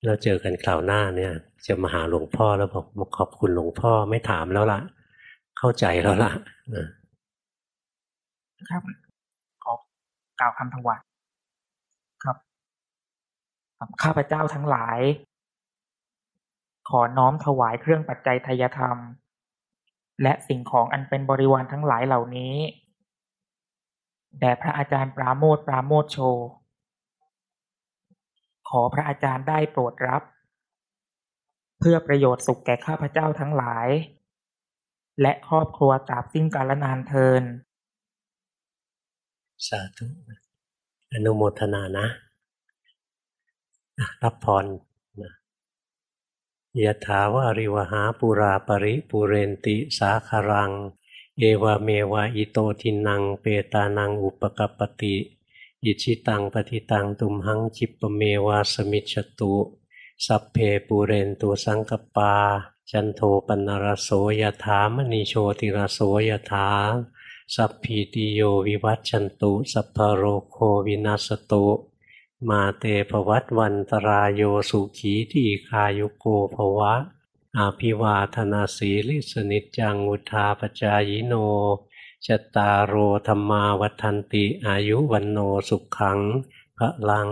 เราเจอกันคราวหน้าเนี่ย จะมาหาหลวงพ่อแล้วบอกมาขอบคุณหลวงพ่อไม่ถามแล้วล่ะ เข้าใจแล้วล่ะนะครับขอกล่าวคำถวายครับข้าพเจ้าทั้งหลาย ขอน้อมถวายเครื่องปัจจัยทายธรรม และสิ่งของอันเป็นบริวารทั้งหลายเหล่านี้แด่พระอาจารย์ปราโมทปราโมทโช ขอพระอาจารย์ได้โปรดรับ เพื่อประโยชน์สุขแก่ข้าพเจ้าทั้งหลาย และครอบครัวตราบสิ้นกาลนานเทิน สาธุอนุโมทนานะ รับพร ยถาวาริวหาปุราปริปุเรนติสาคารัง เอวเมวะอิโตทินังเปตานังอุปกปปติ อิชิตังปฏิตังตุมหังจิปเมวาสมิจตุ สัพเพปูเรนตุสังกปา จันโทปนรโสยถามณีโชติรโสยถา สัพพีติโยวิวัตชันตุ สัพพโรโควินัสตุ มาเตภวัตวันตรายโยสุขีทีคายุโกภวะ อาภิวาธนาสีลิสนิจจังุทาปจายโนชตตารโอธรรมาวัฏันติอายุวันโนสุขขังพระลัง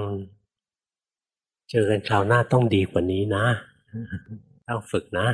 เจอกันคราวหน้าต้องดีกว่านี้นะ ต้องฝึกนะ